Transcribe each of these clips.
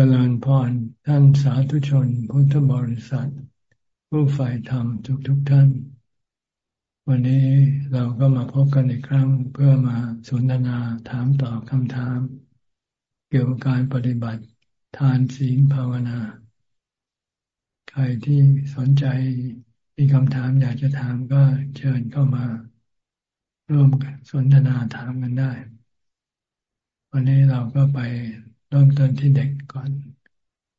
จริญพรท่านสาธุชนพุทธบริษัท ผู้ฝ่ายธรรมทุกทุกท่าน วันนี้เราก็มาพบกันอีกครั้งเพื่อมาสนทนาถามตอบคำถาม เกี่ยวกับการปฏิบัติทานศีลภาวนา ใครที่สนใจมีคำถามอยากจะถามก็เชิญเข้ามา ร่วมสนทนาถามกันได้ วันนี้เราก็ไป เริ่มต้นที่เด็กก่อน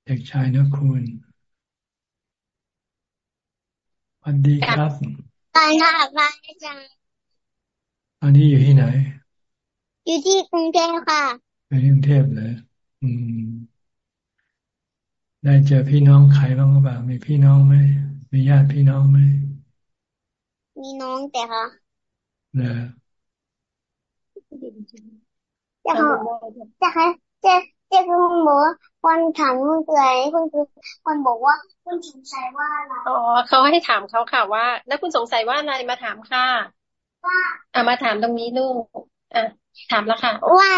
เด็กชายนคุณวันดีครับตอนค่ะพระอาจารย์ตอนนี้อยู่ที่ไหน อยู่ที่กรุงเทพค่ะอยู่ที่กรุงเทพเลยอืม ได้เจอพี่น้องใครบ้างหรือเปล่ามีพี่น้องไหมมีญาติพี่น้องไหมมีน้องแต่ค่ะเนอจะเขาจะคะจะ เจ้าคุณบอกว่าคนถามคุณคืออะไรคุณคือคนบอกว่าคุณสงสัยว่าอะไรอ๋อเขาให้ถามเขาค่ะว่า แล้วคุณสงสัยว่าอะไรมาถามค่ะว่าอ่ามาถามตรงนี้ลูกอะถามแล้วค่ะ ว่า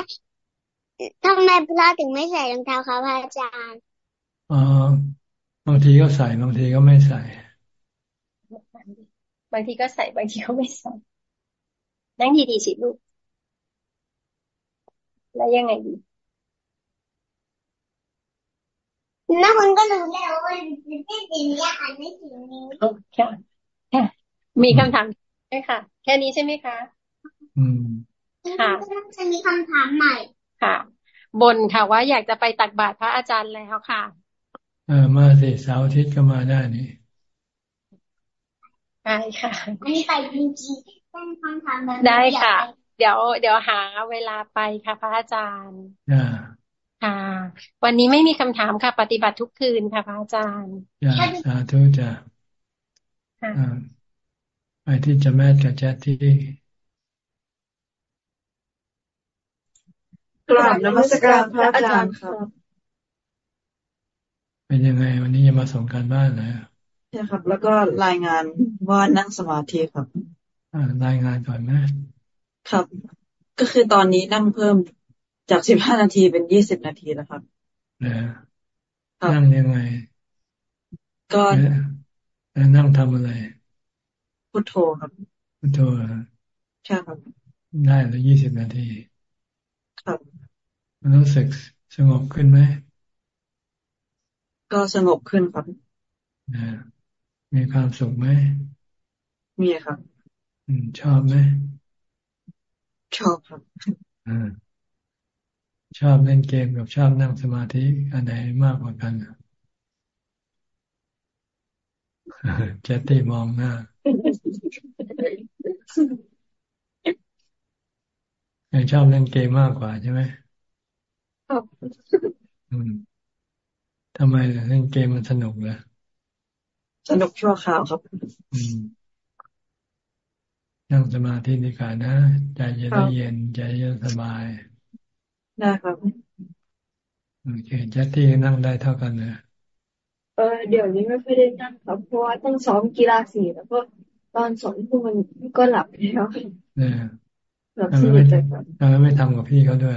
ทำไมพระถึงไม่ใส่รองเท้าคะพระอาจารย์อ๋อบางทีก็ใส่บางทีก็ไม่ใส่ บางทีก็ใส่บางทีก็ไม่ใส่นั่งดีๆสิลูกแล้วยังไงดี น้าคนก็รู้แล้วว่าที่สิ่งนี้อ่านไม่ถึงนี้ค่ะค่ะมีคำถามไหมค่ะ แค่นี้ใช่ไหมคะอืมค่ะจะมีคำถามใหม่ค่ะบนค่ะว่าอยากจะไปตักบาตรพระอาจารย์แล้วค่ะเออมาสิเสาร์อาทิตย์ก็มาได้นี่ได้ค่ะอันนี้ไปจริงๆเป็นคำถามแบบได้ค่ะ เดี๋ยว เดี๋ยวหาเวลาไปค่ะ พระอาจารย์อ่า ค่ะ วันนี้ไม่มีคำถามค่ะ ปฏิบัติทุกคืนค่ะพระอาจารย์สาธุจ้ะไปที่จะแม่กับแจ๊ที่กราบนมัสการพระอาจารย์ครับเป็นยังไง วันนี้จะมาส่งการบ้านนะใช่ครับ แล้วก็รายงานว่านั่งสมาธิครับอ่ารายงานก่อนนะ ครับ ก็คือตอนนี้นั่งเพิ่ม จากสิบห้านาทีเป็นยี่สิบนาทีแล้วครับนะนั่งยังไง ก็นั่งทำอะไร พุทโธครับ พุทโธใช่ครับ ได้แล้วยี่สิบนาที ครับ มันรู้สึกสงบขึ้นไหม ก็สงบขึ้นครับนะมีความสุขไหม มีครับอืมชอบไหม ชอบครับอ่า ชอบเล่นเกมกับชอบนั่งสมาธิอันไหนมากกว่ากันเจตตี้มองหน้ายังชอบเล่นเกมมากกว่าใช่ไหมครับอืมทำไมเล่นเกมมันสนุกเหรอสนุกชั่วคราวครับ อืมนั่งสมาธิดีกว่านะ ใจจะได้เย็น ใจจะสบาย ได้ครับโอเคจัตที่นั่งได้เท่ากันเลยเออเดี๋ยวนี้ไม่ค่อยได้นั่งครับเพราะว่าต้องซ้อมกีฬาสีแล้วก็ตอนสองทุ่มมันก็หลับแล้วเนี่ยหลับสนิทเลยครับแล้วไม่ทำกับพี่เขาด้วย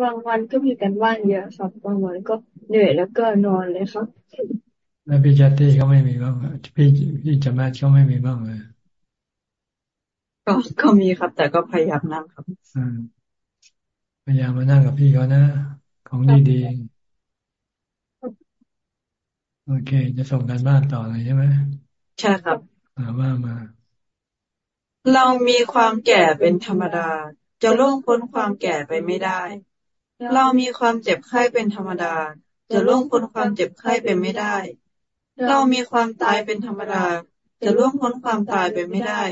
บางวันก็มีกันว่างเยอะครับบางวันก็เหนื่อยแล้วก็นอนเลยครับแล้วพี่จัตตี้เขาไม่มีบ้างพี่พี่จมาเขาไม่มีบ้างเลยก็ก็มีครับ แต่ก็พยายามนั่งครับ พยายามมานั่งกับพี่เขานะ ของดีๆ โอเค จะส่งกันบ้านต่อเลยใช่ไหมใช่ครับมาว่ามา เรามีความแก่เป็นธรรมดา จะล่วงพ้นความแก่ไปไม่ได้ เรามีความเจ็บไข้เป็นธรรมดา จะล่วงพ้นความเจ็บไข้ไปไม่ได้ เรามีความตายเป็นธรรมดา จะล่วงพ้นความตายไปไม่ได้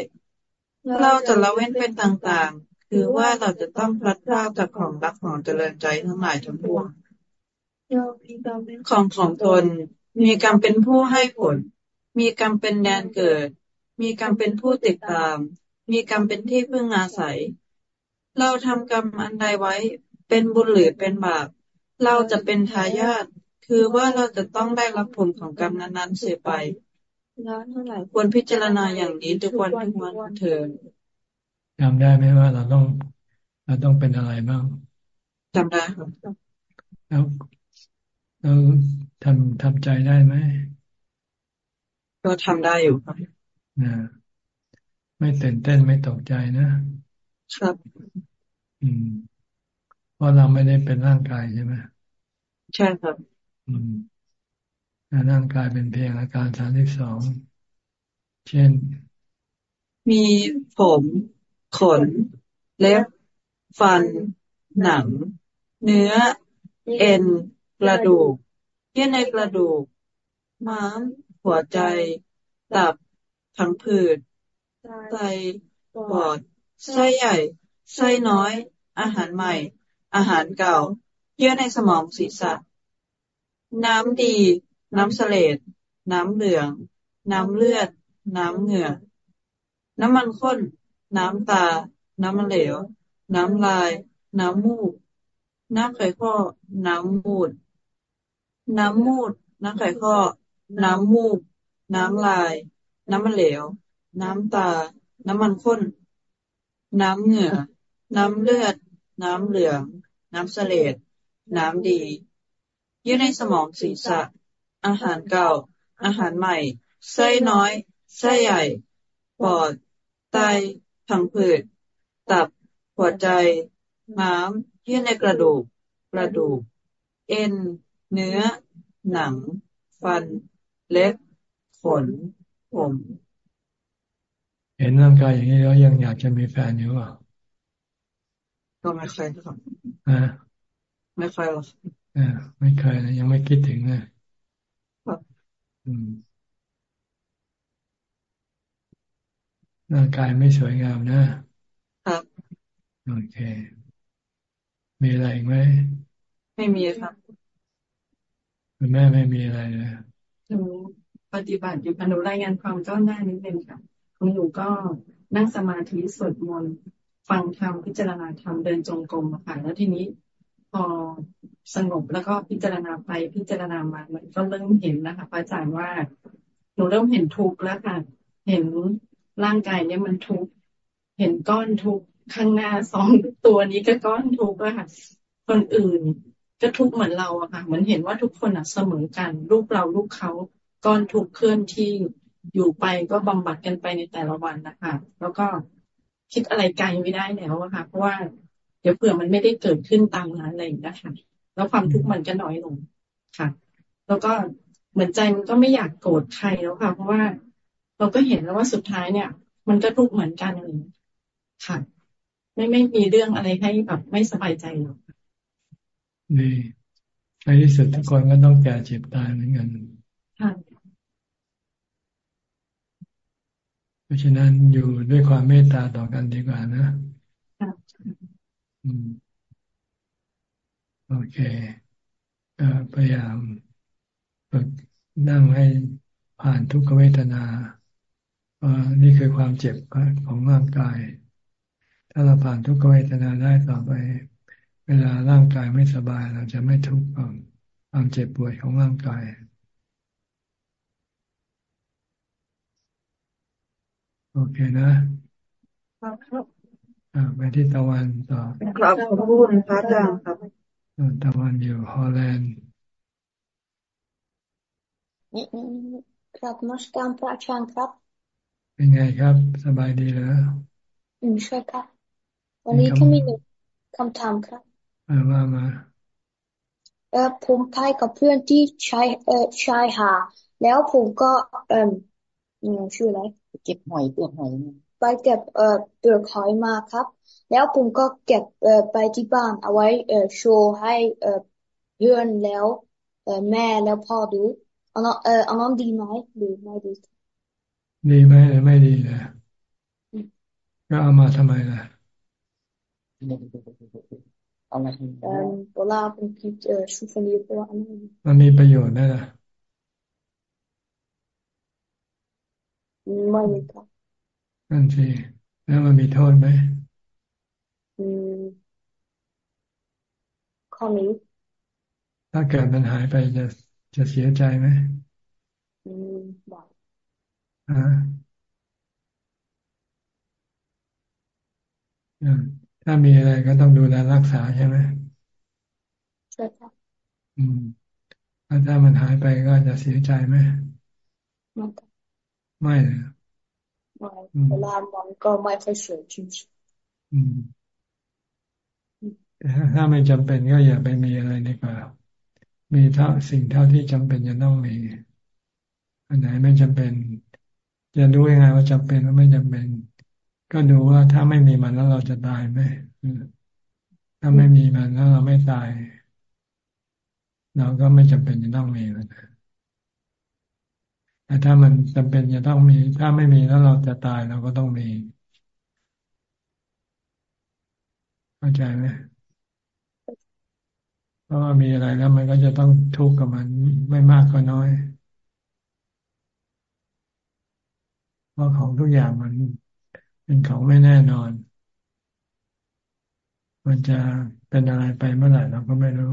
เราจะละเว้นเป็นต่างๆ คือว่าเราจะต้องพลัดพรากจากของรักของเจริญใจทั้งหลายทั้งปวงของของตน มีกรรมเป็นผู้ให้ผล มีกรรมเป็นแดนเกิด มีกรรมเป็นผู้ติดตาม มีกรรมเป็นที่พึ่งอาศัย เราทำกรรมอันใดไว้ เป็นบุญหรือเป็นบาป เราจะเป็นทายาท คือว่าเราจะต้องได้รับผลของกรรมนั้นๆเสียไปควรพิจารณาอย่างนี้ทุกวันทุกวันเถิด จำได้ไหมว่าเราต้องเราต้องเป็นอะไรบ้างจำได้ครับแล้วเราทำทำใจได้ไหมก็ทำได้อยู่ครับนะไม่ตื่นเต้นไม่ตกใจนะครับ อืมเพราะเราไม่ได้เป็นร่างกายใช่ไหมใช่ครับ อืมร่างกายเป็นเพียงอาการสามสิบสองเช่น มีผม ขน เล็บ ฟัน หนัง เนื้อ เอ็น กระดูก เยื่อในกระดูก ม้าม หัวใจ ตับผังผืด ไต ปอด ไส้ใหญ่ ไส้น้อย อาหารใหม่ อาหารเก่า เยื่อในสมองศีรษะ น้ำดี น้ำเสลดน้ำเหลือง น้ำเลือด น้ำเหงื่อ น้ำมันข้น น้ำตา น้ำมันเหลว น้ำลาย น้ำมูก น้ำไขข้อ น้ำมูด น้ำมูด น้ำไขข้อ น้ำมูก น้ำลาย น้ำมันเหลว น้ำตา น้ำมันข้น น้ำเหงื่อ น้ำเลือด น้ำเหลือง น้ำเสลดน้ำดีเยื่อในสมองศีรษะ อาหารเก่า อาหารใหม่ ไส้น้อย ไส้ใหญ่ ปอด ไต ผังผืด ตับ หัวใจ ม้าม เยื่อในกระดูก กระดูก เอ็น เนื้อ หนัง ฟัน เล็บ ขน ผม เห็นร่างกายอย่างนี้แล้วยังอยากจะมีแฟนอยู่อะก็ไม่เคยครับอ่าไม่เคยหรอกอ่าไม่เคยนะยังไม่คิดถึงนะครับอืม ร่างกายไม่สวยงามนะครับโอเค มีอะไรไหมไม่มีครับคุณแม่ไม่มีอะไรเลยหนูปฏิบัติอยู่หนูรายงานความก้าวหน้านิดนึงค่ะคุณหนูก็นั่งสมาธิสวดมนต์ฟังธรรมพิจารณาธรรมเดินจงกรมค่ะแล้วทีนี้พอสงบแล้วก็พิจารณาไปพิจารณามามันก็เริ่มเห็นนะคะพระอาจารย์ว่า หนูเริ่มเห็นทุกข์แล้วค่ะ เห็น ร่างกายเนี่ยมันทุกข์เห็นก้อนทุกข์ข้างหน้าสองตัวนี้ก็ก้อนทุกข์แล้วค่ะ คนอื่นก็ทุกข์เหมือนเราอะค่ะเหมือนเห็นว่าทุกคนอะเสมอกันลูกเราลูกเขาก้อนทุกข์เคลื่อนที่อยู่ไปก็บำบัดกันไปในแต่ละวันนะคะแล้วก็คิดอะไรไกลไม่ได้แล้วอะค่ะเพราะว่าเดี๋ยวเผื่อมันไม่ได้เกิดขึ้นตามนั้นอะไรอย่างนี้ค่ะแล้วความทุกข์มันก็น้อยลงค่ะ แล้วก็เหมือนใจมันก็ไม่อยากโกรธใครแล้วค่ะ เพราะว่า เราก็เห็นแล้วว่าสุดท้ายเนี่ย มันก็ทุกข์เหมือนกันอะไรค่ะ ไม่ไม่มีเรื่องอะไรให้แบบไม่สบายใจหรอกดีในที่สุดทุกคนก็ต้องแก่เจ็บตายเหมือนกันค่ะเพราะฉะนั้นอยู่ด้วยความเมตตาต่อกันดีกว่านะอืมโอเคก็พยายามฝึกนั่งให้ผ่านทุกขเวทนาว่า นี่คือความเจ็บของร่างกาย ถ้าเราผ่านทุกขเวทนาได้ต่อไป เวลาร่างกายไม่สบาย เราจะไม่ทุกข์กับความเจ็บป่วยของร่างกายโอเคนะครับไปที่ตะวันต่อครับขอบคุณพระอาจารย์ครับตะวันอยู่ฮอลแลนด์ครับนมัสการพระอาจารย์ครับ เป็นไงครับ สบายดีแล้วอืมใช่ครับ วันนี้ก็มีหนึ่งคำถามครับว่ามาเออผมไปกับเพื่อนที่ชายเออชายหาแล้วผมก็เออชื่ออะไรเก็บหอยเปลือกหอยไปเก็บเอ่อเปลือกหอยมาครับ แล้วผมก็เก็บเอ่อไปที่บ้านเอาไว้เอ่อโชว์ให้เอ่อเพื่อนแล้วเอ่อแม่แล้วพ่อดูอันนั้นเอ่ออันนั้นดีไหมหรือไม่ดี ดีไหมหรือไม่ดีนะก็เอามาทำไมล่ะเอามาทำเอ่อเวลาผมคิดเอ่อชูฟันดีเพราะว่าอันนั้นมันมีประโยชน์ไหมล่ะไม่ครับนั่นสิแล้วมันมีโทษไหมอืมข้อนี้ถ้าเกิดมันหายไปจะจะเสียใจไหมอืมบอกอ่า ถ้ามีอะไรก็ต้องดูแลรักษาใช่ไหมใช่ครับอืมแล้วถ้ามันหายไปก็จะเสียใจไหมไม่เลยไม่เวลามันก็ไม่ค่อยสวยจริงๆอืมถ้าไม่จำเป็นก็อย่าไปมีอะไรในกว่ามีเท่าสิ่งเท่าที่จำเป็นจะต้องมี อันไหนไม่จำเป็น จะรู้ยังไงว่าจำเป็นหรือไม่จำเป็น ก็ดูว่าถ้าไม่มีมันแล้วเราจะตายไหมถ้าไม่มีมันแล้วเราไม่ตาย เราก็ไม่จำเป็นจะต้องมีมันแต่ถ้ามันจำเป็นจะต้องมี ถ้าไม่มีแล้วเราจะตายเราก็ต้องมีเข้าใจไหมเพราะว่ามีอะไรแล้วมันก็จะต้องทุกข์กับมันไม่มากก็น้อย เพราะของทุกอย่างมันเป็นของไม่แน่นอน มันจะเป็นอะไรไปเมื่อไหร่เราก็ไม่รู้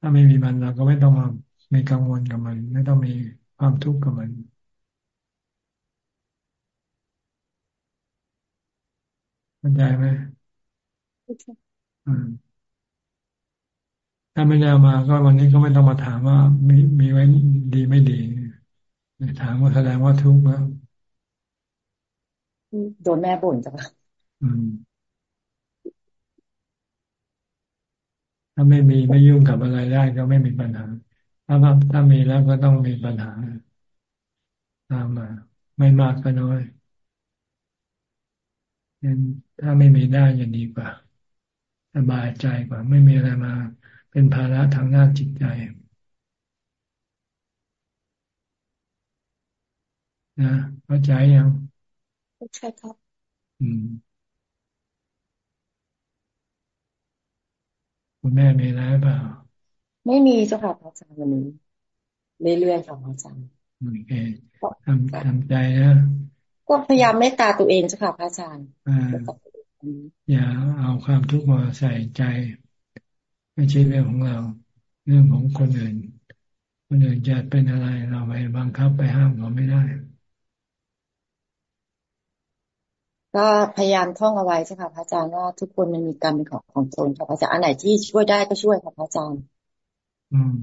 ถ้าไม่มีมันเราก็ไม่ต้องมามีกังวลกับมัน ไม่ต้องมีความทุกข์กับมันเข้าใจไหมถ้าไม่ได้มาก็วันนี้ก็ไม่ต้องมาถามว่ามีมีไว้ดีไม่ดี ถามว่าแสดงว่าทุกข์แล้วโดนแม่บ่นจ้ะถ้าไม่มีไม่ยุ่งกับอะไรได้ก็ไม่มีปัญหา ถ้าถ้ามีแล้วก็ต้องมีปัญหาตามมา ไม่มากก็น้อยถ้าไม่มีได้จะดีกว่าสบายใจกว่า ไม่มีอะไรมา เป็นภาระทางด้านจิตใจ นะเข้าใจยังใช่ครับ อืมคุณแม่มีอะไรเปล่า ไม่มีเจ้าค่ะพระอาจารย์วันนี้เรื่อยๆค่ะพระอาจารย์โอเคทำทำใจนะก็พยายามเมตตาตัวเองเจ้าค่ะพระอาจารย์อย่าเอาความทุกข์มาใส่ใจ ไม่ใช่เรื่องของเรา เรื่องของคนอื่นคนอื่นจะเป็นอะไรเราไปบังคับไปห้ามเขาไม่ได้ ก็พยายามท่องเอาไว้ใช่ค่ะพระอาจารย์ว่าทุกคนมันมีกรรมเป็นของของตนค่ะพระอาจารย์อันไหนที่ช่วยได้ก็ช่วยค่ะพระอาจารย์ อืม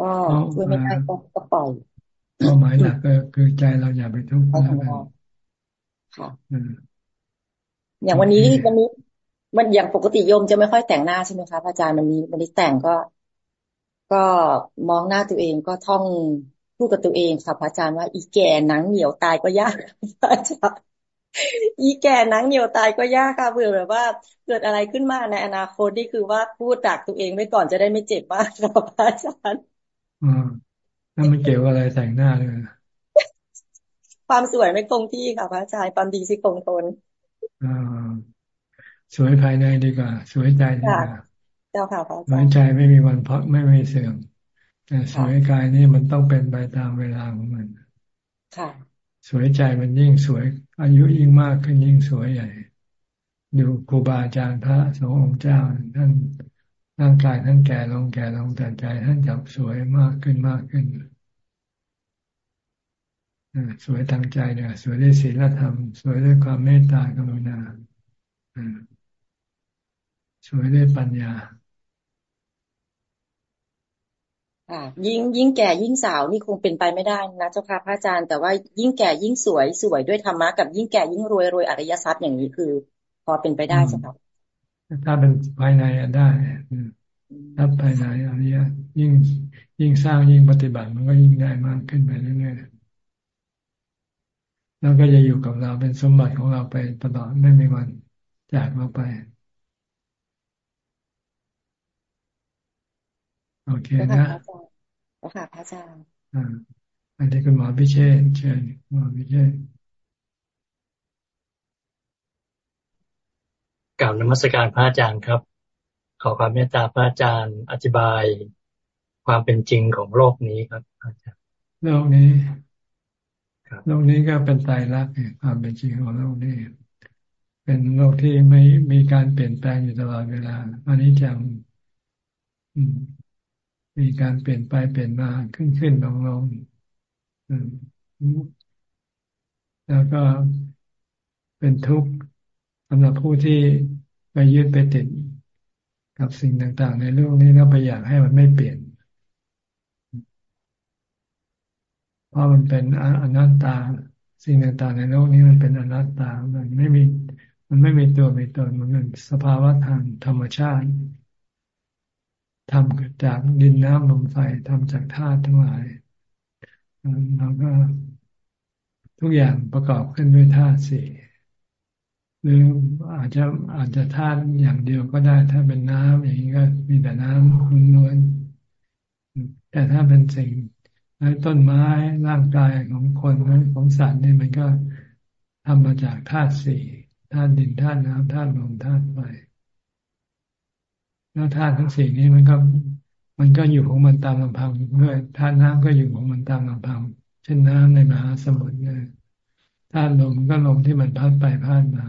ก็ช่วยไม่ได้ก็ก็ปล่อยเป้าหมายหลักก็คือใจเราอย่าไปทุกข์แล้วกันค่ะอย่างวันนี้วันนี้ มันอย่างปกติโยมจะไม่ค่อยแต่งหน้าใช่ไหมคะพระอาจารย์วันนี้วันนี้แต่งก็ ก็มองหน้าตัวเองก็ท่องพูดกับตัวเองค่ะพระอาจารย์ว่าอีแก่หนังเหนียวตายก็ยากพระอาจารย์ อีแก่นังเหนียวตายก็ยากค่ะเผื่อแบบว่า เกิดอะไรขึ้นมาในอนาคตนี่คือว่าพูดดักตัวเองไว้ก่อนจะได้ไม่เจ็บมากค่ะพระอาจารย์อืมนั่นมันเกี่ยวอะไรแต่งหน้าเลยความสวยไม่คงที่ค่ะพระอาจารย์ความดีสิคงทนอ่าสวยภายในดีกว่า สวยใจดีกว่าเจ้าค่ะพระอาจารย์สวยใจไม่มีวันพักไม่มีเสื่อมแต่สวยกายนี่มันต้องเป็นไปตามเวลาของมัน ค่ะ สวยใจมันยิ่งสวย อายุยิ่งมากขึ้นยิ่งสวยใหญ่ ดูครูบาอาจารย์พระสงฆ์องค์เจ้าท่านร่างกายท่านแก่ลงแก่ลงแต่ใจท่านจับสวยมากขึ้นมากขึ้นสวยทางใจเนี่ยสวยด้วยศีลธรรม สวยด้วยความเมตตากรุณาสวยด้วยปัญญา ค่ะยิ่งยิ่งแก่ยิ่งสาวนี่คงเป็นไปไม่ได้นะเจ้าค่ะพระอาจารย์ แต่ว่ายิ่งแก่ยิ่งสวยสวยด้วยธรรมะกับยิ่งแก่ยิ่งรวยรวยอริยทรัพย์อย่างนี้คือ พอเป็นไปได้ใช่ไหมถ้าเป็นภายในได้ถ้าภายในอริยยิ่งยิ่งสร้างยิ่งปฏิบัติมันก็ยิ่งได้มากขึ้นไปเรื่อยๆแล้วก็จะอยู่กับเราเป็นสมบัติของเราไปตลอดไม่มีวันจากเราไป โอเคนะค่ะพระอาจารย์อ่าอันนี้คุณหมอพิเชษเชิญหมอพิเชษกล่าวนมัสการพระอาจารย์ครับ ขอความเมตตาพระอาจารย์อธิบายความเป็นจริงของโลกนี้ครับอาจารย์โลกนี้โลกนี้ก็เป็นตายรักความเป็นจริงของโลกนี้ เป็นโลกที่ไม่มีการเปลี่ยนแปลงอยู่ตลอดเวลาอันนี้จัง มีการเปลี่ยนไปเปลี่ยนมาขึ้นขึ้นลงลงแล้วก็เป็นทุกข์สำหรับผู้ที่ไปยึดไปติดกับสิ่งต่าง ๆ ในโลกนี้แล้วไปอยากให้มันไม่เปลี่ยน เพราะมันเป็นอนัตตา สิ่งต่าง ๆ ในโลกนี้มันเป็นอนัตตา มันไม่มี มันไม่มีตัวมีตนมันเป็นสภาวะทางธรรมชาติ ทำจากดินน้ำลมไฟทำจากธาตุทั้งหลายเราก็ทุกอย่างประกอบขึ้นด้วยธาตุสี่หรืออาจจะอาจจะธาตุอย่างเดียวก็ได้ ถ้าเป็นน้ำอย่างนี้ก็มีแต่น้ำล้วนๆแต่ถ้าเป็นสิ่งต้นไม้ร่างกายของคนของสัตว์นี่มันก็ทำมาจากธาตุสี่ธาตุดินธาตุน้ำธาตุลมธาตุไฟ แล้วธาตุทั้งสี่นี้มันก็มันก็อยู่ของมันตามลำพังด้วยธาตุน้ำก็อยู่ของมันตามลำพัง เช่นน้ำในมหาสมุทรเนี่ยธาตุลมก็ลมที่มันพัดไปพัดมา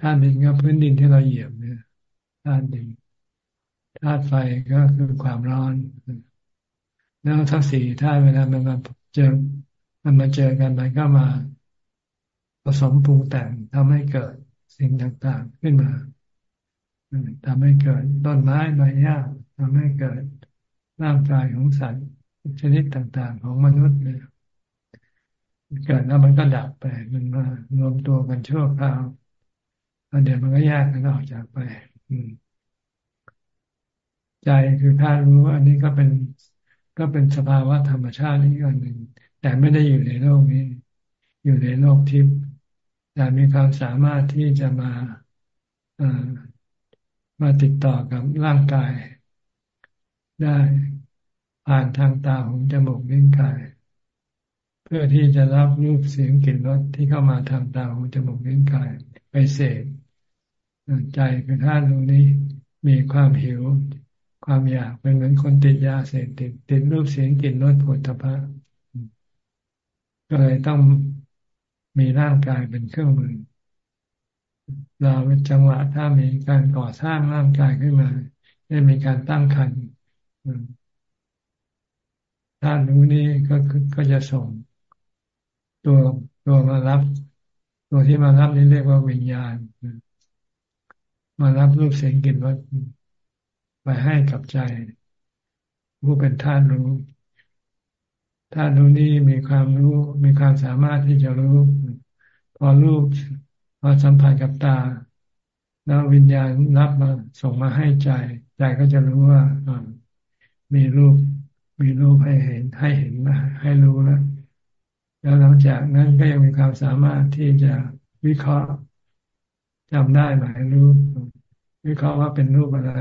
ธาตุดินก็พื้นดินที่เราเหยียบเนี่ยธาตุดินธาตุไฟก็คือความร้อน แล้วทั้งสี่ธาตุเวลามันมาเจอมันมาเจอกันมันก็มาผสมปรุงแต่งทำให้เกิดสิ่งต่างๆขึ้นมา ทำให้เกิดต้นไม้ใบหญ้าทำให้เกิดร่างกายของสัตว์ชนิดต่างๆ ของมนุษย์เนี่ยเกิดแล้วมันก็ดับไปมันมารวมตัวกันชั่วคราวแล้วเดี๋ยวมันก็แยกกันออกจากไปใจคือธารู้อันนี้ก็เป็นก็เป็นสภาวะธรรมชาติอีกอันหนึ่ง แต่ไม่ได้อยู่ในโลกนี้ อยู่ในโลกทิพย์แต่มีความสามารถที่จะมา มาติดต่อกับร่างกาย ได้ผ่านทางตาหูจมูกลิ้นกาย เพื่อที่จะรับรูปเสียงกลิ่นรสที่เข้ามาทางตาหูจมูกลิ้นกาย ไปเสพใจคือท่านตรงนี้มีความหิว ความอยากเป็นเหมือนคนติดยาเสพติดติดรูปเสียงกลิ่นรสผลตภะก็เลยต้องมีร่างกายเป็นเครื่องมือ เราจังหวะถ้ามีการก่อสร้างร่างกายขึ้นมาได้มีการตั้งครรภ์ถ้ารู้นี่ก็ก็จะส่ง ตัวตัวมารับ ตัวที่มารับนี่เรียกว่าวิญญาณ มารับรูปเสียงกลิ่นรสไปให้กับใจ ผู้เป็นท่านรู้ท่านรู้นี่มีความรู้มีความสามารถที่จะรู้ พอรูป พอสัมผัสกับตา แล้ววิญญาณรับมาส่งมาให้ใจ ใจก็จะรู้ว่ามีรูปมีรูปให้เห็นให้เห็นมาให้รู้แล้วแล้วหลังจากนั้นก็ยังมีความสามารถที่จะวิเคราะห์จำได้หมายรู้วิเคราะห์ว่าเป็นรูปอะไร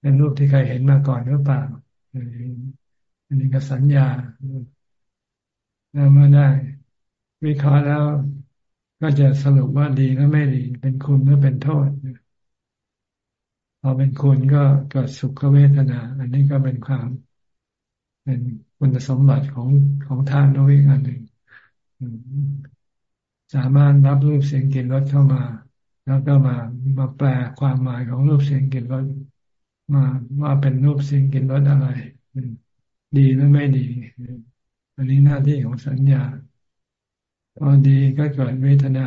เป็นรูปที่ใครเห็นมาก่อนหรือเปล่าอันนี้ก็สัญญาแล้วเมื่อได้ วิเคราะห์แล้ว ก็จะสรุปว่าดีและไม่ดี เป็นคุณหรือเป็นโทษพอเป็นคุณก็เกิดสุขเวทนา อันนี้ก็เป็นความ เป็นคุณสมบัติของของทานด้วยอันหนึ่งสามารถรับรูปเสียงกลิ่นรสเข้ามา แล้วก็มามาแปลความหมายของรูปเสียงกลิ่นรสมาว่าเป็นรูปเสียงกลิ่นรสอะไร ดีหรือไม่ดี อันนี้หน้าที่ของสัญญา พอดีก็เกิดเวทนา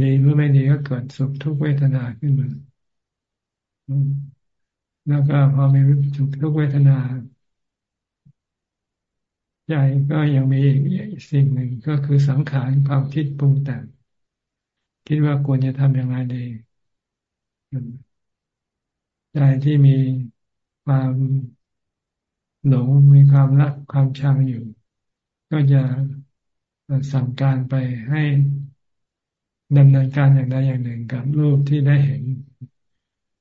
ดีหรือไม่ดีก็เกิดสุขทุกเวทนาขึ้นมาแล้วก็พอมีสุขทุกเวทนาใจก็ยังมีอีกสิ่งหนึ่งก็คือสังขารความคิดปรุงแต่งคิดว่าควรจะทำอย่างไรดีใจที่มีความหลงมีความรักความชังอยู่ ก็จะ สั่งการไปให้ดำเนินการอย่างใดอย่างหนึ่งกับรูปที่ได้เห็น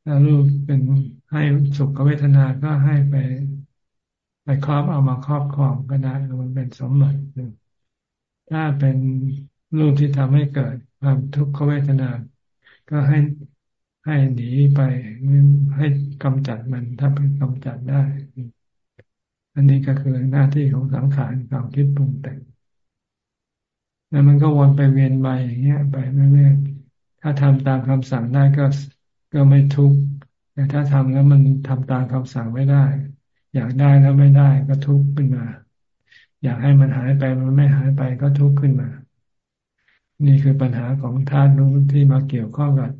ถ้ารูปเป็นให้สุขเวทนาก็ให้ไปไปครอบเอามาครอบครองก็ได้มันเป็นสมบัติถ้าเป็นรูปที่ทำให้เกิดความทุกขเวทนา ก็ให้ให้หนีไปให้กำจัดมันถ้าเป็นกำจัดได้ อันนี้ก็คือหน้าที่ของสังขารความคิดปรุงแต่ง แล้วมันก็วนไปเวียนไปอย่างเงี้ยไปเรื่อยๆถ้าทำตามคำสั่งได้ก็ก็ไม่ทุกข์แต่ถ้าทำแล้วมันทำตามคำสั่งไม่ได้ อยากได้แล้วไม่ได้ก็ทุกข์ขึ้นมา อยากให้มันหายไปมันไม่หายไปก็ทุกข์ขึ้นมา นี่คือปัญหาของธาตุรู้ที่มาเกี่ยวข้องกับ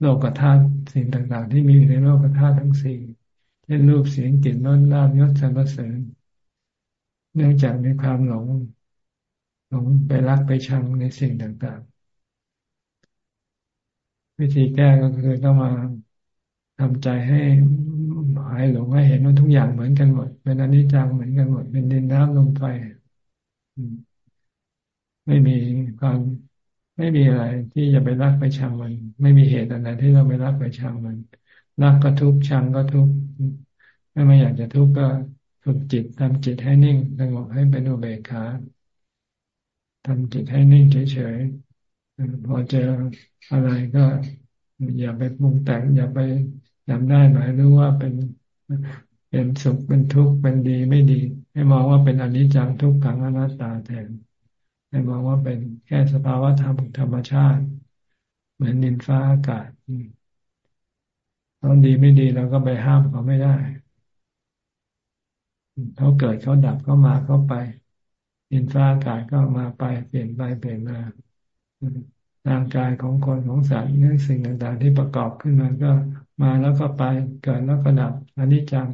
โลกธาตุสิ่งต่างๆ ที่มีอยู่ในโลกธาตุทั้งสี่เช่นรูปเสียงกลิ่นรสลาภยศสรรเสริญ เนื่องจากมีความหลง หลงไปรักไปชังในสิ่งต่างๆ วิธีแก้ก็คือต้องมาทำใจให้หายหลงให้เห็นว่าทุกอย่างเหมือนกันหมด เป็นอนิจจังเหมือนกันหมด เป็นดินน้ำลมไฟไม่มีความไม่มีอะไรที่จะไปรักไปชังมัน ไม่มีเหตุอะไรที่เราไปรักไปชังมันรักก็ทุกข์ชังก็ทุกข์ถ้าไม่อยากจะทุกข์ก็ฝึกจิตทำจิตให้นิ่งสงบให้เป็นอุเบกขา ทำจิตให้นิ่งเฉยๆพอเจออะไรก็อย่าไปปรุงแต่งอย่าไปจำได้หมายรู้ว่าเป็นเป็นสุขเป็นทุกข์เป็นดีไม่ดี ให้มองว่าเป็นอนิจจังทุกขังอนัตตาแทนให้มองว่าเป็นแค่สภาวะธรรมธรรมชาติ เหมือนดินฟ้าอากาศตอนดีไม่ดีเราก็ไปห้ามเขาไม่ได้เขาเกิดเขาดับเขามาเขาไป ดินฟ้าอากาศก็มาไปเปลี่ยนไปเปลี่ยนมาร่างกายของคนของสัตว์เรื่องสิ่งต่างๆ ที่ประกอบขึ้นมาก็มาแล้วก็ไปเกิดแล้วก็ดับอันนี้จัง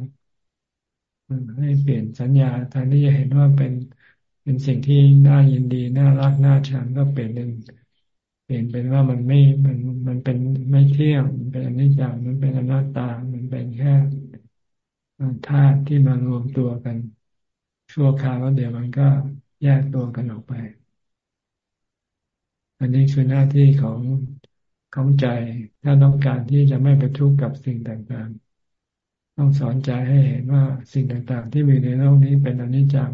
ให้เปลี่ยนสัญญาแทนที่จะเห็นว่าเป็นเป็นสิ่งที่น่ายินดีน่ารักน่าชังก็เปลี่ยนเป็นเปลี่ยนเป็นว่ามันไม่มันมันเป็นไม่เที่ยงมันเป็นอนิจจังมันเป็นอนัตตา มันเป็นแค่ธาตุที่มารวมตัวกันชั่วคราวแล้วเดี๋ยวมันก็ แยกตัวกันออกไป อันนี้คือหน้าที่ของของใจ ถ้าต้องการที่จะไม่ไปทุกข์กับสิ่งต่างๆ ต้องสอนใจให้เห็นว่าสิ่งต่างๆ ที่มีในโลกนี้เป็นอนิจจัง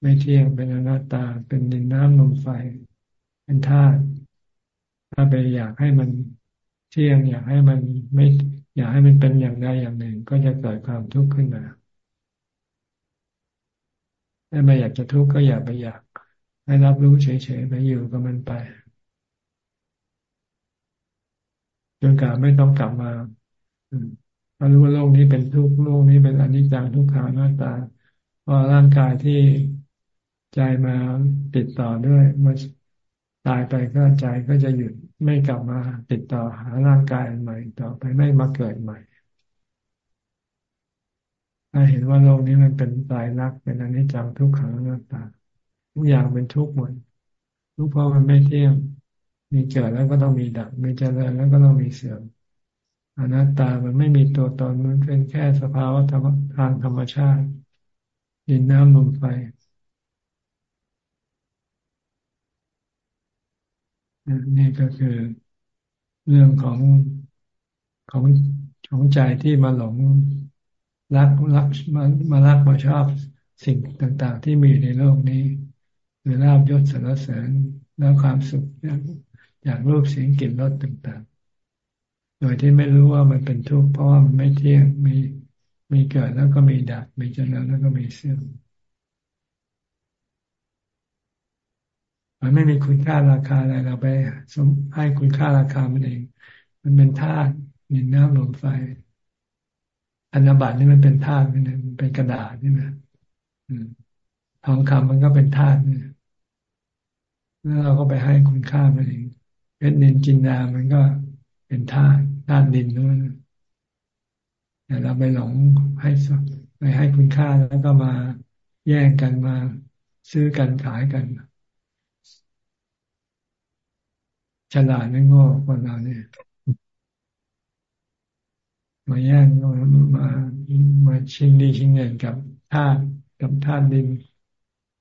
ไม่เที่ยงเป็นอนัตตา เป็นดินน้ำลมไฟ เป็นธาตุถ้าไปอยากให้มันเที่ยงอยากให้มันไม่ อยากให้มันเป็นอย่างใดอย่างหนึ่ง ก็จะเกิดความทุกข์ขึ้นมา ถ้าไม่อยากจะทุกข์ก็อย่าไปอยาก ให้รับรู้เฉยๆไปอยู่กับมันไปจนกว่าไม่ต้องกลับมาพอรู้ว่าโลกนี้เป็นทุกข์โลกนี้เป็นอนิจจังทุกขังนัตตาพอร่างกายที่ใจมาติดต่อด้วยมื่อตายไปก็ใจก็จะหยุดไม่กลับมาติดต่อหาร่างกายใหม่ต่อไปไม่มาเกิดใหม่ ถ้าเห็นว่าโลกนี้มันเป็นตายรักเป็นอนิจจังทุกขังอนัตตาทุกอย่างเป็นทุกข์หมดทุกเพราะมันไม่เที่ยง มีเกิดแล้วก็ต้องมีดับ มีเจริญแล้วก็ต้องมีเสื่อมอนัตตามันไม่มีตัวตนมันเป็นแค่สภาวะทางธรรมชาติดินน้ำลมไฟนี่ก็คือเรื่องของของของใจที่มาหลง รักรักมามารักมาชอบสิ่งต่างๆ ที่มีในโลกนี้ หรือลาบยศสรรเสริญแล้วความสุขอย่างรูปเสียงกลิ่นรสต่างๆ โดยที่ไม่รู้ว่ามันเป็นทุกข์เพราะว่ามันไม่เที่ยงมีมีเกิดแล้วก็มีดับมีเจริญแล้วก็มีเสื่อมมันไม่มีคุณค่าราคาอะไรเราไปสมให้คุณค่าราคามันเอง มันเป็นธาตุดินน้ำลมไฟ ธนบัตรนี่มันเป็นธาตุมันเป็นกระดาษนี่นะทองคำมันก็เป็นธาตุนี่แล้วเราก็ไปให้คุณค่ามันเองเพชรนินจินดามันก็เป็นธาตุธาตุดินนู่นแต่เราไปหลงให้ไปให้คุณค่าแล้วก็มาแย่งกันมาซื้อกันขายกัน ฉลาดไม่โง่คนเราเนี่ย มาแย่งมามามาชิงดีชิงเงินกับธาตุกับธาตุดิน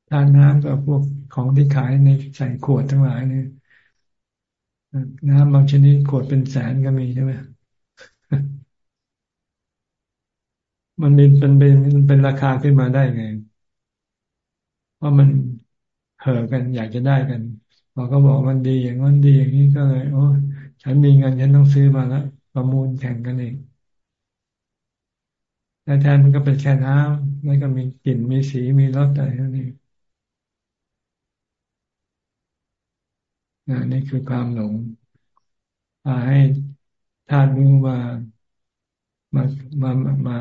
ธาตุน้ำกับพวกของที่ขายในใส่ขวดทั้งหลายเนี่ยน้ำบางชนิดขวดเป็นแสนก็มีใช่ไหมมันเป็นเป็นเป็นเป็นราคาขึ้นมาได้ไงเพราะมันเห่อกันอยากจะได้กันพอก็บอกมันดีอย่างนั้นดีอย่างนี้ก็เลย โอ้ฉันมีเงินฉันต้องซื้อมาแล้วประมูลแข่งกันเอง แต่แทนมันก็เป็นแค่น้ำแล้วก็มีกลิ่นมีสีมีรสอะไรนั่นเองนี่คือความหลงพาให้ธาตุรู้มามามามา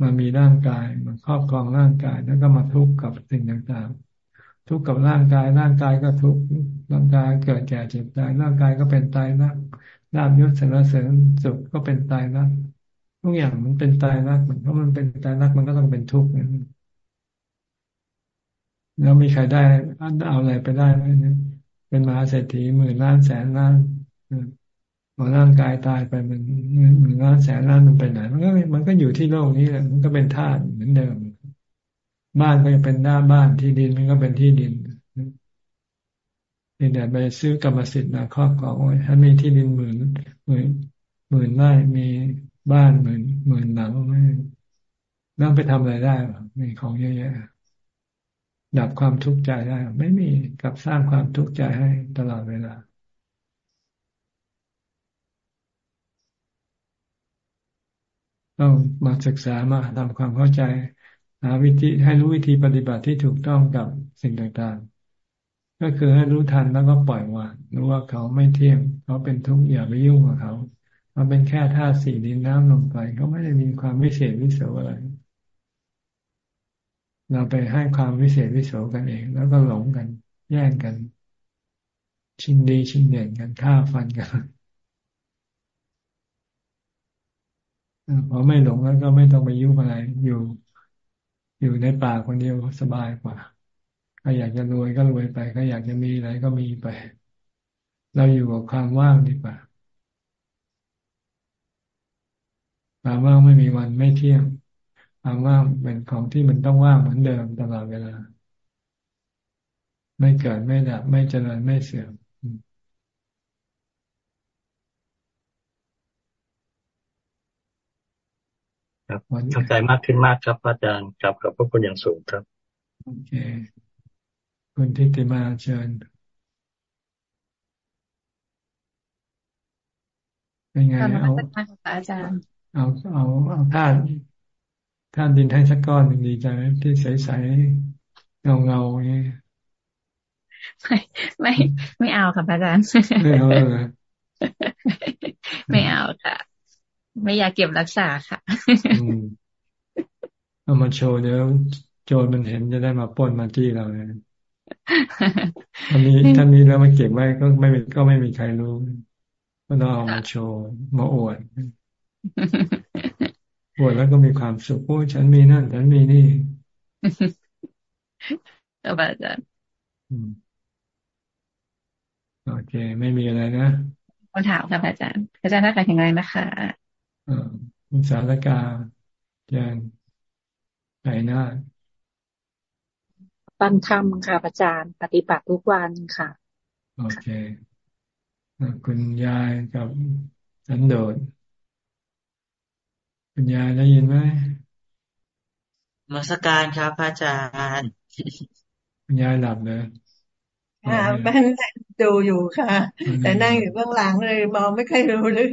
มามีร่างกายมาครอบครองร่างกาย แล้วก็มาทุกข์กับสิ่งต่างๆ ทุกข์กับร่างกาย ร่างกายก็ทุกข์ร่างกายเกิดแก่เจ็บตายร่างกายก็เป็นตายนะลาบยศสารเสริญสุขก็เป็นตายรัก ทุกอย่างมันเป็นตายรักมันเพราะมันเป็นตายรักมันก็ต้องเป็นทุกข์แล้วมีใครได้เอาอะไรไปได้ไหมเนี่ยเป็นมหาเศรษฐีหมื่นล้านแสนล้านพอร่างกายตายไปมันหมื่นล้านแสนล้านมันไปไหนมันก็มันก็อยู่ที่โลกนี้แหละ มันก็เป็นธาตุเหมือนเดิม บ้านก็จะเป็นหน้าบ้านที่ดินมันก็เป็นที่ดินเนี่ยไปซื้อกรรมสิทธิ์มาครอบครองไว้ถ้ามีที่ดินหมื่นหมื่นหมื่นไร่มี บ้านหมื่นหมื่นหลังไม่นั่งไปทำอะไรได้มีของเยอะแยะดับความทุกข์ใจได้ ไม่มีกับสร้างความทุกข์ใจให้ตลอดเวลาต้องมาศึกษามาทำความเข้าใจหาวิธีให้รู้วิธีปฏิบัติที่ถูกต้องกับสิ่งต่างๆ ก็คือให้รู้ทันแล้วก็ปล่อยวางรู้ว่าเขาไม่เที่ยง เขาเป็นทุกข์อย่าไปยุ่งกับเขา มันเป็นแค่ธาตุสี่ดินน้ำลมไฟเขาไม่ได้มีความวิเศษวิโสอะไร เราไปให้ความวิเศษวิโสกันเอง แล้วก็หลงกัน แย่งกัน ชิงดีชิงเด่นกันฆ่าฟันกันพอไม่หลงแล้วก็ไม่ต้องไปยุ่งอะไร อยู่ อยู่ในป่าคนเดียวสบายกว่าใครอยากจะรวยก็รวยไปใครอยากจะมีอะไรก็มีไป เราอยู่กับความว่างดีกว่า ความว่างไม่มีวันไม่เที่ยงความว่างเป็นของที่มันต้องว่างเหมือนเดิมตลอดเวลา ไม่เกิดไม่ดับไม่เจริญไม่เสื่อมครับเข้าใจมากขึ้นมากครับอาจารย์ครับขอบพระคุณอย่างสูงครับโอเคคุณทิติมาเชิญเป็นไงเอาอาจารย์ เอาเอาเอาธาตุธาตุดินให้สักก้อนหนึ่งดีใจไหมที่ใสๆเงาเงาอย่างนี้ไม่ไม่ไม่เอาค่ะอาจารย์ไม่เอาเลยไม่เอาค่ะ ไม่อยากเก็บรักษาค่ะเอามาโชว์เดี๋ยวโจรมันเห็นจะได้มาป้นมาจี้เราเลยท่านนี้ท่านนี้แล้วมาเก็บไว้ก็ไม่ก็ไม่มีใครรู้ก็ต้องเอามาโชว์มาอวด ปวดแล้วก็มีความสุขโอ้ฉันมีนั่นฉันมีนี่ครับอาจารย์โอเค ไม่มีอะไรนะคำถามครับอาจารย์อาจารย์น่าจะแข็งแรงนะคะอ่าคุณสารกาอาจารย์ไหนหน้าปันธรรมค่ะอาจารย์ ปฏิบัติทุกวันค่ะ โอเค คุณยายกับสันโดษ คุณยายได้ยินไหมมาสการครับพระอาจารย์ คุณยายหลับเลยค่ะแม่ดูอยู่ค่ะ แต่นั่งอยู่เบื้องหลังเลยมองไม่ค่อยรู้เลย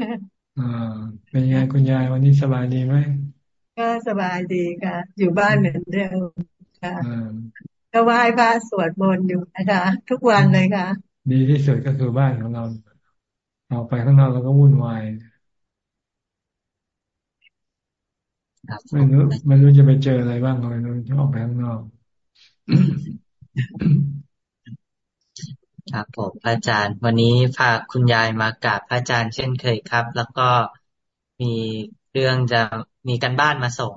อ่าเป็นไงคุณยายวันนี้สบายดีไหมก็สบายดีค่ะ อยู่บ้านเหมือนเดิมค่ะก็ไหว้พระสวดมนต์อยู่นะคะทุกวันเลยค่ะ ดีที่สุดก็คือบ้านของเราออกไปข้างนอกเราก็วุ่นวาย ไม่รู้ไม่รู้จะไปเจออะไรบ้างเลยไม่รู้จะออกไปข้างนอกครับผมพระอาจารย์ วันนี้พาคุณยายมากราบพระอาจารย์เช่นเคยครับ แล้วก็มีเรื่องจะมีกันบ้านมาส่ง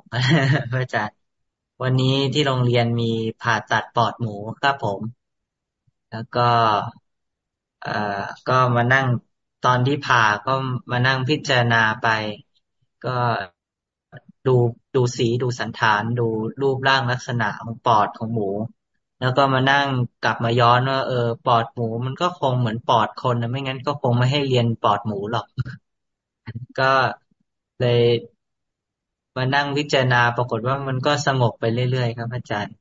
พระอาจารย์ วันนี้ที่โรงเรียนมีผ่าตัดปอดหมูครับผม แล้วก็เอ่อก็มานั่งตอนที่ผ่าก็มานั่งพิจารณาไป ก็ ดูดูสีดูสันฐาน ดูรูปร่างลักษณะของปอดของหมู แล้วก็มานั่งกลับมาย้อนว่าเออปอดหมูมันก็คงเหมือนปอดคนนะไม่งั้นก็คงไม่ให้เรียนปอดหมูหรอก ก็เลยมานั่งพิจารณาปรากฏว่ามันก็สงบไปเรื่อยๆครับอาจารย์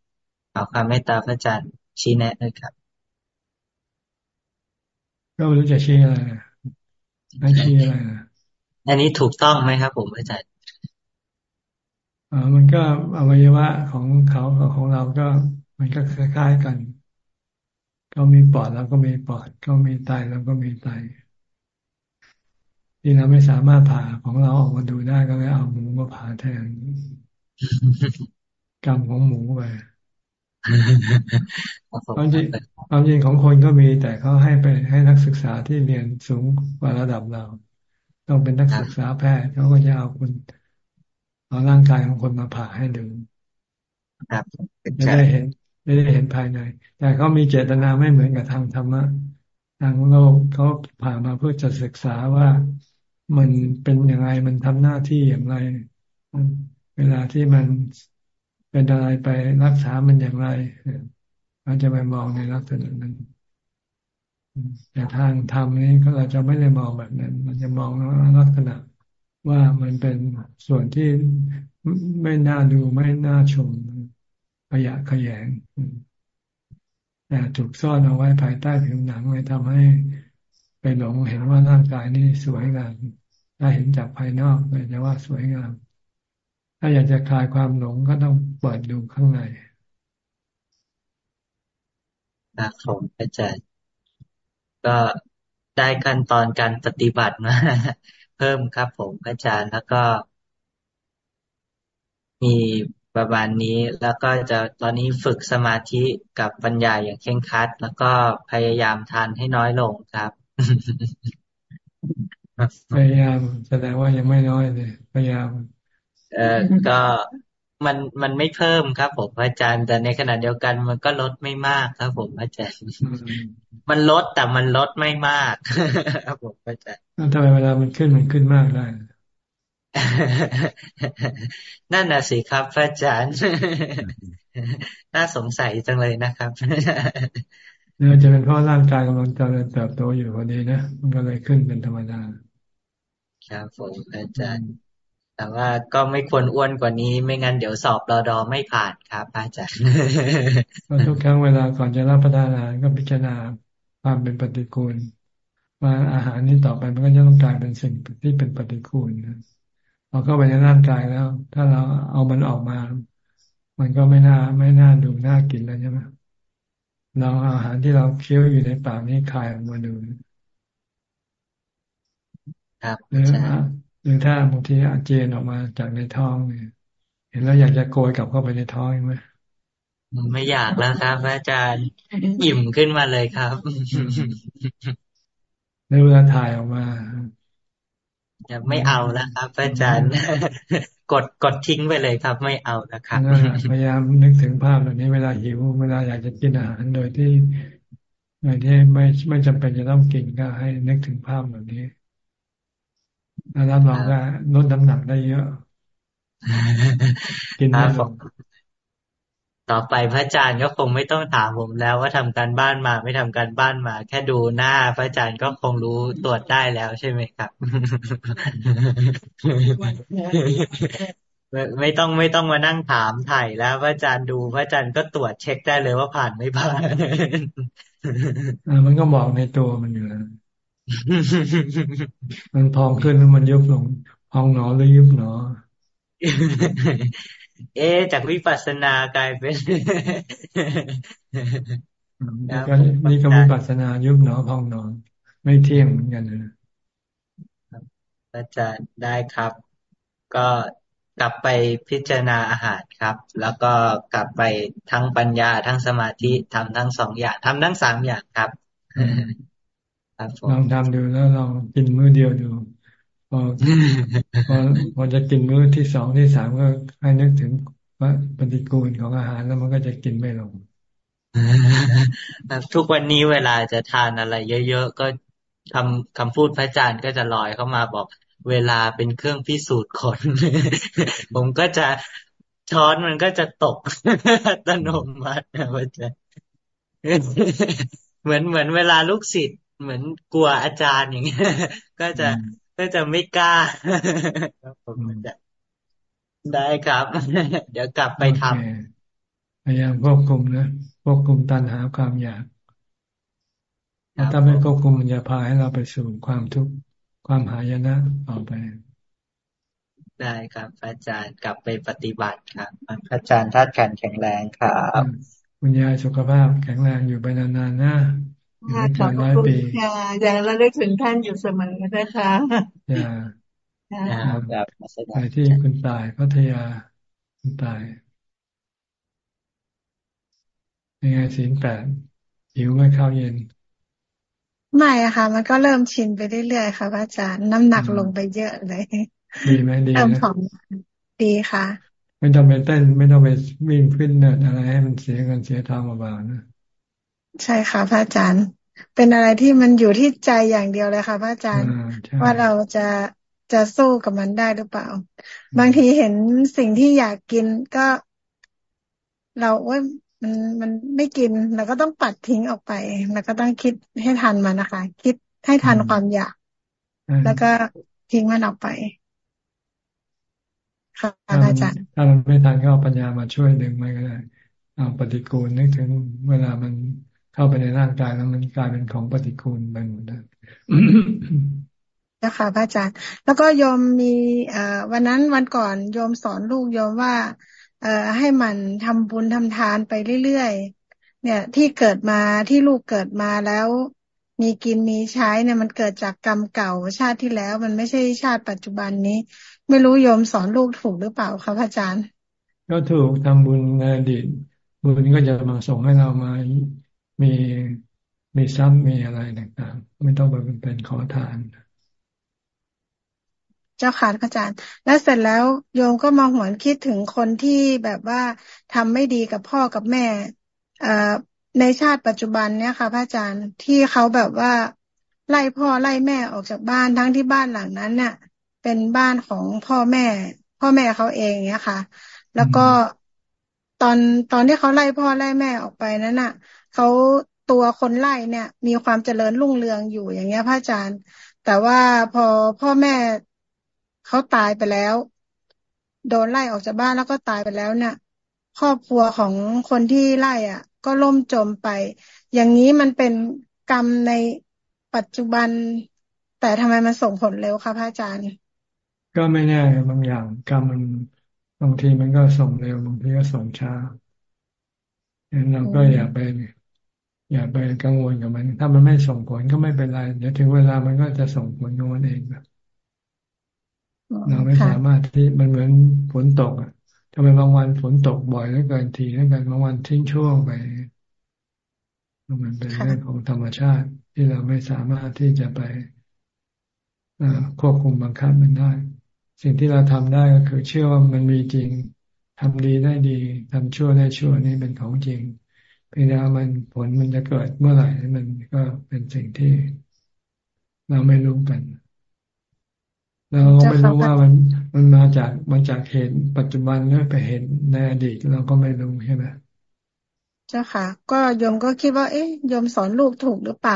เอาความเมตตาพระอาจารย์ชี้แนะด้วยครับ ก็ไม่รู้จะชี้อะไรไม่ชี้อะไรอันนี้ถูกต้องไหมครับผมอาจารย์อ่า มันก็อวัยวะของเขากับของเราก็ มันก็คล้ายๆกัน เขามีปอดเราก็มีปอด เขามีไตเราก็มีไตที่เราไม่สามารถผ่าของเราออกมาดูได้ก็เลยเอาหมูมาผ่าแทนกรรมของหมูไปความจริงความจริงของคนก็มีแต่เขาให้ไปให้นักศึกษาที่เรียนสูงกว่าระดับเรา ต้องเป็นนักศึกษาแพทย์เขาก็จะเอาคุณ เอาร่างกายของคนมาผ่าให้ดูครับไม่ได้เห็นไม่ได้เห็นภายใน แต่เขามีเจตนาไม่เหมือนกับทางธรรมะทางโลกเขาผ่ามาเพื่อจะศึกษาว่ามันเป็นยังไงมันทำหน้าที่อย่างไร เวลาที่มันเป็นอะไรไปรักษามันอย่างไรเราจะไปมองในลักษณะนั้นแต่ทางธรรมนี้ก็เราจะไม่ได้มองแบบนั้น มันจะมองลักษณะ ว่ามันเป็นส่วนที่ไม่น่าดูไม่น่าชมขยะขยงแต่ถูกซ่อนเอาไว้ภายใต้ผิวหนังเลยทำให้ไปหลงเห็นว่าร่างกายนี่สวยงามถ้าเห็นจากภายนอกเลยจะว่าสวยงาม ถ้าอยากจะคลายความหลงก็ต้องเปิดดูข้างในครับผมอาจารย์ก็ได้ขั้นตอนการปฏิบัติมา พิ่มครับผมอาจารย์แล้วก็ มีประมาณนี้ แล้วก็จะตอนนี้ฝึกสมาธิกับปัญญาอย่างเคร่งครัด แล้วก็พยายามทานให้น้อยลงครับพยายามแสดงว่ายังไม่น้อยเลยพยายาม เออก็ มันมันไม่เพิ่มครับผมอาจารย์ แต่ในขณะเดียวกันมันก็ลดไม่มากครับผมอาจารย์มันลดแต่มันลดไม่มากครับผมอาจารย์ทำไมเวลามันขึ้นมันขึ้นมากได้นั่นน่ะสิครับพระอาจารย์ น่าสงสัยจังเลยนะครับเนี่ยจะเป็นเพราะร่างกายกำลังเจริญเติบโตอยู่พอดีนะ มันก็เลยขึ้นเป็นธรรมดา ครับผมอาจารย์ แต่ว่าก็ไม่ควรอ้วนกว่านี้ ไม่งั้นเดี๋ยวสอบรอดอไม่ผ่านครับอาจารย์ทุกครั้งเวลาก่อนจะรับประทานอาหารก็พิจารณาความเป็นปฏิกูลว่าอาหารนี้ต่อไปมันก็จะต้องกลายเป็นสิ่งที่เป็นปฏิกูลนะพอเข้าไปในร่างกายแล้ว ถ้าเราเอามันออกมา มันก็ไม่น่าไม่น่าดูน่ากินแล้วใช่ไหมเราอาหารที่เราเคี้ยวอยู่ในปากนี้คายออกมาดูครับหรือ หรือถ้าบางทีอาเจียนออกมาจากในท้องเนี่ย เห็นแล้วอยากจะโกยกลับเข้าไปในท้องไหมไม่อยากแล้วครับอาจารย์อิ่มขึ้นมาเลยครับในเวลาถ่ายออกมาจะไม่เอาแล้วครับอาจารย์ กดกดทิ้งไปเลยครับ ไม่เอานะครับพยายามนึกถึงภาพแบบนี้เวลาหิวเวลาอยากจะกินอาหารโดยที่โดยที่ไม่ไม่จำเป็นจะต้องกินก็ให้นึกถึงภาพแบบนี้ แล้วรับรองว่าลดน้ำหนักได้เยอะกินได้ลงต่อไปพระอาจารย์ก็คงไม่ต้องถามผมแล้วว่าทำการบ้านมาไม่ทำการบ้านมา แค่ดูหน้าพระอาจารย์ก็คงรู้ตรวจได้แล้วใช่ไหมครับ ไม่ต้องไม่ต้องมานั่งถามถ่ายแล้วพระอาจารย์ดูพระอาจารย์ก็ตรวจเช็คได้เลยว่าผ่านไม่ผ่านมันก็บอกในตัวมันอยู่แล้ว มันพองขึ้นมันยุบลงพองหนอหรือยุบหนอ เอ๊จากวิปัสสนากลายเป็นนี่ก็วิปัสสนายุบหนอพองหนอไม่เที่ยงเหมือนกันนะอาจารย์ได้ครับ ก็กลับไปพิจารณาอาหารครับ แล้วก็กลับไปทั้งปัญญาทั้งสมาธิทำทั้งสองอย่างทำทั้งสามอย่างครับ ลองทำดูแล้วลองกินมื้อเดียวดูพอพอพอจะกินมื้อที่สองที่สามก็ให้นึกถึงว่าปฏิกูลของอาหารแล้วมันก็จะกินไม่ลงทุกวันนี้เวลาจะทานอะไร เยอะๆก็คำคำพูดพระอาจารย์ก็จะลอยเข้ามาบอก เวลาเป็นเครื่องพิสูจน์คนผมก็จะช้อนมันก็จะตกอัตโนมัตินะพระอาจารย์เหมือนเหมือนเวลาลูกศิษย์ เหมือนกลัวอาจารย์อย่างเงี้ยก็จะก็จะไม่กล้าผมจะได้ครับ เดี๋ยวกลับไปทำพยายามควบคุมนะควบคุมตันหาความอยากถ้าไม่ควบคุมมันจะพาให้เราไปสู่ความทุกข์ความหายนะต่อไป ได้ครับ อาจารย์กลับไปปฏิบัติครับอาจารย์ทัดขันแข็งแรงครับคุณยายสุขภาพแข็งแรงอยู่ไปนานๆนะ ขอบคุณค่ะอย่างเราได้ถึงท่านอยู่เสมอนะคะไปที่คุณตายพัทยาคุณตายยังไงศีลแปดหิวไม่ข้าวเย็น ไม่อะค่ะ มันก็เริ่มชินไปเรื่อยๆค่ะพระอาจารย์น้ำหนักลงไปเยอะเลย ดีไหมดีนะผอมดีค่ะ ไม่ต้องไปเต้น ไม่ต้องไปวิ่งฟิตเนสอะไรให้มันเสียเงินเสียทางมาบ้างนะ ใช่ค่ะพระอาจารย์ เป็นอะไรที่มันอยู่ที่ใจอย่างเดียวเลยค่ะพระอาจารย์ ว่าเราจะจะสู้กับมันได้หรือเปล่า บางทีเห็นสิ่งที่อยากกินก็ เราว่ามันมันไม่กินเราก็ต้องปัดทิ้งออกไปเราก็ต้องคิดให้ทันมันนะคะ คิดให้ทันความอยาก แล้วก็ทิ้งมันออกไปค่ะอาจารย์ ถ้ามันไม่ทันก็เอาปัญญามาช่วยดึงมันก็ได้เอาปฏิกูลนึกถึงเวลามัน เข้าไปในร่างกายแล้วมันกลายเป็นของปฏิกูลไปหมดนะนะคะพระอาจารย์ แล้วก็โยมมีเอ่อวันนั้นวันก่อนโยมสอนลูกโยมว่า เอ่อให้มันทำบุญทำทานไปเรื่อยๆเนี่ย ที่เกิดมาที่ลูกเกิดมาแล้วมีกินมีใช้เนี่ยมันเกิดจากกรรมเก่าชาติที่แล้ว มันไม่ใช่ชาติปัจจุบันนี้ ไม่รู้โยมสอนลูกถูกหรือเปล่าคะพระอาจารย์ ก็ถูกทำบุญในอดีตบุญก็จะมาส่งให้เรามา มีมีซ้ำมีอะไรต่างๆไม่ต้องไปเป็นขอทาน เจ้าค่ะพระอาจารย์ แล้วเสร็จแล้วโยมก็มองหวนคิดถึงคนที่แบบว่าทำไม่ดีกับพ่อกับแม่ เอ่อในชาติปัจจุบันเนี่ยค่ะพระอาจารย์ที่เขาแบบว่าไล่พ่อไล่แม่ออกจากบ้านทั้งที่บ้านหลังนั้นเนี่ยเป็นบ้านของพ่อแม่ พ่อแม่เขาเองเนี่ยค่ะ แล้วก็ตอนตอนที่เขาไล่พ่อไล่แม่ออกไปนั้นน่ะ เขาตัวคนไล่เนี่ย มีความเจริญรุ่งเรืองอยู่อย่างเงี้ยพระอาจารย์ แต่ว่าพอพ่อแม่เขาตายไปแล้ว โดนไล่ออกจากบ้านแล้วก็ตายไปแล้วเนี่ย ครอบครัวของคนที่ไล่อะ ก็ล่มจมไป อย่างนี้มันเป็นกรรมในปัจจุบัน แต่ทำไมมันส่งผลเร็วคะพระอาจารย์ ก็ไม่แน่บางอย่างกรรมมันบางทีมันก็ส่งเร็วบางทีก็ส่งช้าดังนั้นเราก็อย่าไป อย่าไปกังวลกับมัน ถ้ามันไม่ส่งผลก็ไม่เป็นไร เดี๋ยวถึงเวลามันก็จะส่งผลของมันเองแบบเราไม่สามารถที่มันเหมือนฝนตกอะทำไมบางวันฝนตกบ่อยแล้วเกินทีแล้วกันบางวันทิ้งช่วงไป มันเป็นเรื่องของธรรมชาติ ที่เราไม่สามารถที่จะไปควบคุมบังคับมันได้ สิ่งที่เราทำได้ก็คือ เชื่อว่ามันมีจริงทำดีได้ดีทำชั่วได้ชั่วนี่เป็นของจริง เพียงแต่มันผลมันจะเกิดเมื่อไหร่มันก็เป็นสิ่งที่เราไม่รู้กันเราไม่รู้ว่ามันมันมาจากมาจากเหตุปัจจุบันหรือไปเหตุในอดีตเราก็ไม่รู้ใช่ไหมเจ้าค่ะ ก็โยมก็คิดว่า เอ๊ะโยมสอนลูกถูกหรือเปล่า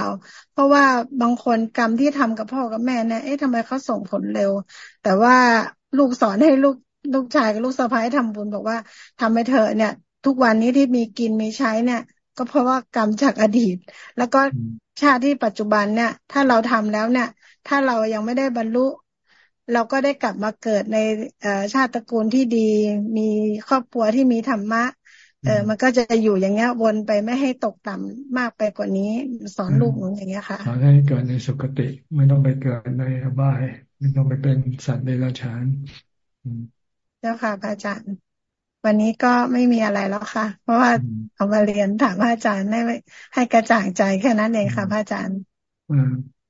เพราะว่าบางคนกรรมที่ทำกับพ่อกับแม่เนี่ยเอ๊ะทำไมเขาส่งผลเร็ว แต่ว่าลูกสอนให้ลูกลูกชายกับลูกสะพ้ายทำบุญบอกว่าทำไปเถอะเนี่ย ทุกวันนี้ที่มีกินมีใช้เนี่ย ก็เพราะว่ากรรมจากอดีต แล้วก็ชาติที่ปัจจุบันเนี่ย ถ้าเราทำแล้วเนี่ย ถ้าเรายังไม่ได้บรรลุ เราก็ได้กลับมาเกิดในชาติตระกูลที่ดี มีครอบครัวที่มีธรรมะเออ มันก็จะอยู่อย่างเงี้ยวนไปไม่ให้ตกต่ำมากไปกว่านี้ สอนลูกหนูอย่างเงี้ยค่ะสอนให้เกิดในสุคติไม่ต้องไปเกิดในอบาย ไม่ต้องไปเป็นสัตว์เดรัจฉานเจ้าค่ะพระอาจารย์ วันนี้ก็ไม่มีอะไรแล้วค่ะ เพราะว่าเอามาเรียนถามพระอาจารย์ให้ให้กระจ่างใจแค่นั้นเองค่ะพระอาจารย์อ่า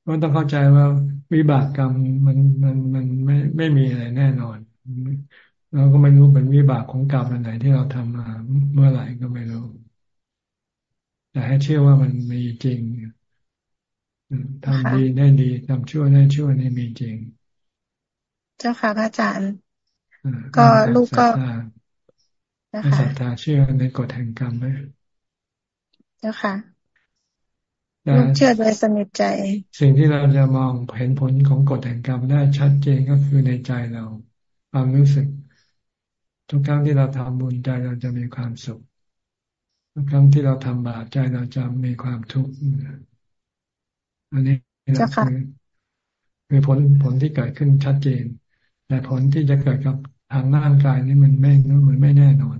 ก็ต้องเข้าใจว่าวิบากกรรมมันมันมันไม่ไม่มีอะไรแน่นอนเราก็ไม่รู้เป็นวิบากของกรรมอันไหนที่เราทำมาเมื่อไหร่ก็ไม่รู้ แต่ให้เชื่อว่ามันมีจริงทำดีได้ดีทำชั่วได้ชั่วนี่มีจริง เจ้าค่ะพระอาจารย์ ก็ลูกก็ ให้ศรัทธาเชื่อในกฎแห่งกรรมไหมเจ้าค่ะลูกเชื่อโดยสนิทใจ สิ่งที่เราจะมองเห็นผลของกฎแห่งกรรมได้ชัดเจนก็คือในใจเรา ความรู้สึก ทุกครั้งที่เราทำบุญใจเราจะมีความสุข ทุกครั้งที่เราทำบาปใจเราจะมีความทุกข์อันนี้คือคือผลผลที่เกิดขึ้นชัดเจน แต่ผลที่จะเกิดกับทางร่างกายนี่มันไม่มันไม่แน่นอน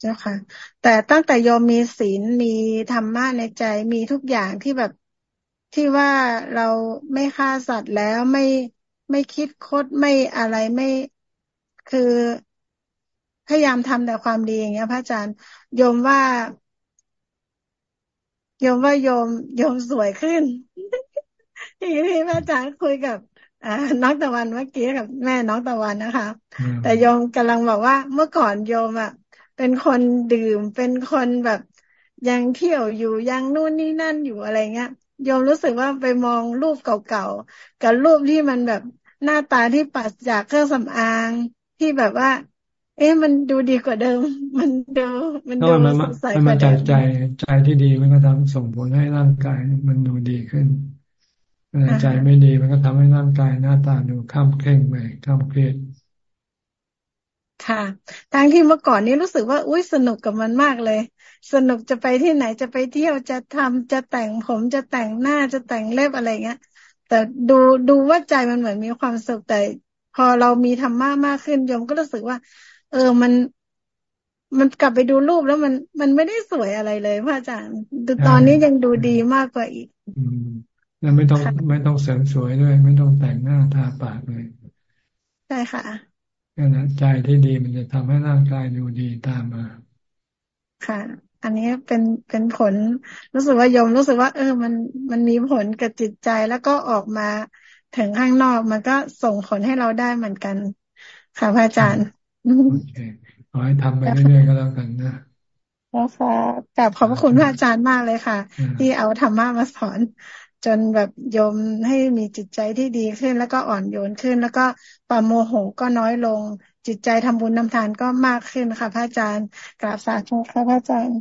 เจ้าค่ะ แต่ตั้งแต่โยมมีศีลมีธรรมะในใจมีทุกอย่างที่แบบที่ว่าเราไม่ฆ่าสัตว์แล้วไม่ไม่คิดคดไม่อะไรไม่คือพยายามทำแต่ความดีอย่างเงี้ย พระอาจารย์โยมว่าโยมว่าโยมโยมสวยขึ้นที่ที่พระอาจารย์คุยกับ น้องตะวันเมื่อกี้กับแม่น้องตะวันนะคะ แต่โยมกำลังบอกว่าเมื่อก่อนโยมอะเป็นคนดื่มเป็นคนแบบยังเที่ยวอยู่ยังนู่นนี่นั่นอยู่อะไรเงี้ยโยมรู้สึกว่าไปมองรูปเก่าๆกับรูปที่มันแบบหน้าตาที่ปัสจากเครื่องสำอางที่แบบว่า เอ๊ะมันดูดีกว่าเดิม มันดูมันดูสดใสกว่าเดิมใจใจที่ดีมันก็ทำส่งผลให้ร่างกายมันดูดีขึ้น ใจไม่ดีมันก็ทำให้ร่างกายหน้าตาดูข้ามเคร่งไปข้ามเครียดค่ะทั้งที่เมื่อก่อนนี้รู้สึกว่า อุ้ยสนุกกับมันมากเลย สนุกจะไปที่ไหนจะไปเที่ยวจะทำจะแต่งผมจะแต่งหน้าจะแต่งเล็บอะไรเงี้ย แต่ดูดูว่าใจมันเหมือนมีความสุขแต่ พอเรามีธรรมะมากขึ้นโยมก็รู้สึกว่า เออมันมันกลับไปดูรูปแล้วมันมันไม่ได้สวยอะไรเลยพระอาจารย์ตอนนี้ยังดูดีมากกว่าอีกอืม แล้วไม่ต้องไม่ต้องเสริมสวยด้วย ไม่ต้องแต่งหน้าทาปากเลยใช่ค่ะนั่นนะใจที่ดีมันจะทำให้ร่างกายดูดีตามมา ค่ะ อันนี้เป็นเป็นผลรู้สึกว่าโยมรู้สึกว่า เออ มันมันมีผลกับจิตใจแล้วก็ออกมาถึงข้างนอกมันก็ส่งผลให้เราได้เหมือนกัน ค่ะพระอาจารย์โอเคขอให้ทำไปเรื่อยๆก็แล้วกันนะแล้วค่ะกลับขอบพระคุณพระอาจารย์มากเลยค่ะ ที่เอาธรรมะมาสอน จนแบบโยมให้มีจิตใจที่ดีขึ้น แล้วก็อ่อนโยนขึ้น แล้วก็ปาโมโหก็น้อยลง จิตใจทำบุญนำทานก็มากขึ้นค่ะ พระอาจารย์กราบสาธุค่ะพระอาจารย์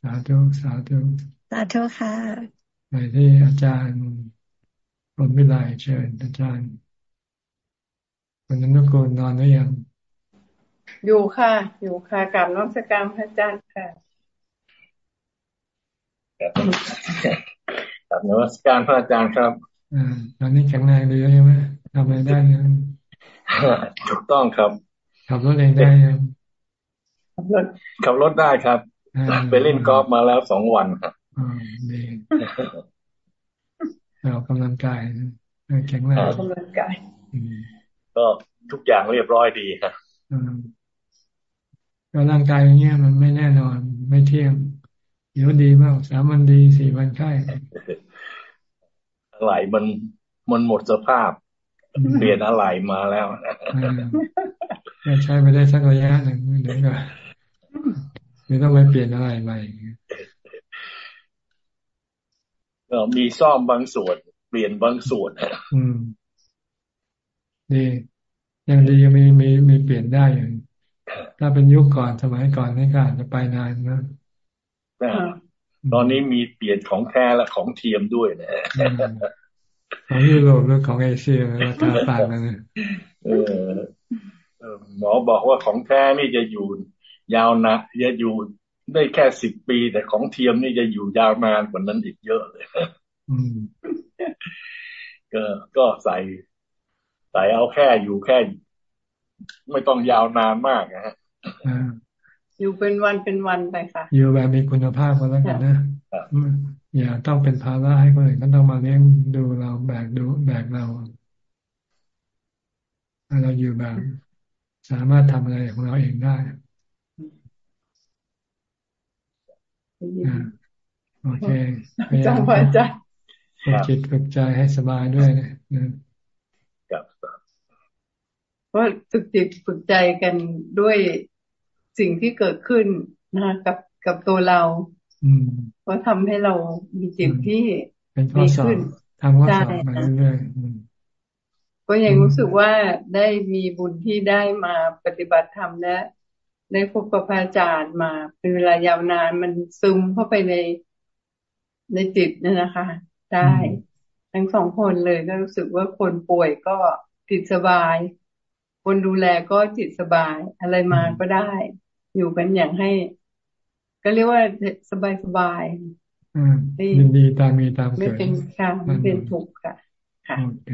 สาธุสาธุสาธุค่ะไปที่อาจารย์รมวิไลเชิญอาจารย์วันนั้นกนนอนหรือยังอยู่ค่ะ อยู่ค่ะกับน้องสกรรมพระอาจารย์ค่ะ ครับนวัตการพระอาจารย์ครับอ่าตอนนี้แข็งแรงดีใช่ไหมทำอะไรได้ยังถูกต้องครับ ขับรถเองได้ยังขับรถขับรถได้ครับ ไปเล่นกอล์ฟมาแล้วสองวันครับอ่าดีเรากำลังกายแข็งแรงกำลังกายก็ทุกอย่างเรียบร้อยดีครับก็ร่างกายอย่างเงี้ยมันไม่แน่นอนไม่เที่ยง เดี๋ยวดีมากสามวันดีสี่วันไข้อะไรมันมันหมดสภาพ เปลี่ยนอะไรมาแล้วจะใช้ไปได้สักระยะหนึ่งเดี๋ยวก็เดี๋ยวต้องไปเปลี่ยนอะไรใหม่ก็มีซ่อมบางส่วน เปลี่ยนบางส่วนอืมดียังดียังมีมีมีเปลี่ยนได้อยู่ถ้าเป็นยุคก่อนสมัยก่อนนี่ก็อาจจะไปนานนะ ตอนนี้มีเปลี่ยนของแท้และของเทียมด้วยนะของยุโรปหรือของเอเชียราคาต่างกันเออหมอบอกว่าของแท้นี่จะอยู่ยาวนะจะอยู่ได้แค่สิบปี แต่ของเทียมนี่จะอยู่ยาวนานกว่านั้นอีกเยอะเลยก็ก็ใส่ใส่เอาแค่อยู่แค่ ไม่ต้องยาวนานมากนะฮะ อยู่เป็นวันเป็นวันไปค่ะ อยู่แบบมีคุณภาพก็แล้วกันนะอย่าต้องเป็นภาระให้คนอื่นก็ต้องมาเลี้ยงดูเราแบกดูแบกเราเราอยู่แบบ สามารถทำอะไรของเราเองได้โอเคจังหวะจ้ะฝึกจิตฝึกใจให้สบายด้วยนะว่าฝึกจิตฝึกใจกันด้วย สิ่งที่เกิดขึ้นนะกับกับตัวเราก็ทำให้เรามีจิตที่ดีขึ้นทำข้อสอบมาเรื่อยๆก็ยังรู้สึกว่าได้มีบุญที่ได้มาปฏิบัติธรรมและได้พบกับพระอาจารย์มา เป็นเวลายาวนานมันซึมเข้าไปในในจิตนั่นนะคะ ได้ ทั้งสองคนเลยก็รู้สึกว่าคนป่วยก็จิตสบาย คนดูแลก็จิตสบายอะไรมาก็ได้ อยู่กันอย่างให้ ก็เรียกว่าสบายสบายยินดีตามมีตามเกิดไม่เป็นค่ะไม่เป็นทุกข์ค่ะ ค่ะโอเค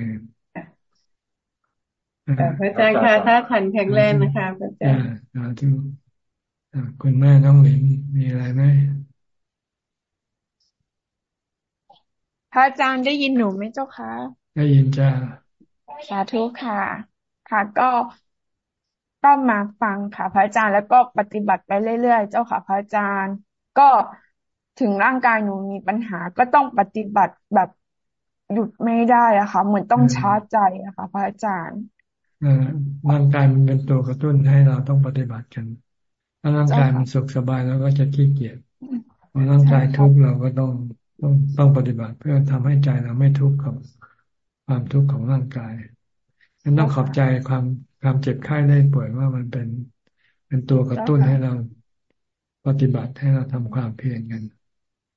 พระอาจารย์ค่ะถ้าทันแข็งแรงนะคะพระอาจารย์สาธุคุณแม่น้องหลินมีอะไรไหมพระอาจารย์ได้ยินหนูไหมเจ้าคะได้ยินจ้าสาธุค่ะ ค่ะ ก็ ก็มาฟังค่ะ พระอาจารย์แล้วก็ปฏิบัติไปเรื่อยๆ เจ้าค่ะพระอาจารย์ ก็ถึงร่างกายหนูมีปัญหาก็ต้องปฏิบัติแบบหยุดไม่ได้อะค่ะ เหมือนต้องชาร์จใจอะค่ะ พระอาจารย์ร่างกายมันเป็นตัวกระตุ้นให้เราต้องปฏิบัติกัน ถ้าร่างกายมันสุขสบายแล้วก็จะขี้เกียจพอร่างกายทุกข์เราก็ต้องต้องต้องปฏิบัติ เพื่อทำให้ใจเราไม่ทุกข์กับความทุกข์ของร่างกาย ฉันต้องขอบใจความความเจ็บไข้ได้ป่วยว่ามันเป็นเป็นตัวกระตุ้นให้เราปฏิบัติให้เราทำความเพียรกัน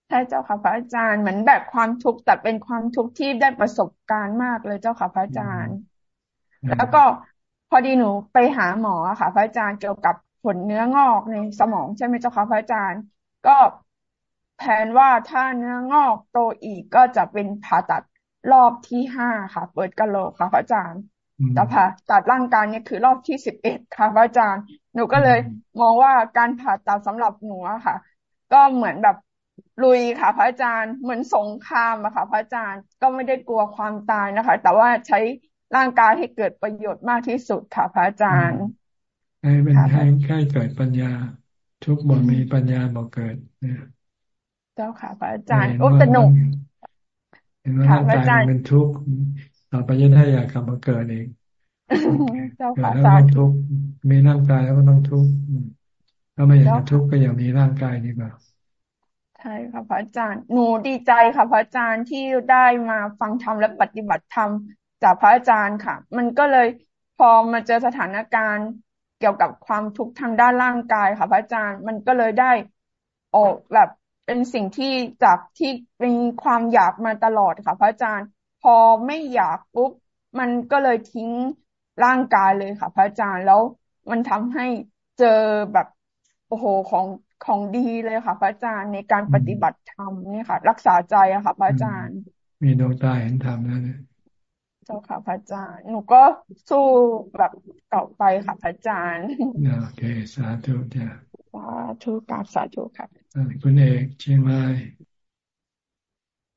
ใช่เจ้าค่ะพระอาจารย์เหมือนแบบความทุกข์แต่เป็นความทุกข์ที่ได้ประสบการณ์มากเลยเจ้าค่ะพระอาจารย์ แล้วก็พอดีหนูไปหาหมอค่ะ พระอาจารย์เกี่ยวกับผลเนื้องอกในสมองใช่ไหมเจ้าค่ะพระอาจารย์ ก็แผนว่าถ้าเนื้องอกโตอีกก็จะเป็นผ่าตัดรอบที่ห้าค่ะ เปิดกะโหลกค่ะพระอาจารย์ แต่ผ่าตัดร่างกายเนี่ยคือรอบที่สิบเอ็ดค่ะพระอาจารย์ หนูก็เลยมองว่าการผ่าตัดสำหรับหนูอะค่ะ ก็เหมือนแบบลุยค่ะ พระอาจารย์เหมือนสงครามอะค่ะ พระอาจารย์ก็ไม่ได้กลัวความตายนะคะ แต่ว่าใช้ร่างกายให้เกิดประโยชน์มากที่สุดค่ะ พระอาจารย์ให้เป็นให้ให้เกิดปัญญา ทุกบ่มีปัญญาบ่เกิดเนี่ยเจ้าค่ะ พระอาจารย์โอ้สนุกเห็นว่าร่างกายเป็นทุกข์ ต่อไปจะได้อยากกลับมาเกิดเองเจ้าค่ะแล้วต้องทุกข์มีร่างกายแล้วก็ต้องทุกข์ถ้าไม่อยากทุกข์ก็อย่ามีร่างกายดีกว่าใช่ค่ะพระอาจารย์ หนูดีใจค่ะพระอาจารย์ที่ได้มาฟังธรรมและปฏิบัติธรรมจากพระอาจารย์ค่ะ มันก็เลยพอมาเจอสถานการณ์เกี่ยวกับความทุกข์ทางด้านร่างกายค่ะพระอาจารย์ มันก็เลยได้ออกแบบเป็นสิ่งที่จากที่เป็นความอยากมาตลอดค่ะพระอาจารย์ พอไม่อยากปุ๊บ มันก็เลยทิ้งร่างกายเลยค่ะ พระอาจารย์แล้วมันทำให้เจอแบบโอ้โหของของดีเลยค่ะ พระอาจารย์ในการปฏิบัติธรรมนี่ค่ะ รักษาใจอะค่ะ พระอาจารย์ มีดวงตาเห็นธรรมแล้วเนี่ยเจ้าค่ะ พระอาจารย์หนูก็สู้แบบต่อไปค่ะ พระอาจารย์โอเคสาธุจ้ะสาธุกราบสาธุค่ะคุณเอกเชียงราย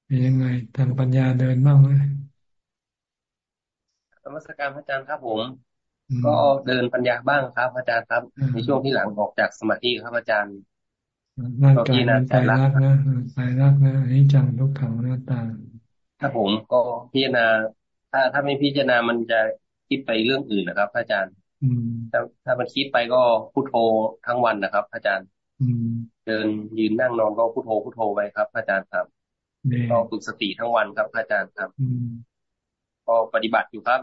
เป็นยังไงทางปัญญาเดินบ้างไหมธรรมสการพระอาจารย์ครับผม ก็เดินปัญญาบ้างครับอาจารย์ครับ ในช่วงที่หลังออกจากสมาธิครับอาจารย์ร่างกายมันใจรักนะใจรักนะนี่จังทุกขังหน้าตาถ้าผมก็พิจารณา ถ้าถ้าไม่พิจารณามันจะคิดไปเรื่องอื่นนะครับ อาจารย์ถ้าถ้ามันคิดไปก็พุทโธทั้งวันนะครับ อาจารย์เดินยืนนั่งนอนก็พุทโธพุทโธไปครับ อาจารย์ครับ ก็ฝึกสติทั้งวันครับอาจารย์ครับก็ปฏิบัติอยู่ครับ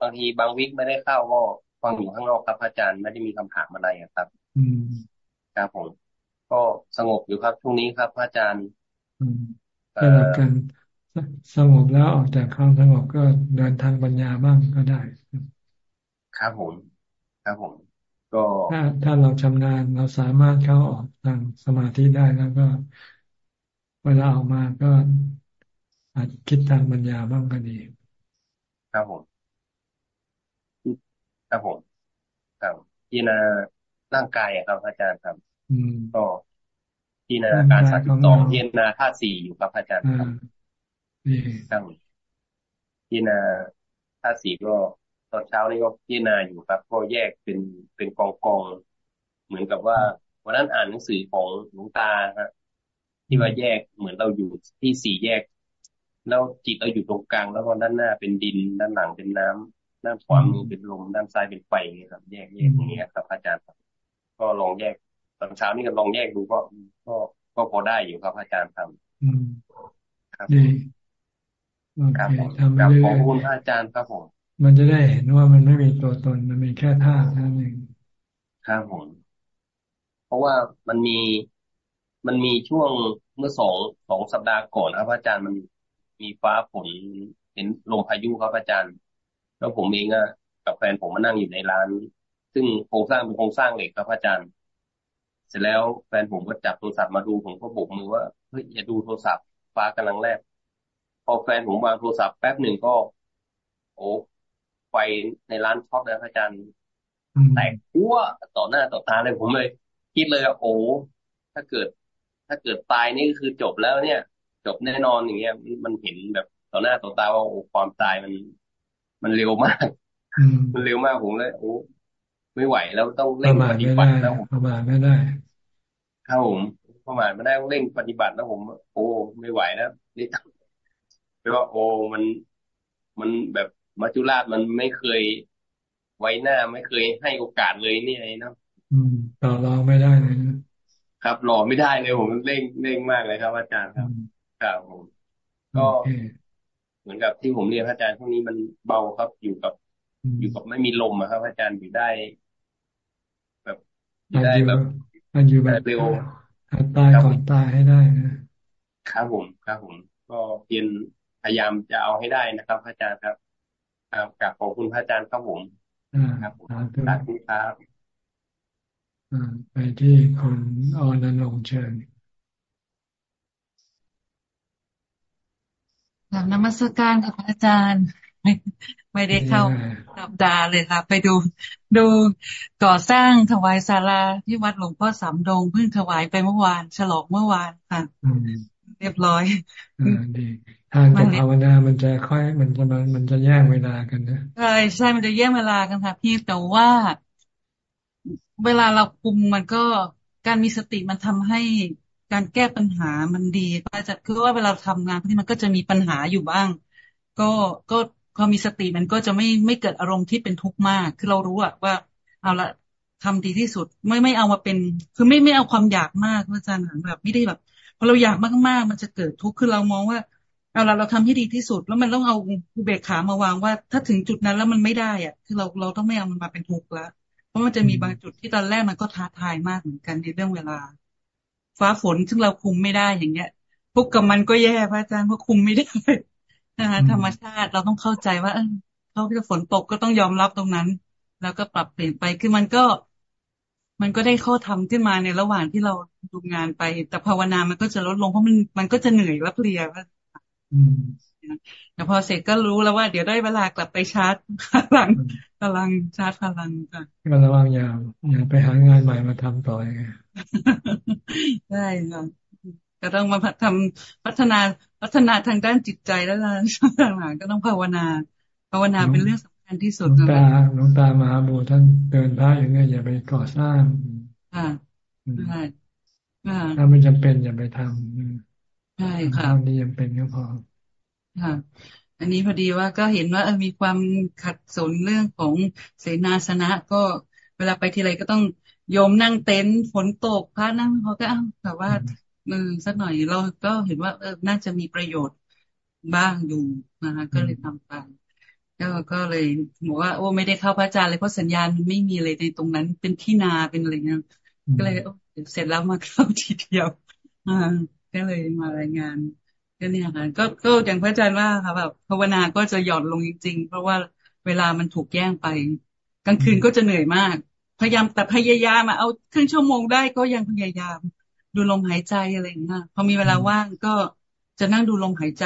บางทีบางวิกไม่ได้เข้าก็ฟังอยู่ข้างนอกครับอาจารย์ไม่ได้มีคำถามอะไรครับ อืมครับผมก็สงบอยู่ครับช่วงนี้ครับอาจารย์สลับกันสงบแล้วออกจากความสงบก็เดินทางปัญญาบ้างก็ได้ครับผมครับผม ก็ถ้าถ้าเราชำนาญเราสามารถเข้าออกทางสมาธิได้แล้วก็ เวลาออกมาก็อาจคิดทางปัญญาบ้างก็ดีครับผมครับผมครับพิจารณาร่างกายครับ อาจารย์ครับก็พิจารณาการสามสิบสองพิจารณาธาตุสี่อยู่ครับอาจารย์ครับครับพิจารณาธาตุสี่ก็ตอนเช้านี่ก็พิจารณาอยู่ครับก็แยกเป็นเป็นกองกองเหมือนกับว่าวันนั้นอ่านหนังสือของหลวงตาฮะ ที่ว่าแยกเหมือนเราอยู่ที่สี่แยก แล้วจิตเราอยู่ตรงกลาง แล้วก็ด้านหน้าเป็นดิน ด้านหลังเป็นน้ำด้านขวามือเป็นลมด้านซ้ายเป็นไฟครับ แยกแยกอย่างนี้ครับ อาจารย์ครับก็ลองแยกตอนเช้านี่ก็ลองแยกดูก็ก็ก็พอได้อยู่ครับอาจารย์ทำครับดีโอเคทำไปเรื่อยๆขอบคุณอาจารย์ครับผมมันจะได้เห็นว่ามันไม่มีตัวตนมันมีแค่ธาตุนั่นเองครับผมเพราะว่ามันมี มันมีช่วงเมื่อสองสองสัปดาห์ก่อนครับอาจารย์มันมีฟ้าฝนเห็นลมพายุครับอาจารย์ แล้วผมเองอะกับแฟนผมมานั่งอยู่ในร้าน ซึ่งโครงสร้างเป็นโครงสร้างเหล็กครับอาจารย์ เสร็จแล้วแฟนผมก็จับโทรศัพท์มาดูผมก็บอกมือว่าเฮ้ยอย่าดูโทรศัพท์ฟ้ากำลังแลบพอแฟนผมวางโทรศัพท์แป๊บหนึ่งก็ โอ้ไฟในร้านช็อปนะอาจารย์แตกพัวต่อหน้าต่อตาเลยผมเลย คิดเลยโอ้ถ้าเกิด ถ้าเกิดตายนี่คือจบแล้วเนี่ย จบแน่นอนอย่างเงี้ย มันเห็นแบบต่อหน้าต่อตาว่าความตายมัน มันเร็วมาก มันเร็วมากผมเลยโอ้ไม่ไหวแล้วต้องเร่งปฏิบัติแล้วประมาณไม่ได้ครับผมก็เข้ามาไม่ได้เร่งปฏิบัติแล้วผม โอ้ไม่ไหวแล้วนี่แปลว่า โอ้มันมันแบบมัจจุราชมันไม่เคยไว้หน้าไม่เคยให้โอกาสเลยนี่ไงนะอืมต่อรองไม่ได้เลย ครับหล่อไม่ได้เลยผมเร่งเร่งมากเลยครับ อาจารย์ครับครับผมก็เหมือนกับที่ผมเรียนอาจารย์พวกนี้มันเบาครับอยู่กับ อยู่กับไม่มีลมอะครับ อาจารย์อยู่ได้ แบบอยู่ได้แบบมันอยู่แบบเร็วตายก่อนตายให้ได้นะครับผมครับผม ก็เพียรพยายามจะเอาให้ได้นะครับอาจารย์ครับกราบขอบคุณพระอาจารย์ครับผมครับผมสาธุครับ ไปที่คุณอนันลงเชิญกลับนมัสการกับพระอาจารย์ไม่ไม่ได้เข้าสัปดาห์เลยค่ะ ไปดูดูก่อสร้างถวายศาลาที่วัดหลวงพ่อสามดงเพิ่งถวายไปเมื่อวาน ฉลองเมื่อวานค่ะเรียบร้อยดีทานกับภาวนามันจะค่อยมันจะมันมันจะแย่งเวลากันนะใช่ใช่มันจะแย่งเวลากันค่ะพี่แต่ว่า เวลาเราคุมมันก็การมีสติมันทำให้การแก้ปัญหามันดีก็จะคือว่าเวลาทำงานพวกนี้มันก็จะมีปัญหาอยู่บ้าง ก็ก็พอมีสติมันก็จะไม่ไม่เกิดอารมณ์ที่เป็นทุกข์มาก คือเรารู้อะว่า เอาละทำดีที่สุดไม่ไม่เอามาเป็น คือไม่ไม่เอาความอยากมากอาจารย์แบบไม่ได้แบบพอเราอยากมากๆ มันจะเกิดทุกข์คือเรามองว่าเอาละเราทำให้ดีที่สุด แล้วมันต้องเอาอุเบกขามาวางว่า ถ้าถึงจุดนั้นแล้วมันไม่ได้อะ คือเราเราต้องไม่เอามันมาเป็นทุกข์ละ เพราะมันจะมีบางจุดที่ตอนแรกมันก็ท้าทายมากเหมือนกันในเรื่องเวลา ฟ้าฝนซึ่งเราคุมไม่ได้อย่างเงี้ยพวกกับมันก็แย่พระอาจารย์เพราะคุมไม่ได้นะคะธรรมชาติเราต้องเข้าใจว่า เออเขาจะฝนตกก็ต้องยอมรับตรงนั้น แล้วก็ปรับเปลี่ยนไปคือมันก็ มันก็ได้ข้อทำขึ้นมาในระหว่างที่เราดูงานไป แต่ภาวนามันก็จะลดลงเพราะมันมันก็จะเหนื่อยและเพลีย แต่พอเสร็จก็รู้แล้วว่าเดี๋ยวได้เวลากลับไปชาร์จพลังพลังชาร์จพลังค่ะก็ระวังอย่าอย่าไปหางานใหม่มาทำต่อไงใช่ค่ะก็ต้องมาทำพัฒนาพัฒนาทางด้านจิตใจแล้วล่ะหลังก็ต้องภาวนาภาวนาเป็นเรื่องสำคัญที่สุดหลวงตาหลวงตามหาบุตรท่านเดินพระอย่างเงี้ยอย่าไปก่อสร้างค่ะใช่ถ้าไม่จำเป็นอย่าไปทำใช่ค่ะนี่ยังเป็นก็พอ ค่ะอันนี้พอดีว่าก็เห็นว่ามีความขัดสนเรื่องของเสนาสนะ ก็เวลาไปทีไรก็ต้องโยมนั่งเต็นท์ฝนตกพระนั่งเขาก็อ้าวแต่ว่ามือสักหน่อยเราก็เห็นว่าเออน่าจะมีประโยชน์บ้างอยู่นะคะก็เลยทำไปก็ก็เลยบอกว่าโอ้ไม่ได้เข้าพระอาจารย์เลยเพราะสัญญาณมันไม่มีเลยในตรงนั้น เป็นที่นาเป็นอะไรเงี้ยก็เลยเสร็จแล้วมาเข้าทีเดียวอ่าก็เลยมารายงาน ก็เนี่ยค่ะก็ก็อย่างพระอาจารย์ว่าค่ะแบบภาวนาก็จะหย่อนลงจริง ๆ เพราะว่าเวลามันถูกแย่งไป กลางคืนก็จะเหนื่อยมาก พยายามแต่พยายามมาเอาครึ่งชั่วโมงได้ก็ยังพยายาม ดูลมหายใจอะไรอย่างเงี้ยพอมีเวลาว่างก็จะนั่งดูลมหายใจ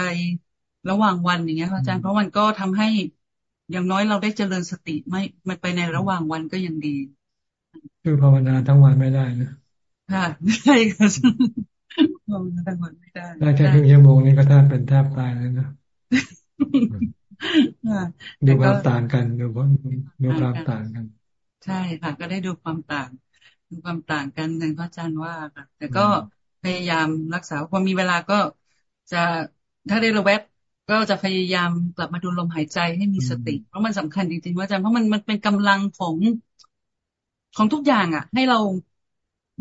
ระหว่างวันอย่างเงี้ยอาจารย์เพราะมันก็ทำให้อย่างน้อยเราได้เจริญสติไม่ไม่ไปในระหว่างวันก็ยังดี คือภาวนาทั้งวันไม่ได้นะค่ะใช่ค่ะภาวนา ทั้งวันไม่ได้ได้แค่ครึ่งชั่วโมงนี้ก็แทบเป็นแทบตายแล้วนะดูความต่างกันดูดูความต่างกัน ใช่ค่ะ ก็ได้ดูความต่างมีความต่างกันอย่างพระอาจารย์ว่าค่ะแต่ก็พยายามรักษาพอมีเวลาก็จะถ้าได้ระแวบก็จะพยายามกลับมาดูลมหายใจให้มีสติ เพราะมันสำคัญจริงๆว่าอาจารย์เพราะมันมันเป็นกำลังของของทุกอย่างอะ ให้เรา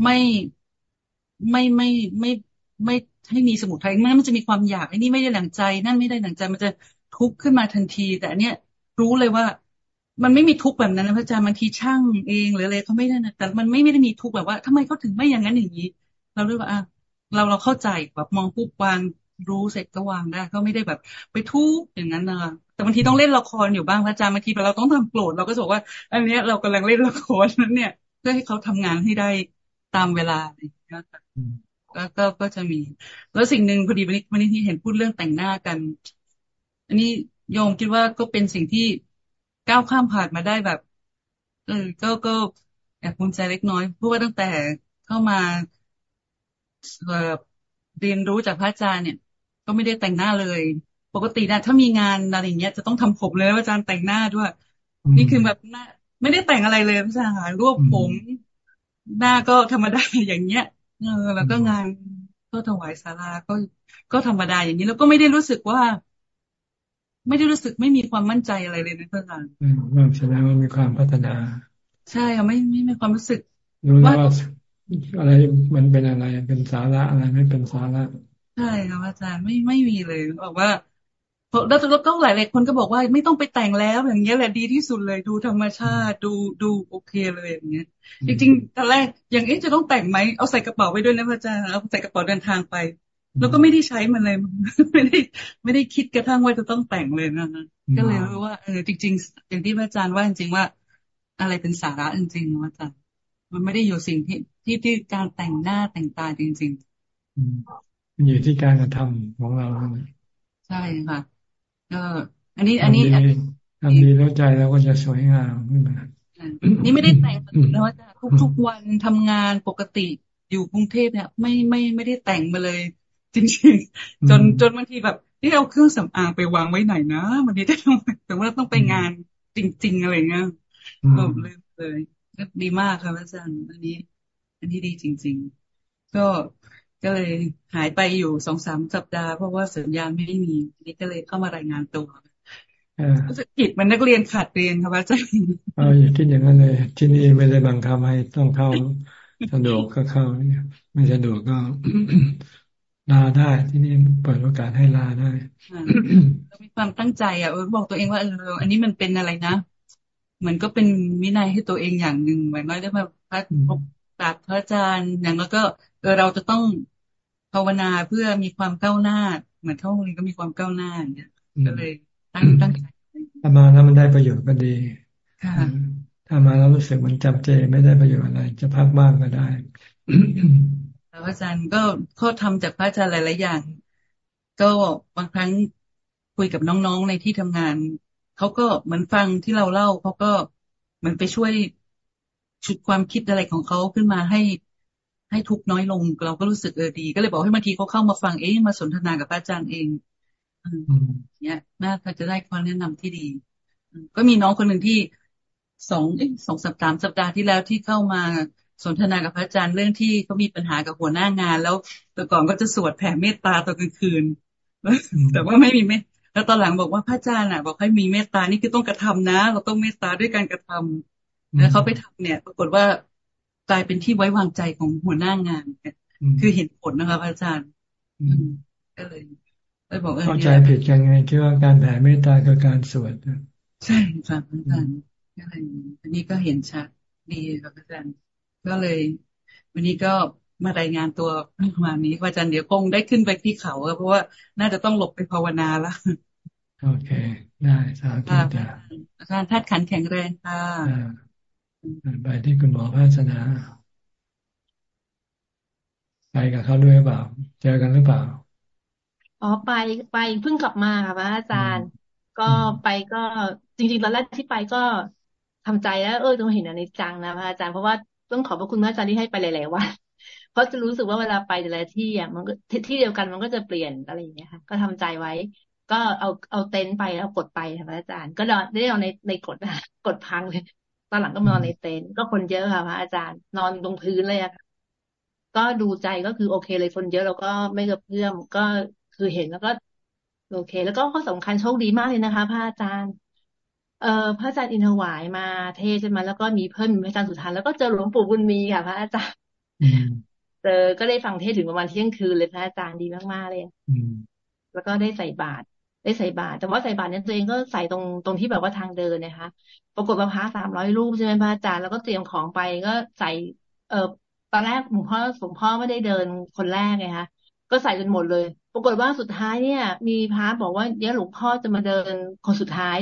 ไม่ ไม่ไม่ไม่ไม่ให้มีสมุทัยไม่งั้นมันจะมีความอยากไอ้นี่ไม่ได้หลังใจ นั่นไม่ได้หลังใจมันจะทุกข์ขึ้นมาทันที แต่อันเนี้ยรู้เลยว่า มันไม่มีทุกข์แบบนั้นนะพระอาจารย์บางทีช่างเองหรืออะไรเขาไม่ได้นะแต่มันไม่ไม่ได้มีทุกข์แบบว่าทำไมเขาถึงไม่อย่างนั้นอย่างนี้ เราเรียกว่าอะเราเราเข้าใจแบบมองปุ๊บวางรู้เสร็จก็วางได้ ก็ไม่ได้แบบ ไปทุกข์อย่างนั้นนะแต่บางทีต้องเล่นละครอยู่บ้างพระอาจารย์บางทีเราต้องทำโกรธเราก็บอกว่า อันเนี้ยเรากำลังเล่นละครนั้นเนี่ย เพื่อให้เขาทำงานให้ได้ตามเวลา เลยนะคะก็ก็ก็จะมี แล้วสิ่งหนึ่งพอดีวันนี้วันนี้ที่เห็นพูดเรื่องแต่งหน้ากัน อันนี้โยมคิดว่าก็เป็นสิ่งที่ก้าวข้ามผ่านมาได้แบบ เออ ก็ก็แอบภูมิใจเล็กน้อยเพราะว่าตั้งแต่เข้ามาเรียนรู้จากพระอาจารย์เนี่ย ก็ไม่ได้แต่งหน้าเลย ปกตินะถ้ามีงานอะไรอย่างเงี้ยจะต้องทำผมเลยอาจารย์แต่งหน้าด้วย นี่คือแบบหน้า ไม่ได้แต่งอะไรเลยพระอาจารย์รวบผม หน้าก็ธรรมดาอย่างเงี้ย เออ แล้วก็งานก็ถวายสาราก็ก็ธรรมดาอย่างนี้ แล้วก็ไม่ได้รู้สึกว่า ไม่ได้รู้สึกไม่มีความมั่นใจอะไรเลยนะพระอาจารย์อืมแสดงว่ามีความพัฒนา ใช่ค่ะไม่ไม่มีความรู้สึกรู้แล้วว่าอะไรมันเป็นอะไรเป็นสาระอะไรไม่เป็นสาระใช่ค่ะอาจารย์ไม่ไม่มีเลยบอกว่า แล้วแล้วก็หลายหลายคนก็บอกว่าไม่ต้องไปแต่งแล้วอย่างเงี้ยแหละดีที่สุดเลยดูธรรมชาติดูดูโอเคเลยอย่างเงี้ย จริงๆตอนแรกอย่างเอ๊ะจะต้องแต่งไหมเอาใส่กระเป๋าไว้ด้วยนะพระอาจารย์เอาใส่กระเป๋าเดินทางไป แล้วก็ไม่ได้ใช้มันเลยไม่ได้ไม่ได้คิดกระทั่งว่าจะต้องแต่งเลยนะก็เลยรู้ว่าเออจริง ๆ อย่างที่พระอาจารย์ว่าจริงๆว่า อะไรเป็นสาระจริงๆอาจารย์มันไม่ได้อยู่สิ่งที่ที่ที่การแต่งหน้าแต่งตาจริงๆมันอยู่ที่การกระทำของเราใช่ค่ะก็ อันนี้ อันนี้ทำดีแล้วใจเราก็จะสวยงามขึ้นมานี่ไม่ได้แต่งนะว่าทุกทุกวันทำงานปกติอยู่กรุงเทพเนี่ย ไม่ไม่ไม่ได้แต่งมาเลย จริงๆ จนจนบางทีแบบที่เอาเครื่องสำอางไปวางไว้ไหนนะวันนี้ต้องแต่ว่าต้องไปงานจริง ๆ อะไรเงี้ยก็ลืมเลยก็ดีมากครับอาจารย์อันนี้ อันนี้ดีจริง ๆ ก็ ก็เลยหายไปอยู่สองสามสัปดาห์เพราะว่าสัญญาณไม่มีนี่ก็เลยเข้ามารายงานตัวรู้สึกผิดมันนักเรียนขาดเรียนครับอาจารย์เอออย่าคิดอย่างนั้นเลย ที่นี่ไม่ได้บังคับให้ต้องเข้าสะดวกก็เข้าไม่สะดวกก็ลาได้ที่นี่เปิดโอกาสให้ลาได้เรามีความตั้งใจอะบอกตัวเองว่าเอออันนี้มันเป็นอะไรนะเหมือนก็เป็นวินัยให้ตัวเองอย่างหนึ่งเหมือนน้อยได้มาพระพบตัดพระอาจารย์อย่างแล้วก็เออเราจะต้อง ภาวนาเพื่อมีความก้าวหน้า เหมือนเข้าโรงเรียนก็มีความก้าวหน้าเนี่ยก็เลยตั้งตั้งใจถ้ามาแล้วมันได้ประโยชน์ก็ดีถ้ามาแล้วรู้สึกมันจำเจไม่ได้ประโยชน์อะไร จะพักบ้างก็ได้แล้วอาจารย์ก็ข้อทำจากพระอาจารย์หลายๆอย่าง ก็บางครั้งคุยกับน้องๆในที่ทำงานเขาก็เหมือนฟังที่เราเล่าเขาก็เหมือนไปช่วยชุดความคิดอะไรของเขาขึ้นมาให้ ให้ทุกน้อยลงเราก็รู้สึกเออดี ก็เลยบอกให้บางทีเขาเข้ามาฟังเอ๊ะมาสนทนากับพระอาจารย์เองเนี่ยน่าจะได้ความแนะนำที่ดี ก็มีน้องคนหนึ่งที่สองสองสัปดาห์สัปดาห์ที่แล้วที่เข้ามาสนทนากับพระอาจารย์เรื่องที่เขามีปัญหากับหัวหน้างาน แล้วแต่ก่อนก็จะสวดแผ่เมตตาตอนกลางคืนแต่ว่าไม่มีเมตแล้วตอนหลังบอกว่าพระอาจารย์อะ บอกให้มีเมตตานี่คือต้องกระทำนะ เราต้องเมตตาด้วยการกระทำแล้วเขาไปทำเนี่ย ปรากฏว่า กลายเป็นที่ไว้วางใจของหัวหน้างานคือเห็นผลนะคะพระอาจารย์ก็เลยเลยบอกเข้าใจผิดกันไงคิดว่าการแผ่เมตตาคือการสวดใช่ค่ะพระอาจารย์ก็เลยอันนี้ก็เห็นชัดดีค่ะพระอาจารย์ก็เลย วันนี้ก็มารายงานตัวประมาณนี้อาจารย์เดี๋ยวคงได้ขึ้นไปที่เขาเพราะว่าน่าจะต้องหลบไปภาวนาละโอเค ได้สาธุจ้าอาจารย์ทัดขันแข็งแรงค่ะ ไปที่คุณหมอภาสนา ไปกับเขาด้วยหรือเปล่า เจอกันหรือเปล่า อ๋อไปไปเพิ่งกลับมาค่ะพระอาจารย์ ก็ไปก็จริง ๆ ตอนแรกที่ไปก็ทำใจแล้ว เออต้องเห็นอันนี้จังนะพระอาจารย์เพราะว่าต้องขอบพระคุณพระอาจารย์ที่ให้ไปหลายๆวันเพราะจะรู้สึกว่าเวลาไปแต่ละที่อะมันก็ที่เดียวกันมันก็จะเปลี่ยนอะไรอย่างเงี้ยค่ะ ก็ทำใจไว้ ก็เอาเอาเต็นท์ไปแล้วกดไปค่ะพระอาจารย์ ก็นอนได้นอนในในกดกดพังเลย ตอนหลังก็นอนในเต็นท์ก็คนเยอะค่ะพระอาจารย์ นอนตรงพื้นเลยอะค่ะก็ดูใจก็คือโอเคเลยคนเยอะเราก็ไม่กระเพื่อมก็คือเห็นแล้วก็ โอเค แล้วก็ข้อสำคัญโชคดีมากเลยนะคะพระอาจารย์ เอ่อพระอาจารย์อินทวายมาเทศใช่ไหมแล้วก็มีเพิ่มพระอาจารย์สุธานแล้วก็เจอหลวงปู่บุญมีค่ะพระอาจารย์เจอก็ได้ฟังเทศถึงประมาณเที่ยงคืนเลยพระอาจารย์ดีมากๆเลยแล้วก็ได้ใส่บาตร ได้ใส่บาตรแต่ว่าใส่บาตรเนี่ยตัวเองก็ใส่ตรงตรงที่แบบว่าทางเดินนะคะ ปรากฏว่าพระสามร้อยรูปใช่ไหมพระอาจารย์แล้วก็เตรียมของไปก็ใส่ เอ่อตอนแรกหลวงพ่อหลวงพ่อไม่ได้เดินคนแรกไงคะก็ใส่จนหมดเลย ปรากฏว่าสุดท้ายเนี่ย มีพระบอกว่าเดี๋ยวหลวงพ่อจะมาเดินคนสุดท้าย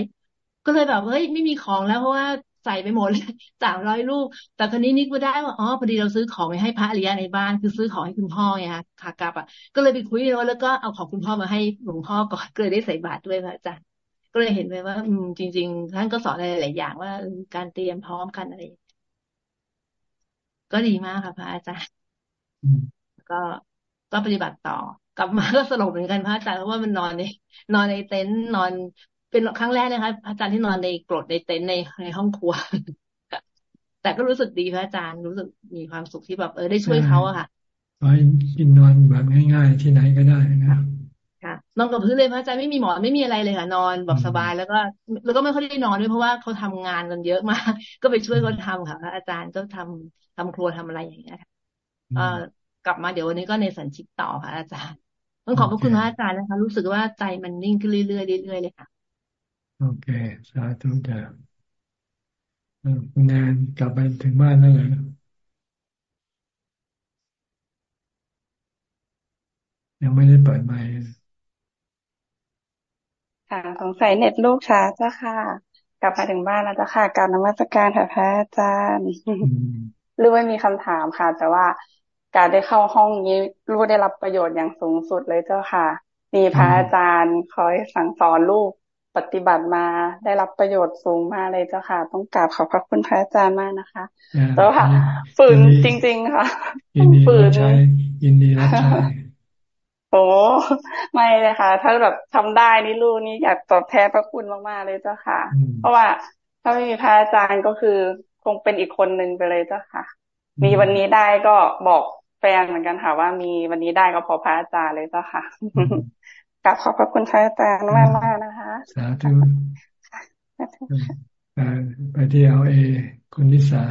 ก็เลยแบบเฮ้ยไม่มีของแล้วเพราะว่า ใส่ไปหมดเลยสามร้อยลูก แต่คนนี้นึกว่าได้ว่าอ๋อพอดีเราซื้อของไปให้พระอริยะในบ้าน คือซื้อของให้คุณพ่อไงคะขากลับอะก็เลยไปคุยแล้วก็เอาของคุณพ่อมาให้หลวงพ่อก่อนก็เลยได้ใส่บาตรด้วยพระอาจารย์ก็เลยเห็นเลยว่า อืมจริง ๆ ท่านก็สอนอะไรหลายอย่างว่าการเตรียมพร้อมกันอะไรก็ดีมากค่ะพระอาจารย์ก็ก็ปฏิบัติต่อกลับมาก็สลบเหมือนกันพระอาจารย์เพราะว่ามันนอนในนอนในเต็นท์นอน เป็นครั้งแรกนะคะ อาจารย์ที่นอนในกรดในเต็นท์ในในห้องครัว แต่ก็รู้สึกดีพระอาจารย์รู้สึกมีความสุขที่แบบเออได้ช่วยเขาอะค่ะไว้กินนอนแบบง่าย ๆ ที่ไหนก็ได้นะค่ะนอนกับพื้นเลยพระอาจารย์ไม่มีหมอนไม่มีอะไรเลยค่ะ นอนแบบสบายแล้วก็ แล้วก็ไม่ค่อยได้นอนด้วยเพราะว่าเขาทำงานกันเยอะมากก็ไปช่วยเขาทาค่ะพระอาจารย์ก็ทำทำครัวทำอะไรอย่างเงี้ยค่ะกลับมาเดี๋ยววันนี้ก็ในสันชิกต่อค่ะอาจารย์ต้องขอบพระคุณพระอาจารย์นะคะ รู้สึกว่าใจมันนิ่งขึ้นเรื่อยๆเรื่อยๆเลยค่ะ โอเค สาธุจ้ะคุณแนนกลับไปถึงบ้านแล้วเหรอยังไม่ได้เปิดไมค์ค่ะ สงสัยเน็ตลูกช้าเจ้าค่ะ กลับมาถึงบ้านแล้วเจ้าค่ะการนมัสการค่ะพระอาจารย์รู้ไม่มีคำถามค่ะ แต่ว่าการได้เข้าห้องนี้รู้ได้รับประโยชน์อย่างสูงสุดเลยเจ้าค่ะ มีพระอาจารย์คอยสั่งสอนลูก ปฏิบัติมาได้รับประโยชน์สูงมากเลยเจ้าค่ะ ต้องกราบขอบพระคุณพระอาจารย์มากนะคะเจ้าค่ะฝืนจริง ๆ ค่ะฝืนยินดีรับใช้โอ้ไม่เลยค่ะ ถ้าแบบทำได้นี่ลูกนี่อยากตอบแทนพระคุณมากๆเลยเจ้าค่ะ เพราะว่าถ้าไม่มีพระอาจารย์ก็คือคงเป็นอีกคนหนึ่งไปเลยเจ้าค่ะ มีวันนี้ได้ก็บอกแฟนเหมือนกันค่ะว่ามีวันนี้ได้ก็พอพระอาจารย์เลยเจ้าค่ะกลับขอบพระคุณพระอาจารย์มากมากนะคะ สาธุไปที่เอาเอคุณนิสา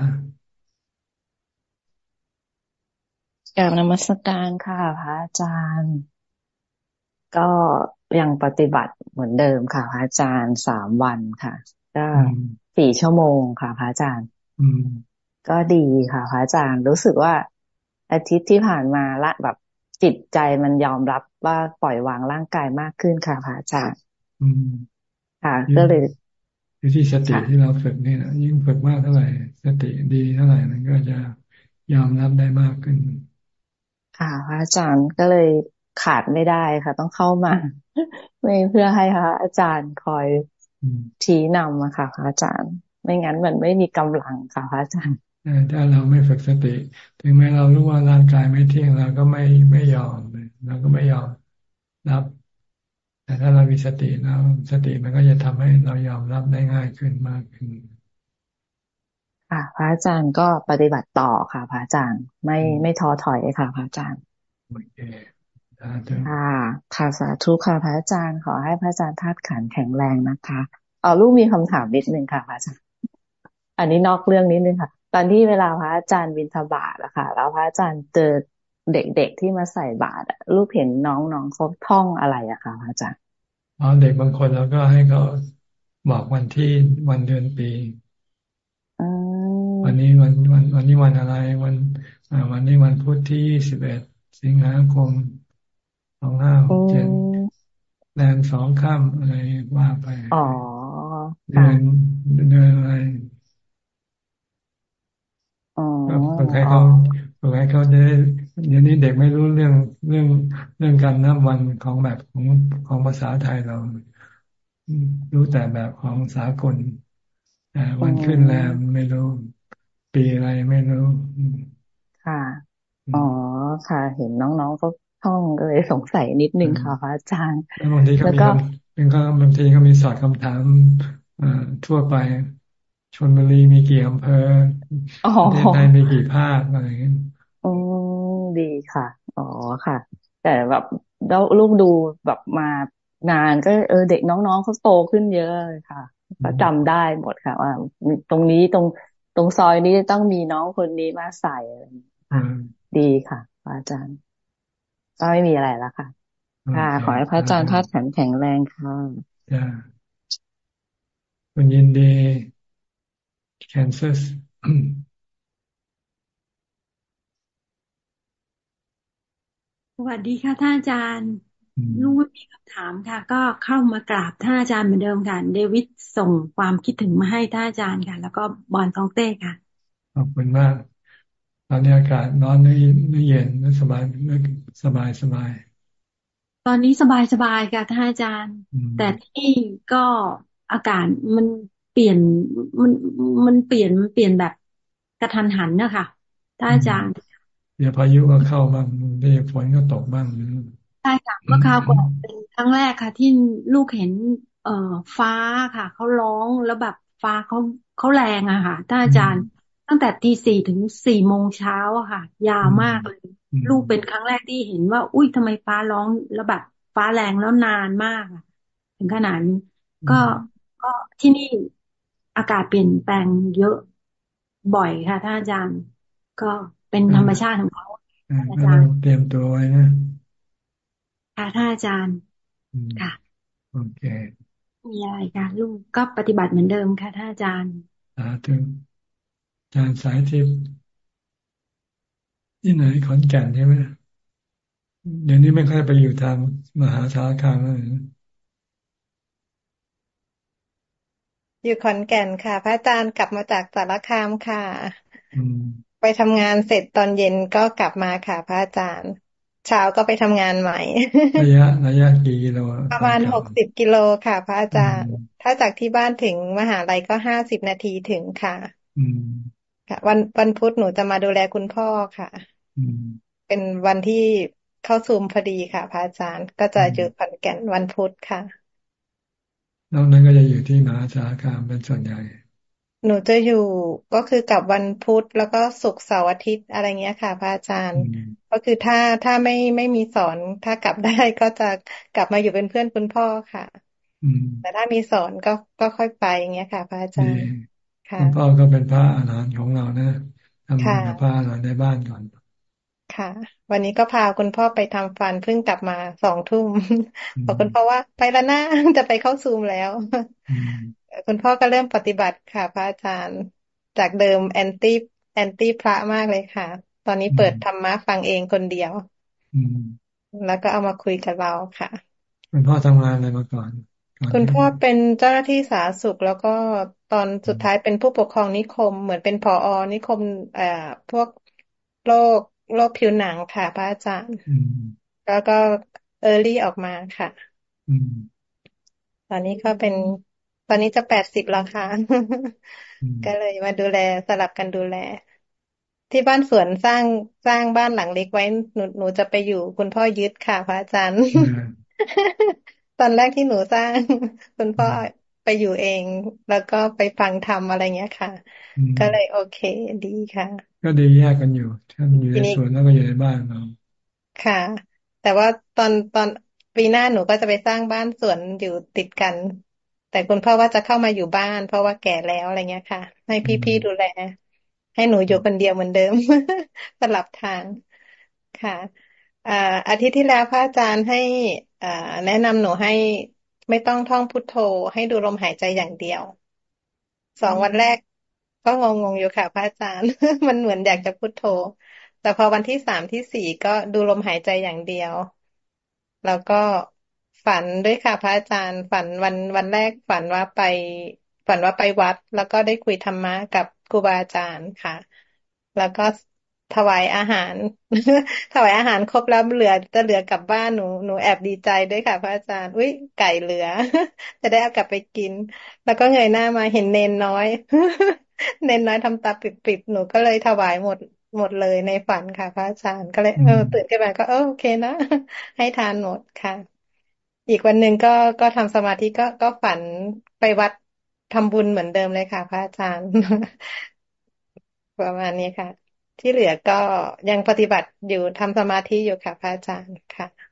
กราบนมัสการค่ะพระอาจารย์ ก็ยังปฏิบัติเหมือนเดิมค่ะพระอาจารย์สามวันค่ะ ก็สี่ชั่วโมงค่ะพระอาจารย์ก็ดีค่ะพระอาจารย์รู้สึกว่า อาทิตย์ที่ผ่านมาละแบบจิตใจมันยอมรับว่าปล่อยวางร่างกายมากขึ้นค่ะพระอาจารย์ ค่ะ ก็เลยอยู่ที่สติที่เราฝึกนี่นะยิ่งฝึกมากเท่าไหร่ สติดีเท่าไหร่มันก็จะยอมรับได้มากขึ้น ค่ะพระอาจารย์ก็เลยขาดไม่ได้ค่ะ ต้องเข้ามาไม่เพื่อให้พระอาจารย์คอยชี้นำอะค่ะพระอาจารย์ ไม่งั้นมันไม่มีกำลังค่ะพระอาจารย์ถ้าเราไม่ฝึกสติ ถึงแม้เรารู้ว่าร่างกายไม่เที่ยงเราก็ไม่ไม่ยอมเราก็ไม่ยอมรับ แต่ถ้าเรามีสติแล้ว สติมันก็จะทำให้เรายอมรับได้ง่ายขึ้นมากขึ้นค่ะพระอาจารย์ก็ปฏิบัติต่อค่ะพระอาจารย์ไม่ไม่ท้อถอยค่ะพระอาจารย์โอเคค่ะค่ะสาธุค่ะพระอาจารย์ขอให้พระอาจารย์ธาตุขันแข็งแรงนะคะเอาลูกมีคำถามนิดนึงค่ะพระอาจารย์อันนี้นอกเรื่องนิดนึงค่ะ ตอนที่เวลาพระอาจารย์บินทบาทอะค่ะแล้วพระอาจารย์เจอ เด็กๆที่มาใส่บาตรลูกเห็นน้องๆเขาท่องอะไรอะค่ะพระอาจารย์อ๋อเด็กบางคนแล้วก็ให้เขาบอกวันที่วันเดือนปีวันนี้วันวันวันนี้วันอะไร วันวันนี้วันพุธที่ยี่สิบเอ็ดสิงหาคมสองห้าหกเจ็ดแรมสองค่ำอะไรว่าไปเดือนเดือนอะไรก็ฝึกให้เขาฝึกให้เขาได้ เดี๋ยวนี้เด็กไม่รู้เรื่องเรื่องเรื่องการนับวันของแบบของของภาษาไทยเรา รู้แต่แบบของสากลแต่วันขึ้นแรมไม่รู้ ปีอะไรไม่รู้ ค่ะ อ๋อค่ะ เห็นน้องๆก็ท่องก็เลยสงสัยนิดนึงค่ะพระอาจารย์แล้วบางทีก็มีเป็นก็บางทีก็มีสอดคำถามอทั่วไปชนบุรีมีกี่อำเภอประเทศไทยมีกี่ภาคอะไรอย่างนี้อืม ดีค่ะ อ๋อค่ะ แต่แบบแล้วลูกดูแบบมานานก็เออเด็กน้องๆเขาโตขึ้นเยอะเลยค่ะก็จำได้หมดค่ะ ว่า ตรงนี้ตรงตรงซอยนี้ต้องมีน้องคนนี้มาใส่อะไรดีค่ะพระอาจารย์ ก็ไม่มีอะไรแล้วค่ะ ค่ะ ขอให้พระอาจารย์ทัดแข็งแข็งแรงค่ะจ้าคุณยินดีแคนซัสส วัสดีค่ะท่านอาจารย์ลูกมีคำถามค่ะ ก็เข้ามากราบท่านอาจารย์เหมือนเดิมค่ะเดวิดส่งความคิดถึงมาให้ท่านอาจารย์ค่ะ แล้วก็บอลตองเต้ค่ะ ขอบคุณมากตอนนี้อากาศร้อนหรือเย็นหรือสบายหรือสบายสบาย ตอนนี้สบายสบายค่ะท่านอาจารย์ แต่ที่ก็อากาศมันเปลี่ยนมันมันเปลี่ยนมันเปลี่ยนแบบกระทันหันนะคะท่านอาจารย์ เดี๋ยวพายุก็เข้าบ้างเดี๋ยวฝนก็ตกบ้างใช่ค่ะเมื่อคราวก่อนเป็นครั้งแรกค่ะ ที่ลูกเห็น เอ่อฟ้าค่ะเขาร้องแล้วแบบฟ้าเขาเขาแรงอะค่ะท่านอาจารย์ตั้งแต่ตีสี่ถึงสี่โมงเช้าอะค่ะ ยาวมากเลย ลูกเป็นครั้งแรกที่เห็นว่า อุ้ยทำไมฟ้าร้องแล้วแบบฟ้าแรงแล้วนานมากถึงขนาดนี้ก็ก็ที่นี่อากาศเปลี่ยนแปลงเยอะบ่อยค่ะท่านอาจารย์ ก็ เป็นธรรมชาติของเขาอาจารย์เตรียมตัวไว้นะค่ะท่านอาจารย์ค่ะโอเคมีอะไรคะลูกก็ปฏิบัติเหมือนเดิมค่ะท่านอาจารย์สาธุอาจารย์สายทิพย์ที่ไหนขอนแก่นใช่ไหมเดี๋ยวนี้ไม่ค่อยไปอยู่ทางมหาสารคามแล้วอยู่ขอนแก่นค่ะ พระอาจารย์กลับมาจากสารคามค่ะ ไปทำงานเสร็จตอนเย็นก็กลับมาค่ะพระอาจารย์ เช้าก็ไปทำงานใหม่ ระยะระยะกี่กิโลประมาณหกสิบกิโลค่ะ พระอาจารย์ ถ้าจากที่บ้านถึงมหาลัยก็ห้าสิบนาทีถึงค่ะค่ะ วันวันพุธหนูจะมาดูแลคุณพ่อค่ะเป็นวันที่เข้าซูมพอดีค่ะ พระอาจารย์ ก็จะอยู่ขอนแก่นวันพุธค่ะนอกนั้นก็จะอยู่ที่มหาสารคามเป็นส่วนใหญ่ หนูจะอยู่ก็คือกลับวันพุธแล้วก็ศุกร์เสาร์อาทิตย์อะไรเงี้ยค่ะพระอาจารย์ ก็คือถ้าถ้าไม่ไม่มีสอนถ้ากลับได้ก็จะกลับมาอยู่เป็นเพื่อนคุณพ่อค่ะแต่ถ้ามีสอนก็ก็ค่อยไปอย่างเงี้ยค่ะพระอาจารย์ ค่ะคุณพ่อก็เป็นพระอาหารของเรานะทำงานกับพระอาหารในบ้านก่อน ค่ะ วันนี้ก็พาคุณพ่อไปทำฟันเพิ่งกลับมาสองทุ่มบอกคุณพ่อว่าไปแล้วนะจะไปเข้าซูมแล้ว คุณพ่อก็เริ่มปฏิบัติค่ะ พระอาจารย์ จากเดิม anti anti พระมากเลยค่ะ ตอนนี้เปิดธรรมะฟังเองคนเดียวแล้วก็เอามาคุยกับเราค่ะ คุณพ่อทำงานอะไรมาก่อน คุณพ่อเป็นเจ้าหน้าที่สาธารณสุข แล้วก็ตอนสุดท้ายเป็นผู้ปกครองนิคม เหมือนเป็นผอ.นิคมเอ่อพวกโรค โรคผิวหนังค่ะพระอาจารย์แล้วก็ early ออกมาค่ะตอนนี้ก็เป็นตอนนี้จะแปดสิบแล้วค่ะ ก็เลยมาดูแลสลับกันดูแล ที่บ้านสวนสร้างสร้างบ้านหลังเล็กไว้หนูหนูจะไปอยู่คุณพ่อยึดค่ะพระอาจารย์ ตอนแรกที่หนูสร้าง คุณพ่อไป อยู่เอง แล้วก็ไปฟังธรรมอะไรเงี้ยค่ะ ก็เลยโอเค ดีค่ะ ก็ดีแยกกันอยู่ท่านอยู่ในสวนแล้วก็อยู่ในบ้านเราค่ะ แต่ว่าตอนตอนปีหน้าหนูก็จะไปสร้างบ้านสวนอยู่ติดกัน แต่คุณพ่อว่าจะเข้ามาอยู่บ้าน เพราะว่าแก่แล้วอะไรเงี้ยค่ะ ให้พี่ๆดูแล ให้หนูอยู่คนเดียวเหมือนเดิมสลับทางค่ะอาทิตย์ที่แล้วพระอาจารย์ให้แนะนำหนูให้ ไม่ต้องท่องพุทโธ ให้ดูลมหายใจอย่างเดียว สองวันแรกก็งงๆอยู่ค่ะพระอาจารย์ มันเหมือนอยากจะพุทโธ แต่พอวันที่สามที่สี่ก็ดูลมหายใจอย่างเดียว แล้วก็ฝันด้วยค่ะพระอาจารย์ ฝันวันวันแรกฝันว่าไป ฝันว่าไปวัด แล้วก็ได้คุยธรรมะกับครูบาอาจารย์ค่ะ แล้วก็ ถวายอาหาร ถวายอาหารครบแล้วเหลือจะเหลือกลับบ้านหนูหนูแอบดีใจด้วยค่ะพระอาจารย์อุ้ยไก่เหลือ จะได้เอากลับไปกิน แล้วก็เงยหน้ามาเห็นเนนน้อย เนนน้อยทำตาปิดๆหนูก็เลยถวายหมดหมดเลยในฝันค่ะ พระอาจารย์ก็เลยเออตื่นขึ้นมาก็เออโอเคนะให้ทานหมดค่ะ อีกวันหนึ่งก็ก็ทำสมาธิก็ก็ฝันไปวัดทำบุญเหมือนเดิมเลยค่ะ พระอาจารย์ประมาณนี้ค่ะ ที่เหลือก็ยังปฏิบัติอยู่ทำสมาธิอยู่ค่ะพระอาจารย์ค่ะ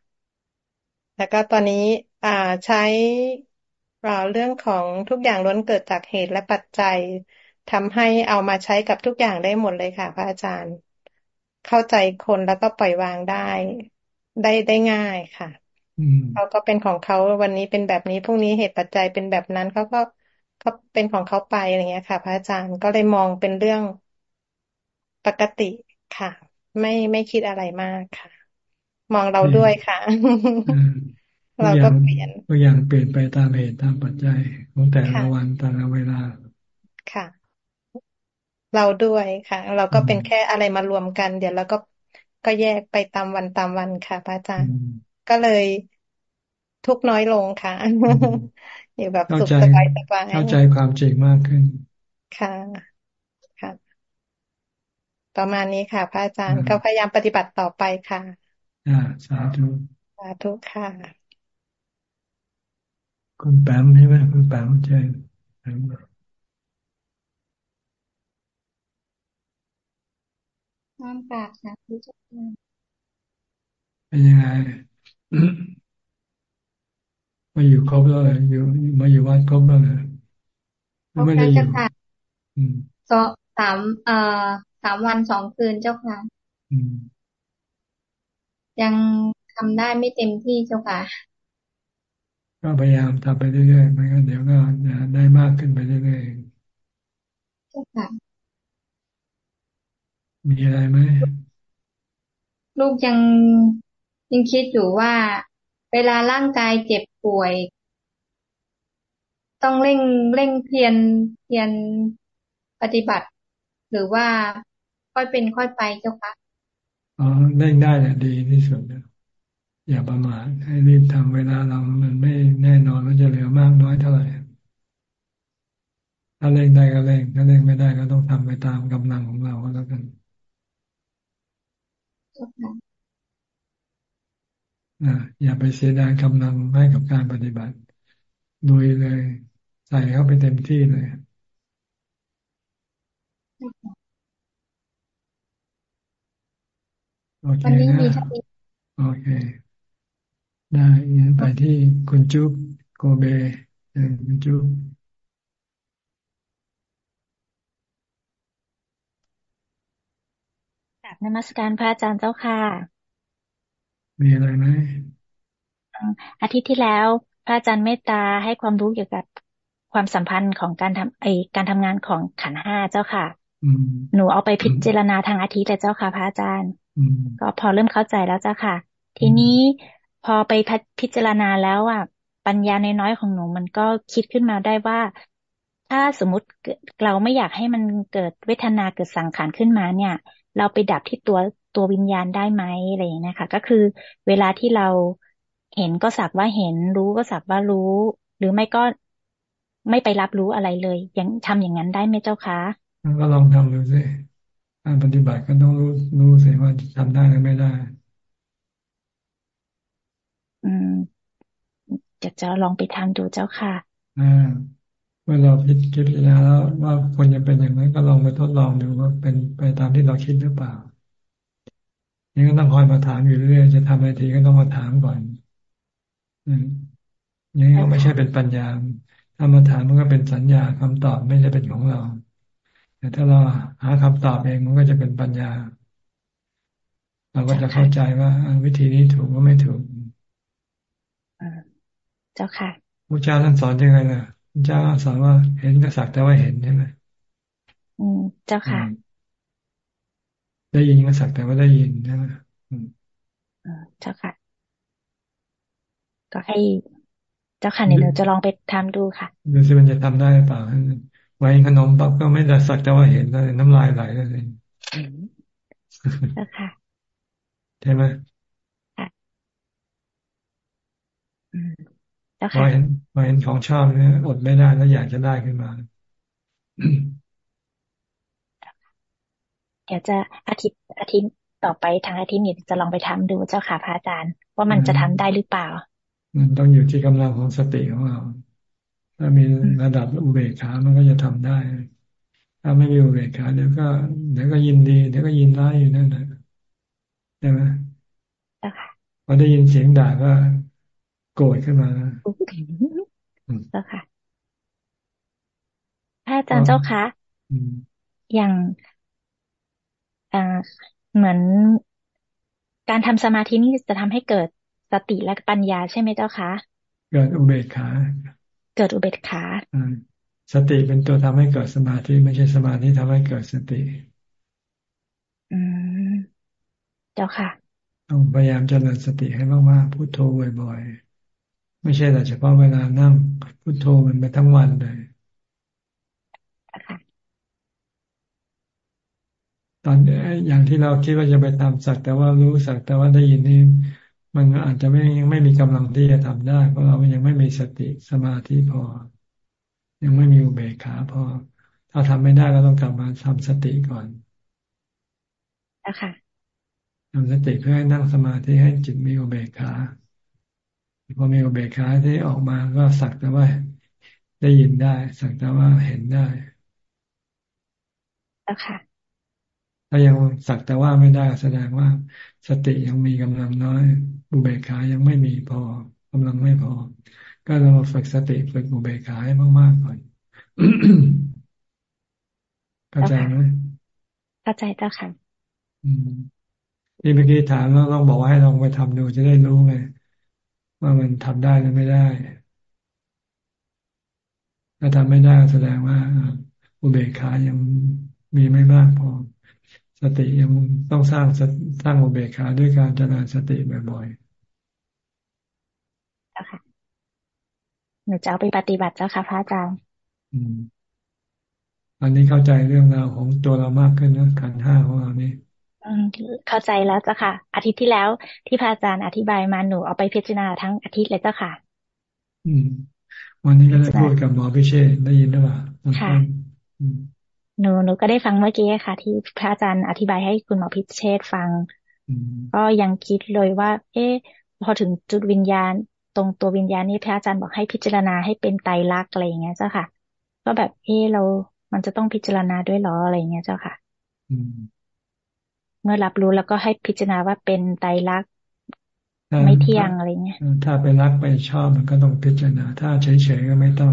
แล้วก็ตอนนี้อ่าใช้เรื่องของทุกอย่างล้วนเกิดจากเหตุและปัจจัยทำให้เอามาใช้กับทุกอย่างได้หมดเลยค่ะ พระอาจารย์ เข้าใจคนแล้วก็ปล่อยวางได้ ได้ได้ง่ายค่ะเขาก็เป็นของเขาวันนี้เป็นแบบนี้พรุ่งนี้เหตุปัจจัยเป็นแบบนั้นเขาก็เขาเป็นของเขาไปอะไรเงี้ยค่ะ พระอาจารย์ก็เลยมองเป็นเรื่อง ปกติค่ะ ไม่ไม่คิดอะไรมากค่ะ มองเราด้วยค่ะเราก็เปลี่ยนตัวอย่างเปลี่ยนไปตามเหตุตามปัจจัยของแต่ละวันแต่ละเวลาค่ะ เราด้วยค่ะ เราก็เป็นแค่อะไรมารวมกัน เดี๋ยวเราก็ก็แยกไปตามวันตามวันค่ะพระอาจารย์ก็เลยทุกน้อยลงค่ะอยู่แบบสุขสบายสบายเข้าใจความจริงมากขึ้น ค่ะค่ะ ประมาณนี้ค่ะ พระอาจารย์ก็พยายามปฏิบัติต่อไปค่ะอ่าสาธุสาธุค่ะ คุณแปมใช่ไหมคุณแปมใช่น้ำปากนะทุกท่านเป็นยังไงมาอยู่ครบแล้วเลยอยู่มาอยู่วัดครบแล้วเลยไม่ได้อยู่สองสามเอ่อ สามวันสองคืนเจ้าค่ะยังทำได้ไม่เต็มที่เจ้าค่ะ ก็พยายามทำไปเรื่อยๆไม่งั้นเดี๋ยวก็จะได้มากขึ้นไปเรื่อยๆเจ้าค่ะ มีอะไรไหมลูกยังยังคิดอยู่ว่า เวลาร่างกายเจ็บป่วย ต้องเร่งเร่งเพียรเพียรปฏิบัติ หรือว่า ค่อยเป็นค่อยไปเจ้าคะอ๋อเร่งได้แหละดีที่สุดนะอย่าประมาทให้รีบทำเวลาเรามันไม่แน่นอนว่าจะเหลือมากน้อยเท่าไหร่ถ้าเร่งได้ก็เร่งถ้าเร่งไม่ได้ก็ต้องทำไปตามกำลังของเราก็แล้วกันนะอย่าไปเสียดายกำลังให้กับการปฏิบัติดุยเลย ใส่เข้าไปเต็มที่เลย โอเคนะโอเค ได้งั้นไปที่คุณจุ๊บโกเบคุณจุ๊บกับนมัสการพระอาจารย์เจ้าค่ะ มีอะไรไหมอาทิตย์ที่แล้ว พระอาจารย์เมตตาให้ความรู้เกี่ยวกับความสัมพันธ์ของการทำไอการทำงานของขันห้าเจ้าค่ะหนูเอาไปพิจารณาทางอาทิตย์เลยเจ้าค่ะพระอาจารย์ ก็พอเริ่มเข้าใจแล้วจ้าค่ะ ทีนี้พอไปพิจารณาแล้วอะ ปัญญาในน้อยของหนูมันก็คิดขึ้นมาได้ว่า ถ้าสมมติเราไม่อยากให้มันเกิดเวทนาเกิดสังขารขึ้นมาเนี่ย เราไปดับที่ตัวตัววิญญาณได้ไหมอะไรอย่างนี้ค่ะก็คือเวลาที่เราเห็นก็สักว่าเห็นรู้ก็สักว่ารู้ หรือไม่ก็ไม่ไปรับรู้อะไรเลย ยังทำอย่างนั้นได้ไหมเจ้าคะก็ลองทำดูสิ การปฏิบัติก็ต้องรู้รู้สิว่าทำได้หรือไม่ได้ อืมจะจะลองไปทำดูเจ้าค่ะอ่าเมื่อเราพิจารณาแล้วว่าควรจะเป็นอย่างนั้นก็ลองไปทดลองดูว่าเป็นไปตามที่เราคิดหรือเปล่านี่ก็ต้องคอยมาถามอยู่เรื่อยจะทำอะไรทีก็ต้องมาถามก่อน อืมนี่ก็ไม่ใช่เป็นปัญญาถ้ามาถามมันก็เป็นสัญญาคำตอบไม่ใช่เป็นของเรา แต่ถ้าเราหาคำตอบเองมันก็จะเป็นปัญญา เราก็จะเข้าใจว่าวิธีนี้ถูกก็ไม่ถูกเจ้าค่ะพระเจ้าท่านสอนยังไงนะพระเจ้าสอนว่าเห็นก็สักแต่ว่าเห็นใช่ไหมอืมเจ้าค่ะ ได้ยินก็สักแต่ว่าได้ยินใช่ไหมเจ้าค่ะ ก็ให้ เจ้าค่ะเดี๋ยวเราจะลองไปทำดูค่ะดูสิมันจะทำได้หรือเปล่า ไว้ขนมปั๊บก็ไม่ได้สักแต่ว่าเห็นเลยน้ำลายไหลเลยเจ้าค่ะใช่ไหมเจ้าค่ะเห็นเห็นของชอบเนี่ยอดไม่ได้แล้วอยากจะได้ขึ้นมาเดี๋ยวจะอาทิตย์อาทิตย์ต่อไปทางอาทิตย์นี้จะลองไปทำดูเจ้าค่ะพระอาจารย์ ว่ามันจะทำได้หรือเปล่า มันต้องอยู่ที่กำลังของสติของเรา ถ้ามีระดับอุเบกขา มันก็จะทำได้ ถ้าไม่มีอุเบกขาเดี๋ยวก็เดี๋ยวก็ยินดี เดี๋ยวก็ยินร้ายอยู่นั่นแหละใช่ไหมพอได้ยินเสียงด่าก็โกรธขึ้นมาเจ้าค่ะพระอาจารย์เจ้าคะอย่างเหมือนการทำสมาธินี่จะทำให้เกิดสติและปัญญาใช่ไหมเจ้าคะ เกิดอุเบกขา เกิดอุเบกขาสติเป็นตัวทำให้เกิดสมาธิไม่ใช่สมาธิทำให้เกิดสติ อืมเจ้าค่ะต้องพยายามเจริญสติให้มากๆพุโทโธบ่อยๆไม่ใช่แต่เฉพาะเวลานั่งพุโทโธมันไปทั้งวันเลยตอนอย่างที่เราคิดว่าจะไปทำสักแต่ว่ารู้สักแต่ว่าได้ยินนี่ มันอาจจะไม่ยังไม่มีกำลังที่จะทำได้ เพราะเรายังไม่มีสติสมาธิพอ ยังไม่มีอุเบกขาพอ ถ้าทำไม่ได้ก็ต้องกลับมาทำสติก่อนนะคะทำสติเพื่อให้นั่งสมาธิให้จิตมีอุเบกขาพอมีอุเบกขาที่ออกมาก็สักแต่ว่าได้ยินได้ สักแต่ว่าเห็นได้แล้วค่ะถ้ายังสักแต่ว่าไม่ได้แสดงว่าสติยังมีกำลังน้อย อุเบกขายังไม่มีพอกำลังไม่พอ ก็เราฝึกสติฝึกอุเบกขาให้มากๆก่อนเข้าใจไหมเข้าใจเจ้าค่ะที่เมื่อกี้ถามแล้วต้องบอกว่าให้ลองไปทำดูจะได้รู้ไงว่ามันทำได้หรือไม่ได้ ถ้าทำไม่ได้แสดงว่าอุเบกขายังมีไม่มากพอ สติยังต้องสร้างสร้างอุเบกขาด้วยการเจริญสติบ่อยๆเจ้าค่ะหนูจะเอาไปปฏิบัติเจ้าค่ะพระอาจารย์อันนี้เข้าใจเรื่องราวของตัวเรามากขึ้นนะขันห้าของเรานี่เข้าใจแล้วเจ้าค่ะ อาทิตย์ที่แล้วที่พระอาจารย์อธิบายมาหนูเอาไปพิจารณาทั้งอาทิตย์เลยเจ้าค่ะ อืม วันนี้ก็ได้พูดกับหมอพิเชษได้ยินหรือเปล่าค่ะ หนูหนูก็ได้ฟังเมื่อกี้ค่ะ ที่พระอาจารย์อธิบายให้คุณหมอพิเชษฟัง ก็ยังคิดเลยว่า เอ๊ะพอถึงจุดวิญญาณ ตรงตัววิญญาณนี้พระอาจารย์บอกให้พิจารณาให้เป็นไตรลักษณ์อะไรอย่างเงี้ยเจ้าค่ะ ก็แบบเอ๊ะเรา มันจะต้องพิจารณาด้วยหรออะไรอย่างเงี้ยเจ้าค่ะเมื่อรับรู้แล้วก็ให้พิจารณาว่าเป็นไตรลักษณ์ไม่เที่ยงอะไรเงี้ยถ้าไปรักไปชอบมันก็ต้องพิจารณา ถ้าเฉยๆก็ไม่ต้อง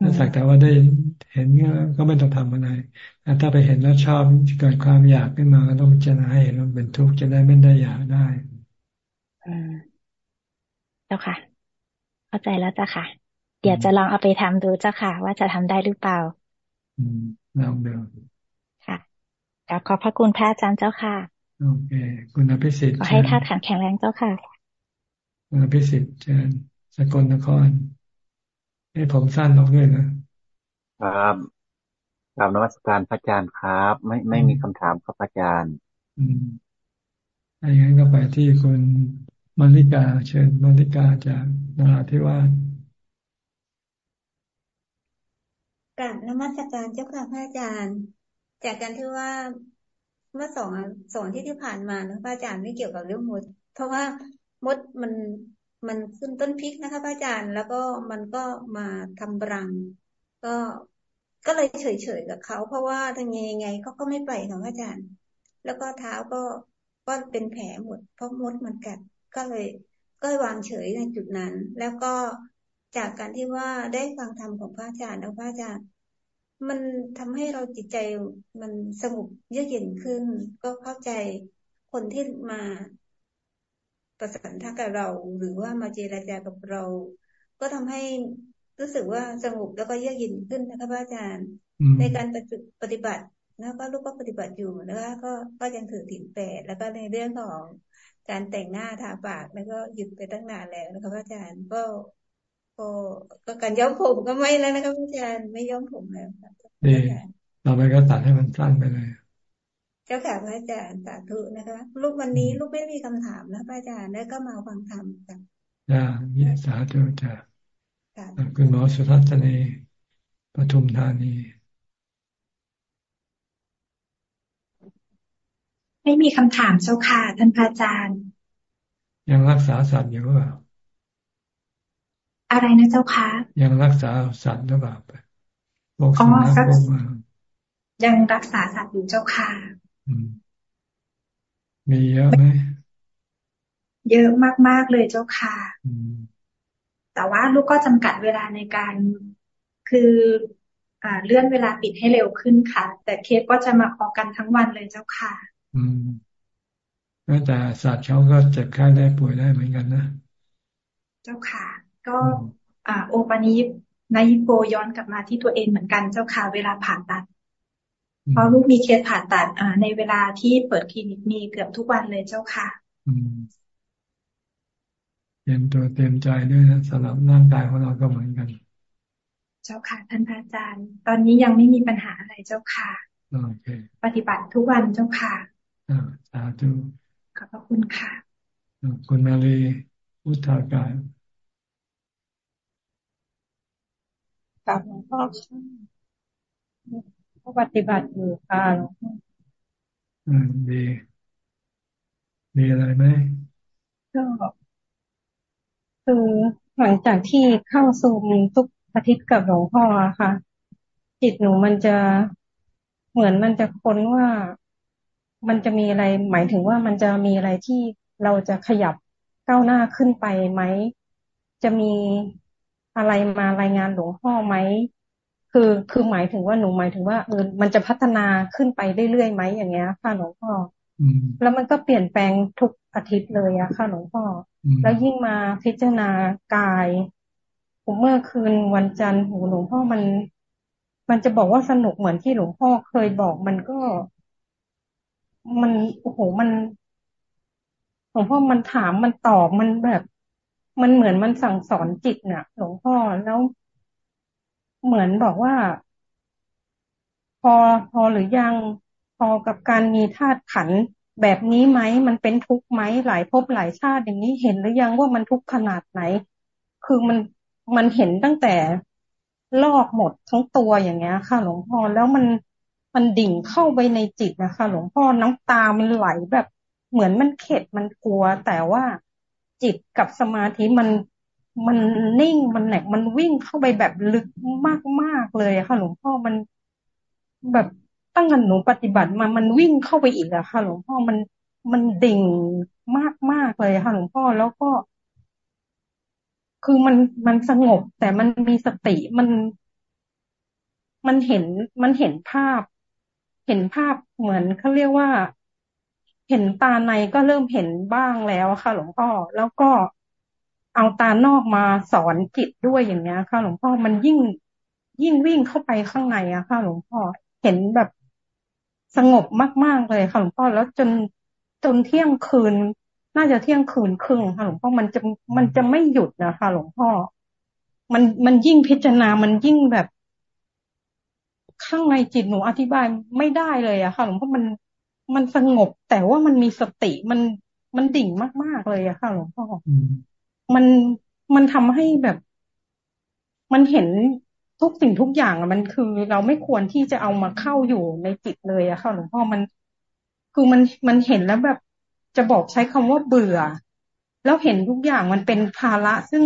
ถ้าสักแต่ว่าได้เห็นก็ไม่ต้องทำอะไรแต่ถ้าไปเห็นแล้วชอบเกิดความอยากขึ้นมาก็ต้องพิจารณาให้เห็นมันเป็นทุกข์จะได้ไม่ได้อยากได้อืมเจ้าค่ะ เข้าใจแล้วเจ้าค่ะ เดี๋ยวจะลองเอาไปทำดูเจ้าค่ะ ว่าจะทำได้หรือเปล่า อืมลองดูค่ะขอบพระคุณพระอาจารย์เจ้าค่ะโอเคคุณอภิสิทธิ์ขอให้ท่าขันแข็งแรงเจ้าค่ะคุณอภิสิทธิ์เชิญสกลนคร ให้ผมสั้นลงด้วยนะครับกราบนวัตการพระอาจารย์ครับ ไม่ไม่มีคำถามครับพระอาจารย์อืมถ้าอย่างนั้นก็ไปที่คุณมาริกา เชิญมาริกาจากนาราธิวาสกราบนมัสการเจ้าค่ะพระอาจารย์ จากการที่ว่าเมื่อสองสองที่ที่ผ่านมานะพระอาจารย์ไม่เกี่ยวกับเรื่องมด เพราะว่ามดมัน มันขึ้นต้นพริกนะคะพระอาจารย์แล้วก็มันก็มาทำรัง ก็ก็เลยเฉยๆกับเขา เพราะว่าทำยังไงเขาก็ไม่ไปค่ะพระอาจารย์ แล้วก็เท้าก็ก็เป็นแผลหมด เพราะมดมันกัดก็เลย ก็วางเฉยในจุดนั้น แล้วก็จากการที่ว่าได้ฟังธรรมของพระอาจารย์แล้วพระอาจารย์มันทำให้เราจิตใจมันสงบเยือกเย็นขึ้น ก็เข้าใจคนที่มา ประสานทักกับเรา หรือว่ามาเจราจากับเรา ก็ทำให้รู้สึกว่าสงบแล้วก็เยือกเย็นขึ้นนะคะพระอาจารย์ ในการปฏิบัติแล้วก็ลูกก็ปฏิบัติอยู่นะคะก็ก็ยังถือถิ่นแปดแล้วก็ในเรื่องของการแต่งหน้าทาปากแล้วก็หยุดไปตั้งนานแล้วนะคะพระอาจารย์ก็ก็ก็การย้อมผมก็ไม่แล้วนะครับอาจารย์ไม่ย้อมผมแล้วดีเราไปก็ตัดให้มันสั้นไปเลยเจ้าค่ะพระอาจารย์สาธุนะคะ ลูกวันนี้ลูกไม่มีคำถามนะพระอาจารย์แล้วก็มาฟังธรรมกันจ้าเนี่ยสาธุจ้าคุณหมอสุทัศนีปทุมธานี ไม่มีคำถามเจ้าค่ะท่านพระอาจารย์ ยังรักษาสัตว์อยู่หรือเปล่าอะไรนะเจ้าคะยังรักษาสัตว์หรือเปล่าพวกสุนัขพวกมายังรักษาสัตว์อยู่เจ้าค่ะ มีเยอะไหมเยอะมาก ๆ เลยเจ้าค่ะแต่ว่าลูกก็จำกัดเวลาในการคืออ่าเลื่อนเวลาปิดให้เร็วขึ้นค่ะ แต่เคสก็จะมาออกกันทั้งวันเลยเจ้าค่ะ อืมแต่สัตว์เขาก็เจ็บไข้ได้ป่วยได้เหมือนกันนะ เจ้าค่ะ ก็ อ่า โอปานินายโกย้อนกลับมาที่ตัวเองเหมือนกันเจ้าค่ะ เวลาผ่าตัด เพราะลูกมีเคสผ่าตัดอ่าในเวลาที่เปิดคลินิกมีเกือบทุกวันเลยเจ้าค่ะเตรียมตัวเตรียมใจด้วยนะสำหรับร่างกายของเราก็เหมือนกัน เจ้าค่ะท่านพระอาจารย์ ตอนนี้ยังไม่มีปัญหาอะไรเจ้าค่ะโอเคปฏิบัติทุกวันเจ้าค่ะอ่าสาธุขอบพระคุณค่ะคุณมาลีอุทากาับหลวงพ่อ ก็ปฏิบัติอยู่ค่ะหลวงพ่ออืมดี มีอะไรไหมก็คือหลังจากที่เข้าซูมทุกอาทิตย์กับหลวงพ่อค่ะ จิตหนูมันจะเหมือนมันจะค้นว่ามันจะมีอะไร หมายถึงว่ามันจะมีอะไรที่เราจะขยับก้าวหน้าขึ้นไปไหม จะมีอะไรมารายงานหลวงพ่อไหม คือคือหมายถึงว่าหนูหมายถึงว่าเออมันจะพัฒนาขึ้นไปเรื่อยๆไหมอย่างเงี้ยค่ะหลวงพ่อแล้วมันก็เปลี่ยนแปลงทุกอาทิตย์เลยอะค่ะหลวงพ่อแล้วยิ่งมาพิจารณากายผมเมื่อคืนวันจันทร์หูหลวงพ่อมัน มันจะบอกว่าสนุกเหมือนที่หลวงพ่อเคยบอกมันก็ มันโอ้โหมันหลวงพ่อมันถามมันตอบมันแบบ มันเหมือนมันสั่งสอนจิตน่ะ หลวงพ่อแล้ว เหมือนบอกว่า พอพอหรือยังพอกับการมีธาตุขันแบบนี้ไหมมันเป็นทุกข์ไหมหลายภพหลายชาติอย่างนี้เห็นหรือยังว่ามันทุกข์ขนาดไหน คือมันมันเห็นตั้งแต่ลอกหมดทั้งตัวอย่างเงี้ย ค่ะ หลวงพ่อแล้วมันมันดิ่งเข้าไปในจิตนะคะ หลวงพ่อน้ำตามันไหลแบบเหมือนมันเข็ดมันกลัว แต่ว่าจิตกับสมาธิมัน มันนิ่งมันแหนกมันวิ่งเข้าไปแบบลึกมากๆเลยค่ะ หลวงพ่อมันแบบตั้งแต่หนูปฏิบัติมามันวิ่งเข้าไปอีกอะค่ะ หลวงพ่อมันมันดิ่งมากมากเลยค่ะ หลวงพ่อแล้วก็ คือมันมันสงบ แต่มันมีสติมัน มันเห็นมันเห็นภาพ เห็นภาพเหมือนเขาเรียกว่า เห็นตาในก็เริ่มเห็นบ้างแล้วค่ะ หลวงพ่อแล้วก็ เอาตานอกมาสอนจิตด้วยอย่างเนี้ย ค่ะ หลวงพ่อมันยิ่งยิ่งวิ่งเข้าไปข้างในอะค่ะ หลวงพ่อเห็นแบบสงบมาก ๆ เลยค่ะหลวงพ่อแล้วจนจนเที่ยงคืน น่าจะเที่ยงคืนครึ่งค่ะหลวงพ่อมันจะมันจะไม่หยุดนะคะ หลวงพ่อ มันมันยิ่งพิจารณา มันยิ่งแบบ ข้างในจิตหนูอธิบายไม่ได้เลยอะค่ะ หลวงพ่อมันมันสงบแต่ว่ามันมีสติมันมันดิ่งมาก ๆ เลยอะค่ะ หลวงพ่อ มันมันทำให้แบบ มันเห็นทุกสิ่งทุกอย่างอะมันคือเราไม่ควรที่จะเอามาเข้าอยู่ในจิตเลยอะค่ะหลวงพ่อมันคือมันมันเห็นแล้วแบบจะบอกใช้คำว่าเบื่อ แล้วเห็นทุกอย่างมันเป็นภาระซึ่ง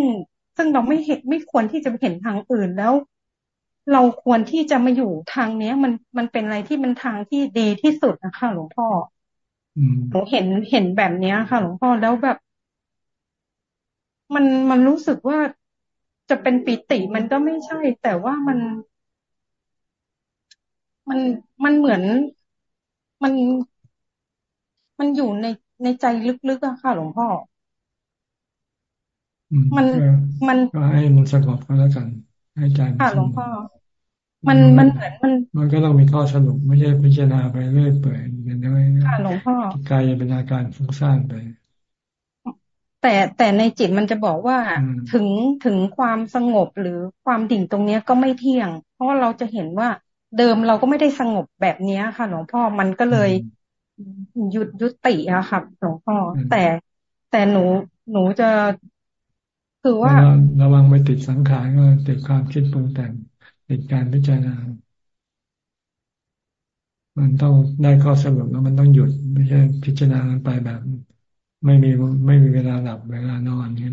ซึ่งเราไม่เห็นไม่ควรที่จะเห็นทางอื่นแล้ว เราควรที่จะมาอยู่ทางเนี้ย มันมันเป็นอะไรที่มันทางที่ดีที่สุดนะคะหลวงพ่อหนูเห็นเห็นแบบเนี้ยค่ะ หลวงพ่อแล้วแบบ มันมันรู้สึกว่าจะเป็นปิติมันก็ไม่ใช่ แต่ว่ามัน มันมันเหมือนมันมันอยู่ในในใจลึกๆอะค่ะ หลวงพ่อ มันมันก็ให้มันสงบก็แล้วกัน ให้ใจค่ะหลวงพ่อมันมันเหมือนมัน มันก็ต้องมีข้อสรุปไม่ใช่พิจารณาไปเรื่อยเปื่อยกันได้ค่ะหลวงพ่อกายจะเป็นอาการฟุ้งซ่านไป แต่แต่ในจิตมันจะบอกว่าถึงถึงความสงบหรือความดิ่งตรงเนี้ยก็ไม่เที่ยง เพราะเราจะเห็นว่าเดิมเราก็ไม่ได้สงบแบบนี้ค่ะหลวงพ่อมันก็เลยหยุดยุติอะค่ะหลวงพ่อแต่แต่หนูหนูจะคือว่าระวังไปติดสังขารก็ติดความคิดปรุงแต่งติดการพิจารณา มันต้องได้ข้อสรุปแล้วมันต้องหยุดไม่ใช่พิจารณาไปแบบ ไม่มีไม่มีเวลาหลับเวลานอนนี่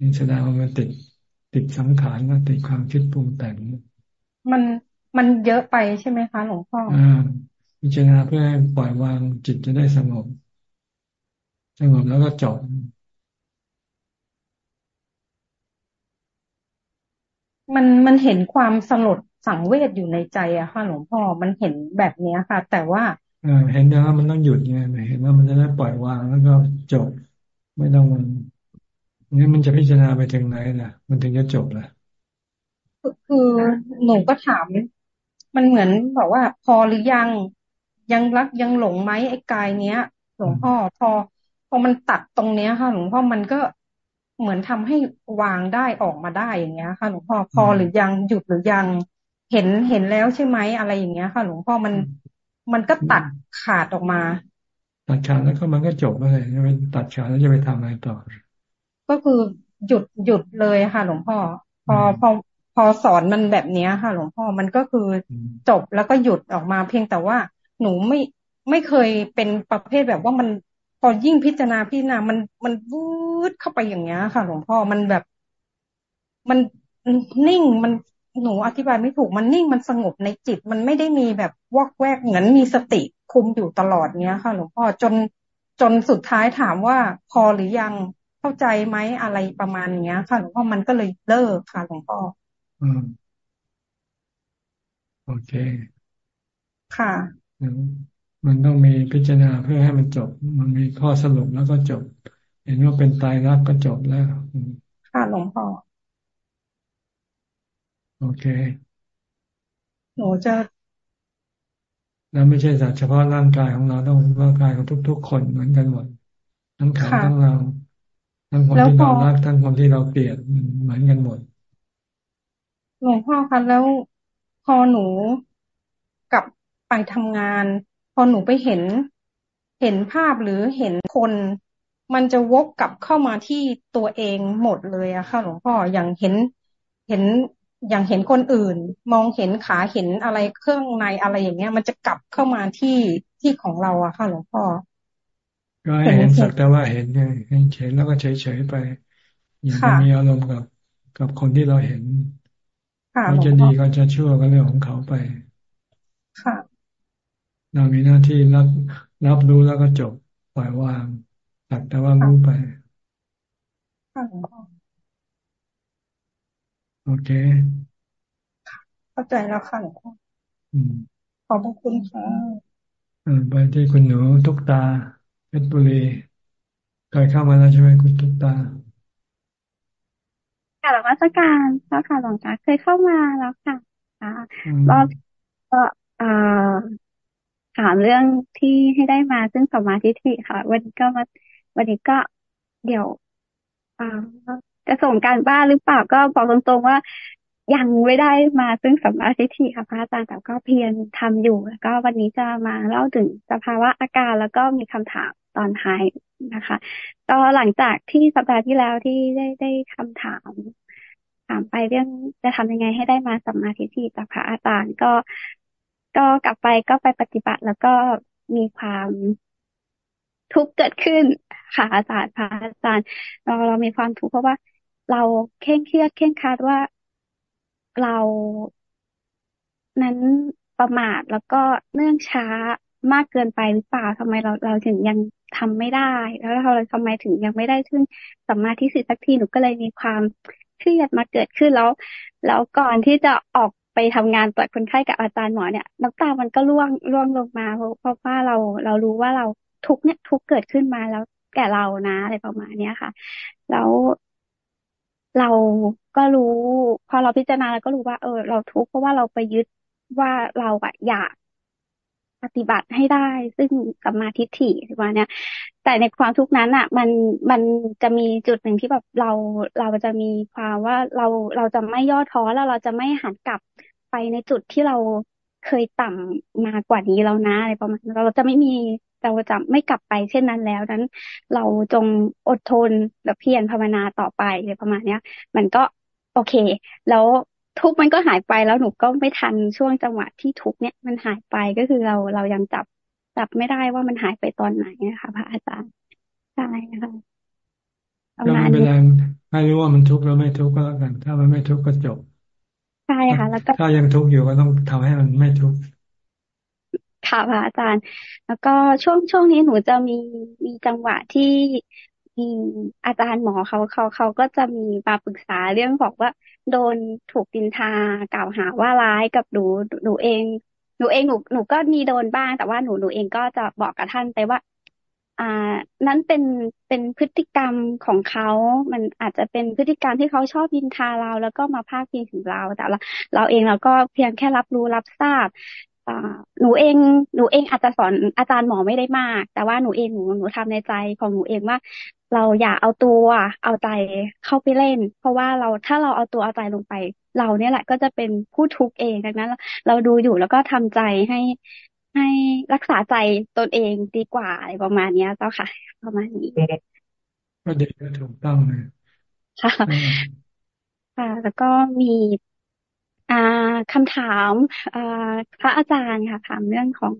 นี่แสดงว่ามันติดติดสังขารก็ติดความคิดปรุงแต่งมันมันเยอะไปใช่ไหมคะหลวงพ่ออ่าพิจารณาเพื่อให้ปล่อยวางจิตจะได้สงบ สงบแล้วก็จบมันมันเห็นความสลดสังเวชอยู่ในใจอะค่ะ หลวงพ่อมันเห็นแบบนี้ค่ะ แต่ว่า เห็นแล้วมันต้องหยุดไงเห็นว่ามันจะได้ปล่อยวางแล้วก็จบ ไม่ต้องมันนี่มันจะพิจารณาไปถึงไหนล่ะมันถึงจะจบล่ะคือหนูก็ถาม มันเหมือนบอกว่า พอหรือยังยังรักยังหลงไหมไอ้กายเนี้ย หลวงพ่อพอ พอมันตัดตรงเนี้ยค่ะ หลวงพ่อมันก็เหมือนทำให้วางได้ออกมาได้อย่างเงี้ย ค่ะ หลวงพ่อพอหรือยังหยุดหรือยังเห็นเห็นแล้วใช่ไหมอะไรอย่างเงี้ย ค่ะ หลวงพ่อมัน มันก็ตัดขาดออกมา ตัดขาดแล้วก็มันก็จบเลยจะไปตัดขาดแล้วจะไปทำอะไรต่อ ก็คือหยุดหยุดเลยค่ะ หลวงพ่อ พอพอพอสอนมันแบบนี้ค่ะ หลวงพ่อมันก็คือจบแล้วก็หยุดออกมาเพียงแต่ว่าหนูไม่ไม่เคยเป็นประเภทแบบว่ามันพอยิ่งพิจารณาพิจารณามันมันวืดเข้าไปอย่างเงี้ยค่ะ หลวงพ่อมันแบบ มันนิ่งมัน หนูอธิบายไม่ถูกมันนิ่งมันสงบในจิต มันไม่ได้มีแบบวอกแวกเหมือนมีสติคุมอยู่ตลอดเนี้ยค่ะหลวงพ่อจนจนสุดท้ายถามว่าพอหรือยังเข้าใจไหมอะไรประมาณเนี้ย ค่ะหลวงพ่อมันก็เลยเลิกค่ะหลวงพ่ออืมโอเค ค่ะมันต้องมีพิจารณาเพื่อให้มันจบ มันมีข้อสรุปแล้วก็จบ เห็นว่าเป็นตายรักก็จบแล้ว ค่ะหลวงพ่อ โอเคหนูจะแล้วไม่ใช่แต่เฉพาะร่างกายของเราต้องร่างกายของทุก ๆ คนเหมือนกันหมด ทั้งเขาทั้งเรา ทั้งคนที่เรารักทั้งคนที่เราเกลียดเหมือนกันหมดหลวงพ่อคะแล้วพอหนูกลับไปทำงาน พอหนูไปเห็น เห็นภาพหรือเห็นคน มันจะวกกลับเข้ามาที่ตัวเองหมดเลยอะค่ะหลวงพ่ออย่างเห็นเห็น อย่างเห็นคนอื่น มองเห็นขาเห็นอะไรเครื่องในอะไรอย่างเงี้ย มันจะกลับเข้ามาที่ที่ของเราอะค่ะหลวงพ่อ ก็ให้เห็นสักแต่ว่าเห็นไงเห็นเฉยแล้วก็เฉยเฉยไป อย่าไปมีอารมณ์กับกับคนที่เราเห็นเขาจะดีก็จะชั่วก็เรื่องของเขาไป ค่ะ เรามีหน้าที่รับรับรู้แล้วก็จบปล่อยวางสักแต่ว่ารู้ไปค่ะ โอเค เข้าใจแล้วค่ะหลวงพ่อขอบคุณค่ะไปที่คุณหนูทุกตาเพชรบุรีเคยเข้ามาแล้วใช่ไหมคุณทุกตาค่ะหลวงพ่อการแล้วค่ะหลวงตาเคยเข้ามาแล้วค่ะรอบก็ถามเรื่องที่ให้ได้มาซึ่งสมาธิที่ค่ะ วันนี้ก็มาวันนี้ก็เดี๋ยว จะส่งการบ้านหรือเปล่าก็บอกตรงๆว่ายังไม่ได้มาซึ่งสัมมาทิฏฐิค่ะพระอาจารย์แต่ก็เพียรทำอยู่แล้วก็วันนี้จะมาเล่าถึงสภาวะอาการแล้วก็มีคำถามตอนท้ายนะคะก็หลังจากที่สัปดาห์ที่แล้วที่ได้ได้คำถาม ถามไปเรื่องจะทำยังไงให้ได้มาสัมมาทิฏฐิจากพระอาจารย์ก็ก็กลับไปก็ไปปฏิบัติแล้วก็มีความทุกข์เกิดขึ้นค่ะอาจารย์พระอาจารย์เราเรามีความทุกข์เพราะว่า เราเคร่งเครียดเคร่งครัดว่าเรานั้นประมาทแล้วก็เนื่องช้ามากเกินไปหรือเปล่าทำไมเราเราถึงยังทำไม่ได้ แล้วเราทำไมถึงยังไม่ได้ขึ้นสัมมาทิฏฐิสักทีหนูก็เลยมีความเครียดมาเกิดขึ้นแล้ว แล้วก่อนที่จะออกไปทำงานตรวจคนไข้กับอาจารย์หมอเนี่ยน้ำตามันก็ร่วงร่วงลงมาเพราะเพราะว่าเราเรารู้ว่าเราทุกเนี่ยทุกเกิดขึ้นมาแล้วแก่เรานะอะไรประมาณเนี้ยค่ะ แล้ว เราก็รู้ พอเราพิจารณาเราก็รู้ว่า เออ เราทุกข์เพราะว่าเราไปยึดว่าเราอะอยากปฏิบัติให้ได้ ซึ่งสัมมาทิฏฐิว่าเนี่ย แต่ในความทุกข์นั้นอะมันมันจะมีจุดหนึ่งที่แบบเราเราจะมีความว่าเราเราจะไม่ย่อท้อแล้วเราจะไม่หันกลับไปในจุดที่เราเคยต่ำมากว่านี้แล้วนะอะไรประมาณนั้นเราจะไม่มี เราจะไม่กลับไปเช่นนั้นแล้วนั้น เราจงอดทนและเพียรภาวนาต่อไปเลยประมาณเนี้ย มันก็โอเค แล้วทุกมันก็หายไปแล้วหนูก็ไม่ทันช่วงจังหวะที่ทุกเนี่ยมันหายไปก็คือเราเรายังจับจับไม่ได้ว่ามันหายไปตอนไหนนะคะพระอาจารย์ใช่ค่ะก็ไม่เป็นไรให้รู้ว่ามันทุกข์แล้วไม่ทุกข์ก็แล้วกัน ถ้ามันไม่ทุกข์ก็จบ ใช่ค่ะ แล้วก็ถ้ายังทุกข์อยู่ก็ต้องทำให้มันไม่ทุกข์ ค่ะพระอาจารย์ แล้วก็ช่วงช่วงนี้หนูจะมีมีจังหวะที่มีอาจารย์หมอเขาเขาเขาก็จะมีมาปรึกษาเรื่องบอกว่า โดนถูกดินทากล่าวหาว่าร้ายกับหนูหนูเอง หนูเองหนูหนูก็มีโดนบ้างแต่ว่าหนูหนูเองก็จะบอกกับท่านไปว่า อ่า นั้นเป็นเป็นพฤติกรรมของเขา มันอาจจะเป็นพฤติกรรมที่เขาชอบดินทาเรา แล้วก็มาพาดพิงถึงเราแต่เราเราเองเราก็เพียงแค่รับรู้รับทราบ หนูเองหนูเองอาจจะสอนอาจารย์หมอไม่ได้มาก แต่ว่าหนูเองหนูหนูทำในใจของหนูเองว่า เราอย่าเอาตัวเอาใจเข้าไปเล่น เพราะว่าเราถ้าเราเอาตัวเอาใจลงไป เราเนี่ยแหละก็จะเป็นผู้ทุกข์เองดังนั้น เราดูอยู่แล้วก็ทำใจให้ให้รักษาใจตนเองดีกว่าอะไรประมาณนี้เจ้าค่ะ ประมาณนี้ก็เด็กก็ถูกต้องเลยค่ะค่ะแล้วก็มี อ่าคำถามอ่าพระอาจารย์ค่ะ ถามเรื่องของ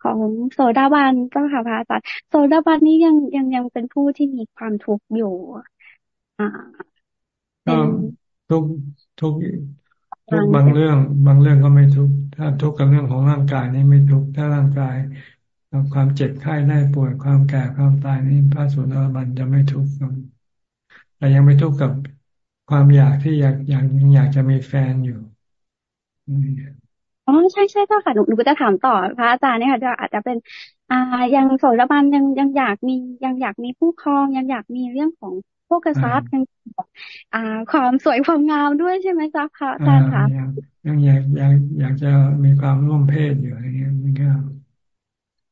ของโซดาบันเจ้าค่ะพระอาจารย์โซดาบันนี้ยังยังยังเป็นผู้ที่มีความทุกข์อยู่ อ่าก็ทุกทุกทุกบางเรื่อง บางเรื่องก็ไม่ทุกถ้าทุกกับเรื่องของร่างกายนี่ไม่ทุกถ้าร่างกายความเจ็บไข้ได้ป่วยความแก่ความตายนี่พระสุนทรบันจะไม่ทุกข์แต่ยังไม่ทุกข์กับความอยากที่อยากอยากยังอยากจะมีแฟนอยู่ อ๋อใช่ใช่ก็ค่ะหนูหนูก็จะถามต่อพระอาจารย์เนี่ยค่ะจะอาจจะเป็น อ่ายังโสดาบันยังยังอยากมียังอยากมีผู้ครองยังอยากมีเรื่องของพวกกระซับยังอ่า ความสวยความงามด้วยใช่ไหมจ๊ะพระอาจารย์คะยังอยากอยากอยากจะมีความร่วมเพศอยู่อะไรเงี้ยมันก็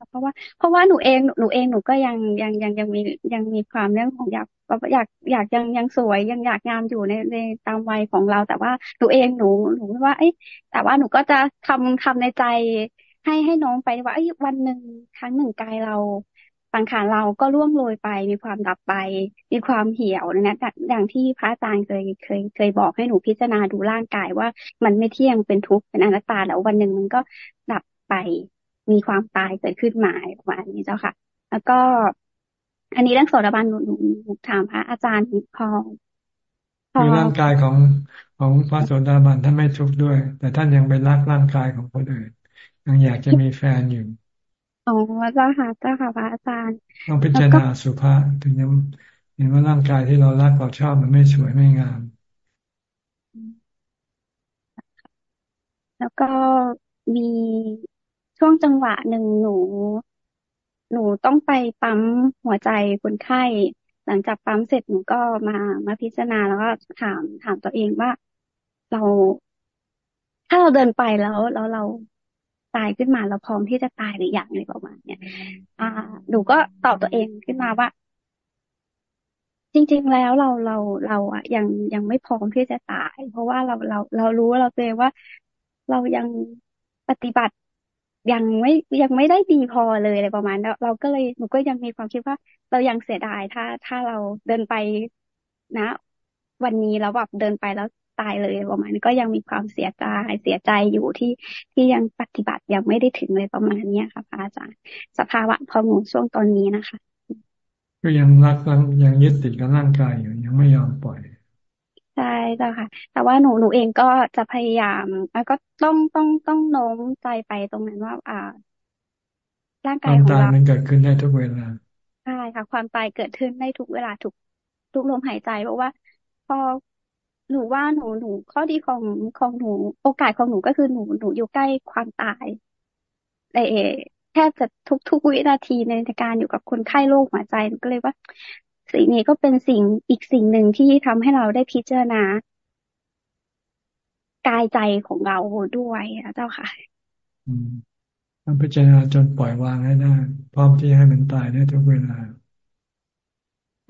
เพราะว่า เพราะว่าหนูเองหนูเองหนูก็ยังยังยังยังมียังมีความเรื่องของอยากอยากอยากยังยังสวยยังอยากงามอยู่ในในตามวัยของเรา แต่ว่าหนูเองหนูหนูว่า เอ้แต่ว่าหนูก็จะทำทำในใจให้ให้น้องไปว่าไอ้วันหนึ่งครั้งหนึ่งกายเราสังขารเราก็ล่วงโรยไป มีความดับไป มีความเหี่ยวนะอย่างที่พระอาจารย์เคยเคยเคยบอกให้หนูพิจารณาดูร่างกายว่ามันไม่เที่ยงเป็นทุกข์เป็นอนัตตาแล้ววันหนึ่งมันก็ดับไป มีความตายเกิดขึ้นมาประมาณนี้เจ้าค่ะ แล้วก็ อันนี้เรื่องโสดาบันหนูหนูถามพระอาจารย์พอคือร่างกายของของพระโสดาบันท่านไม่ทุกข์ด้วย แต่ท่านยังไปรักร่างกายของคนอื่นยังอยากจะมีแฟนอยู่อ๋อเจ้าค่ะเจ้าค่ะพระอาจารย์ต้องพิจารณาสุภาษถึงจะเห็นว่าร่างกายที่เรารักเราชอบมันไม่สวยไม่งาม แล้วก็มี ช่วงจังหวะหนึ่งหนู หนูต้องไปปั๊มหัวใจคนไข้ หลังจากปั๊มเสร็จหนูก็มามาพิจารณาแล้วก็ถามถามตัวเองว่า เราถ้าเราเดินไปแล้วแล้วเราตายขึ้นมาเราพร้อมที่จะตายหรืออย่างไรประมาณเนี้ยอ่าหนูก็ตอบตัวเองขึ้นมาว่า จริง ๆ แล้วเราเราเราอะยังยังไม่พร้อมที่จะตาย เพราะว่าเราเราเรารู้เราเองว่า เรายังปฏิบัติ ยังไม่ยังไม่ได้ดีพอเลยอะไรประมาณแล้วเราก็เลยหนูก็ยังมีความคิดว่า เรายังเสียดายถ้าถ้าเราเดินไปนะ วันนี้แล้วแบบเดินไปแล้วตายเลยประมาณนี้ก็ยังมีความเสียใจเสียใจอยู่ที่ที่ยังปฏิบัติยังไม่ได้ถึงเลยประมาณนี้ค่ะพระอาจารย์สภาวะพอหมูช่วงตอนนี้นะคะ ก็ยังรักยังยึดติดกับร่างกายอยู่ยังไม่ยอมปล่อย ใช่เจ้าค่ะ แต่ว่าหนูหนูเองก็จะพยายามแล้วก็ต้องต้องต้องโน้มใจไปตรงนั้นว่า อ่า ร่างกายของเรามันเกิดขึ้นได้ทุกเวลาใช่ค่ะ ความตายเกิดขึ้นได้ทุกเวลาทุกทุกลมหายใจเพราะว่า พอหนูว่าหนูหนูข้อดีของของหนู โอกาสของหนูก็คือหนูหนูอยู่ใกล้ความตายแต่แทบจะทุกทุกวินาทีในการอยู่กับคนไข้โรคหัวใจหนูก็เลยว่า สิ่งนี้ก็เป็นสิ่งอีกสิ่งหนึ่งที่ทำให้เราได้พิจารณากายใจของเราด้วยนะเจ้าค่ะต้องพิจารณาจนปล่อยวางให้ได้พร้อมที่ให้มันตายได้ทุกเวลา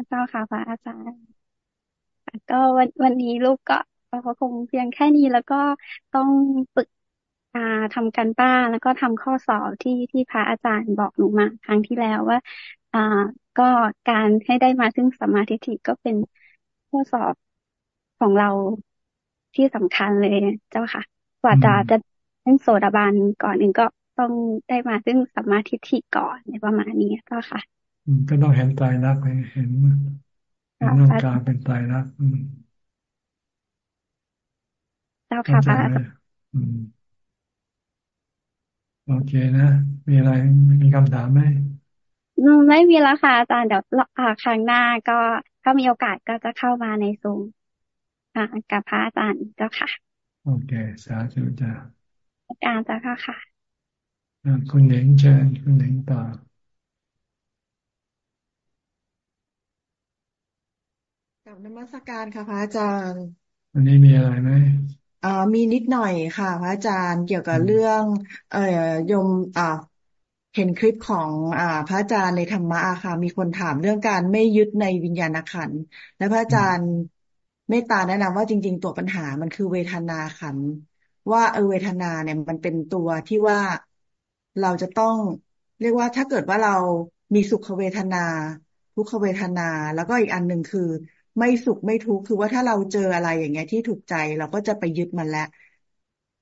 เจ้าค่ะพระอาจารย์ก็วันวันนี้ลูกก็ก็คงเพียงแค่นี้แล้วก็ต้องฝึกทำการบ้านแล้วก็ทำข้อสอบที่ที่พระอาจารย์บอกหนูมาครั้งที่แล้วว่า อ่า ก็การให้ได้มาซึ่งสมาธิิก็เป็นข้อสอบของเราที่สำคัญเลยเจ้าค่ะ กว่าจะจะเป็นโสดาบันก่อนหนึ่งก็ต้องได้มาซึ่งสมาธิิก่อนในประมาณนี้ก็ค่ะก็ต้องเห็นตายรักเห็นเห็นร่างกายเป็นตายรักเจ้าค่ะพระอาจารย์โอเคนะ มีอะไรมีคำถามไหม ไม่มีแล้วค่ะอาจารย์เดี๋ยวครั้งหน้าก็ถ้ามีโอกาสก็จะเข้ามาในซูมกับพระอาจารย์เจ้าค่ะ โอเค สาธุจ้าอาจารย์เจ้าค่ะคุณเหน่งเชิญคุณเหน่งต่อกับนมัสการค่ะพระอาจารย์วันนี้มีอะไรไหมอ่ามีนิดหน่อยค่ะ พระอาจารย์เกี่ยวกับเรื่อง เอ่อยมอ่า เห็นคลิปของอพระอาจารย์ในธรรมะค่ะ มีคนถามเรื่องการไม่ยึดในวิญญาณขัน และพระอาจารย์เมตตาแนะนำว่าจริง ๆ ตัวปัญหามันคือเวทนาขัน ว่าเออเวทนาเนี่ยมันเป็นตัวที่ว่าเราจะต้อง เรียกว่าถ้าเกิดว่าเรามีสุขเวทนา ทุกขเวทนา แล้วก็อีกอันหนึ่งคือ ไม่สุขไม่ทุกข์คือว่าถ้าเราเจออะไรอย่างเงี้ยที่ถูกใจเราก็จะไปยึดมันแล้ว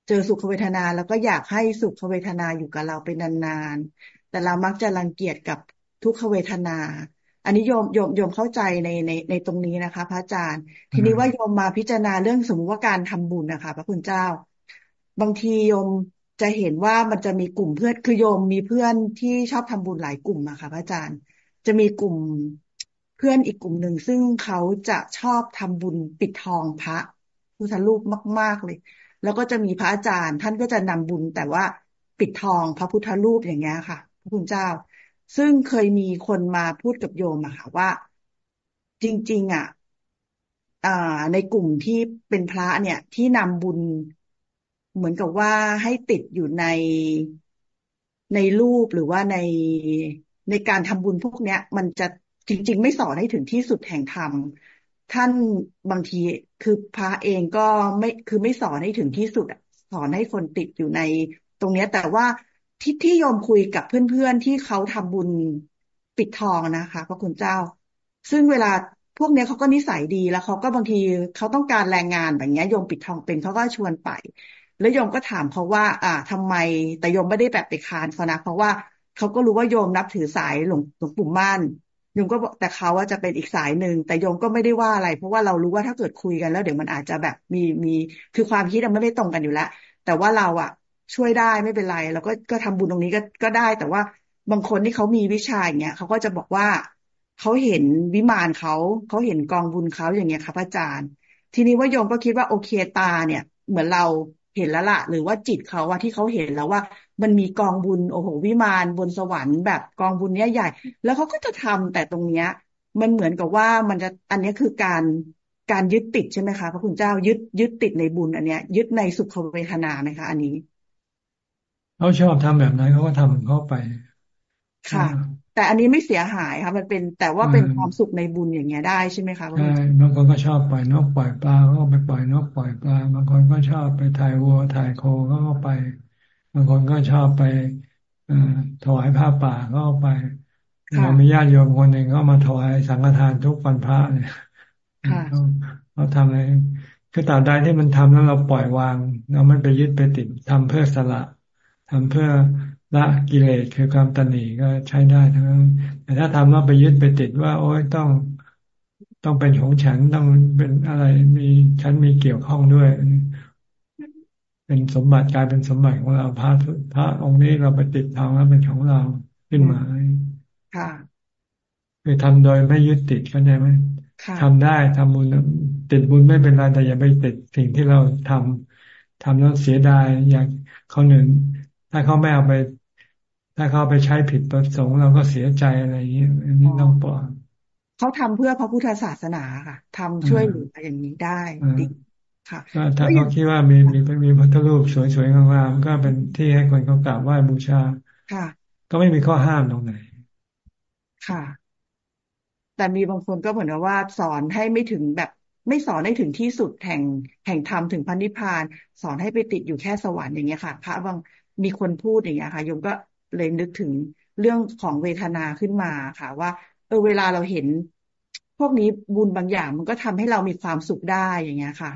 เจอสุขเวทนาแล้วก็อยากให้สุขเวทนาอยู่กับเราเป็นนานๆ แต่เรามักจะรังเกียจกับทุกขเวทนาออันนี้โยมโยมโยมเข้าใจในในในตรงนี้นะคะ พระอาจารย์ ทีนี้ว่าโยมมาพิจารณาเรื่องสมมติว่าการทำบุญนะคะ พระคุณเจ้า บางทีโยมจะเห็นว่ามันจะมีกลุ่มเพื่อนคือโยมมีเพื่อนที่ชอบทำบุญหลายกลุ่มอะค่ะพระอาจารย์ จะมีกลุ่มเพื่อนอีกกลุ่มหนึ่งซึ่งเขาจะชอบทำบุญปิดทองพระพุทธรูปมาก ๆเลย แล้วก็จะมีพระอาจารย์ ท่านก็จะนำบุญแต่ว่าปิดทองพระพุทธรูปอย่างเงี้ยค่ะ พระคุณเจ้า ซึ่งเคยมีคนมาพูดกับโยมอะค่ะว่า จริง ๆอะอ่าในกลุ่มที่เป็นพระเนี่ย ที่นำบุญเหมือนกับว่าให้ติดอยู่ในในรูปหรือว่าในในการทำบุญพวกเนี้ย มันจะจริง ๆ ไม่สอนให้ถึงที่สุดแห่งธรรมท่านบางที คือพระเองก็ไม่คือไม่สอนให้ถึงที่สุดสอนให้คนติดอยู่ในตรงเนี้ย แต่ว่าที่ที่โยมคุยกับเพื่อนๆที่เขาทำบุญปิดทองนะคะพระคุณเจ้า ซึ่งเวลาพวกนี้เขาก็นิสัยดีแล้วเขาก็บางทีเขาต้องการแรงงานแบบนี้โยมปิดทองเป็นเขาก็ชวนไป แล้วโยมก็ถามเขาว่า อ่าทำไมแต่โยมไม่ได้แบบไปคานเขานะเพราะว่าเขาก็รู้ว่าโยมนับถือสายหลวงหลวงปู่มั่น โยมก็บอกแต่เขาว่าจะเป็นอีกสายหนึ่งแต่โยมก็ไม่ได้ว่าอะไร เพราะว่าเรารู้ว่าถ้าเกิดคุยกันแล้ว เดี๋ยวมันอาจจะแบบมีมีคือความคิดมันไม่ได้ตรงกันอยู่แล้ว แต่ว่าเราอะ ช่วยได้ไม่เป็นไรเราก็ก็ทำบุญตรงนี้ก็ก็ได้ แต่ว่าบางคนที่เขามีวิชาอย่างเงี้ยเขาก็จะบอกว่าเขาเห็นวิมานเขาเขาเห็นกองบุญเขาอย่างเงี้ยครับอาจารย์ ทีนี้ว่าโยมก็คิดว่าโอเคตาเนี่ย เหมือนเรา เห็นแล้วล่ะหรือว่าจิตเขาว่าที่เขาเห็นแล้วว่า มันมีกองบุญโอ้โหวิมานบนสวรรค์แบบกองบุญเนี้ยใหญ่ แล้วเขาก็จะทำแต่ตรงเนี้ย มันเหมือนกับว่ามันจะอันนี้คือการการยึดติดใช่ไหมคะพระคุณเจ้ายึดยึดติดในบุญอันเนี้ย ยึดในสุขเวทนาไหมคะอันนี้เขาชอบทำแบบนั้นเขาก็ทำเข้าไปค่ะ แต่อันนี้ไม่เสียหายค่ะมันเป็นแต่ว่าเป็นความสุขในบุญอย่างเงี้ยได้ใช่ไหมคะใช่บางคนก็ชอบปล่อยนกปล่อยปลาก็ไปปล่อยนกปล่อยปลาบางคนก็ชอบไปถ่ายวัวถ่ายโคก็ไป บางคนก็ชอบไปอถวายผ้าป่าก็ไปเรามีญาติโยมคนหนึ่งก็มาถวายสังฆทานทุกวันพระเนี่ยเขาทำอะไรคือตราบใดที่มันทำแล้วเราปล่อยวาง เราไม่ไปยึดไปติดทำเพื่อสละทำเพื่อ ละกิเลสคือความตนีก็ใช้ได้ทั้งนั้นแต่ถ้าทำแล้วไปยึดไปติดว่า โอ้ยต้องต้องเป็นของฉันต้องเป็นอะไรมีฉันมีเกี่ยวข้องด้วย เป็นสมบัติกลายเป็นสมบัติของเราพระพระองค์นี้เราไปติดทองแล้วเป็นของเราขึ้นมาค่ะคือทำโดยไม่ยึดติดเข้าใจไหมทำได้ทำบุญติดบุญไม่เป็นไรแต่อย่าไปติดสิ่งที่เราทำทำแล้วเสียดายอย่างเขาหนึ่ง ถ้าเขาไม่เอาไป ถ้าเขาไปใช้ผิดประสงค์เราก็เสียใจอะไรอย่างนี้อันนี้ต้องปล่อยเขาทำเพื่อพระพุทธศาสนาค่ะทำช่วยเหลืออย่างนี้ได้ดีค่ะถ้าเขาคิดว่ามีมีมีพระพุทธรูปสวยๆงามๆก็เป็นที่ให้คนเขากราบไหว้บูชา ค่ะ ก็ไม่มีข้อห้ามตรงไหน ค่ะ แต่มีบางคนก็เหมือนกับว่าสอนให้ไม่ถึงแบบไม่สอนให้ถึงที่สุดแห่งแห่งธรรมถึงพันธิพานสอนให้ไปติดอยู่แค่สวรรค์อย่างเงี้ยค่ะ พระบางมีคนพูดอย่างเงี้ยค่ะโยมก็ เลยนึกถึงเรื่องของเวทนาขึ้นมาค่ะ ว่า เออเวลาเราเห็น พวกนี้บุญบางอย่างมันก็ทำให้เรามีความสุขได้อย่างเงี้ยค่ะ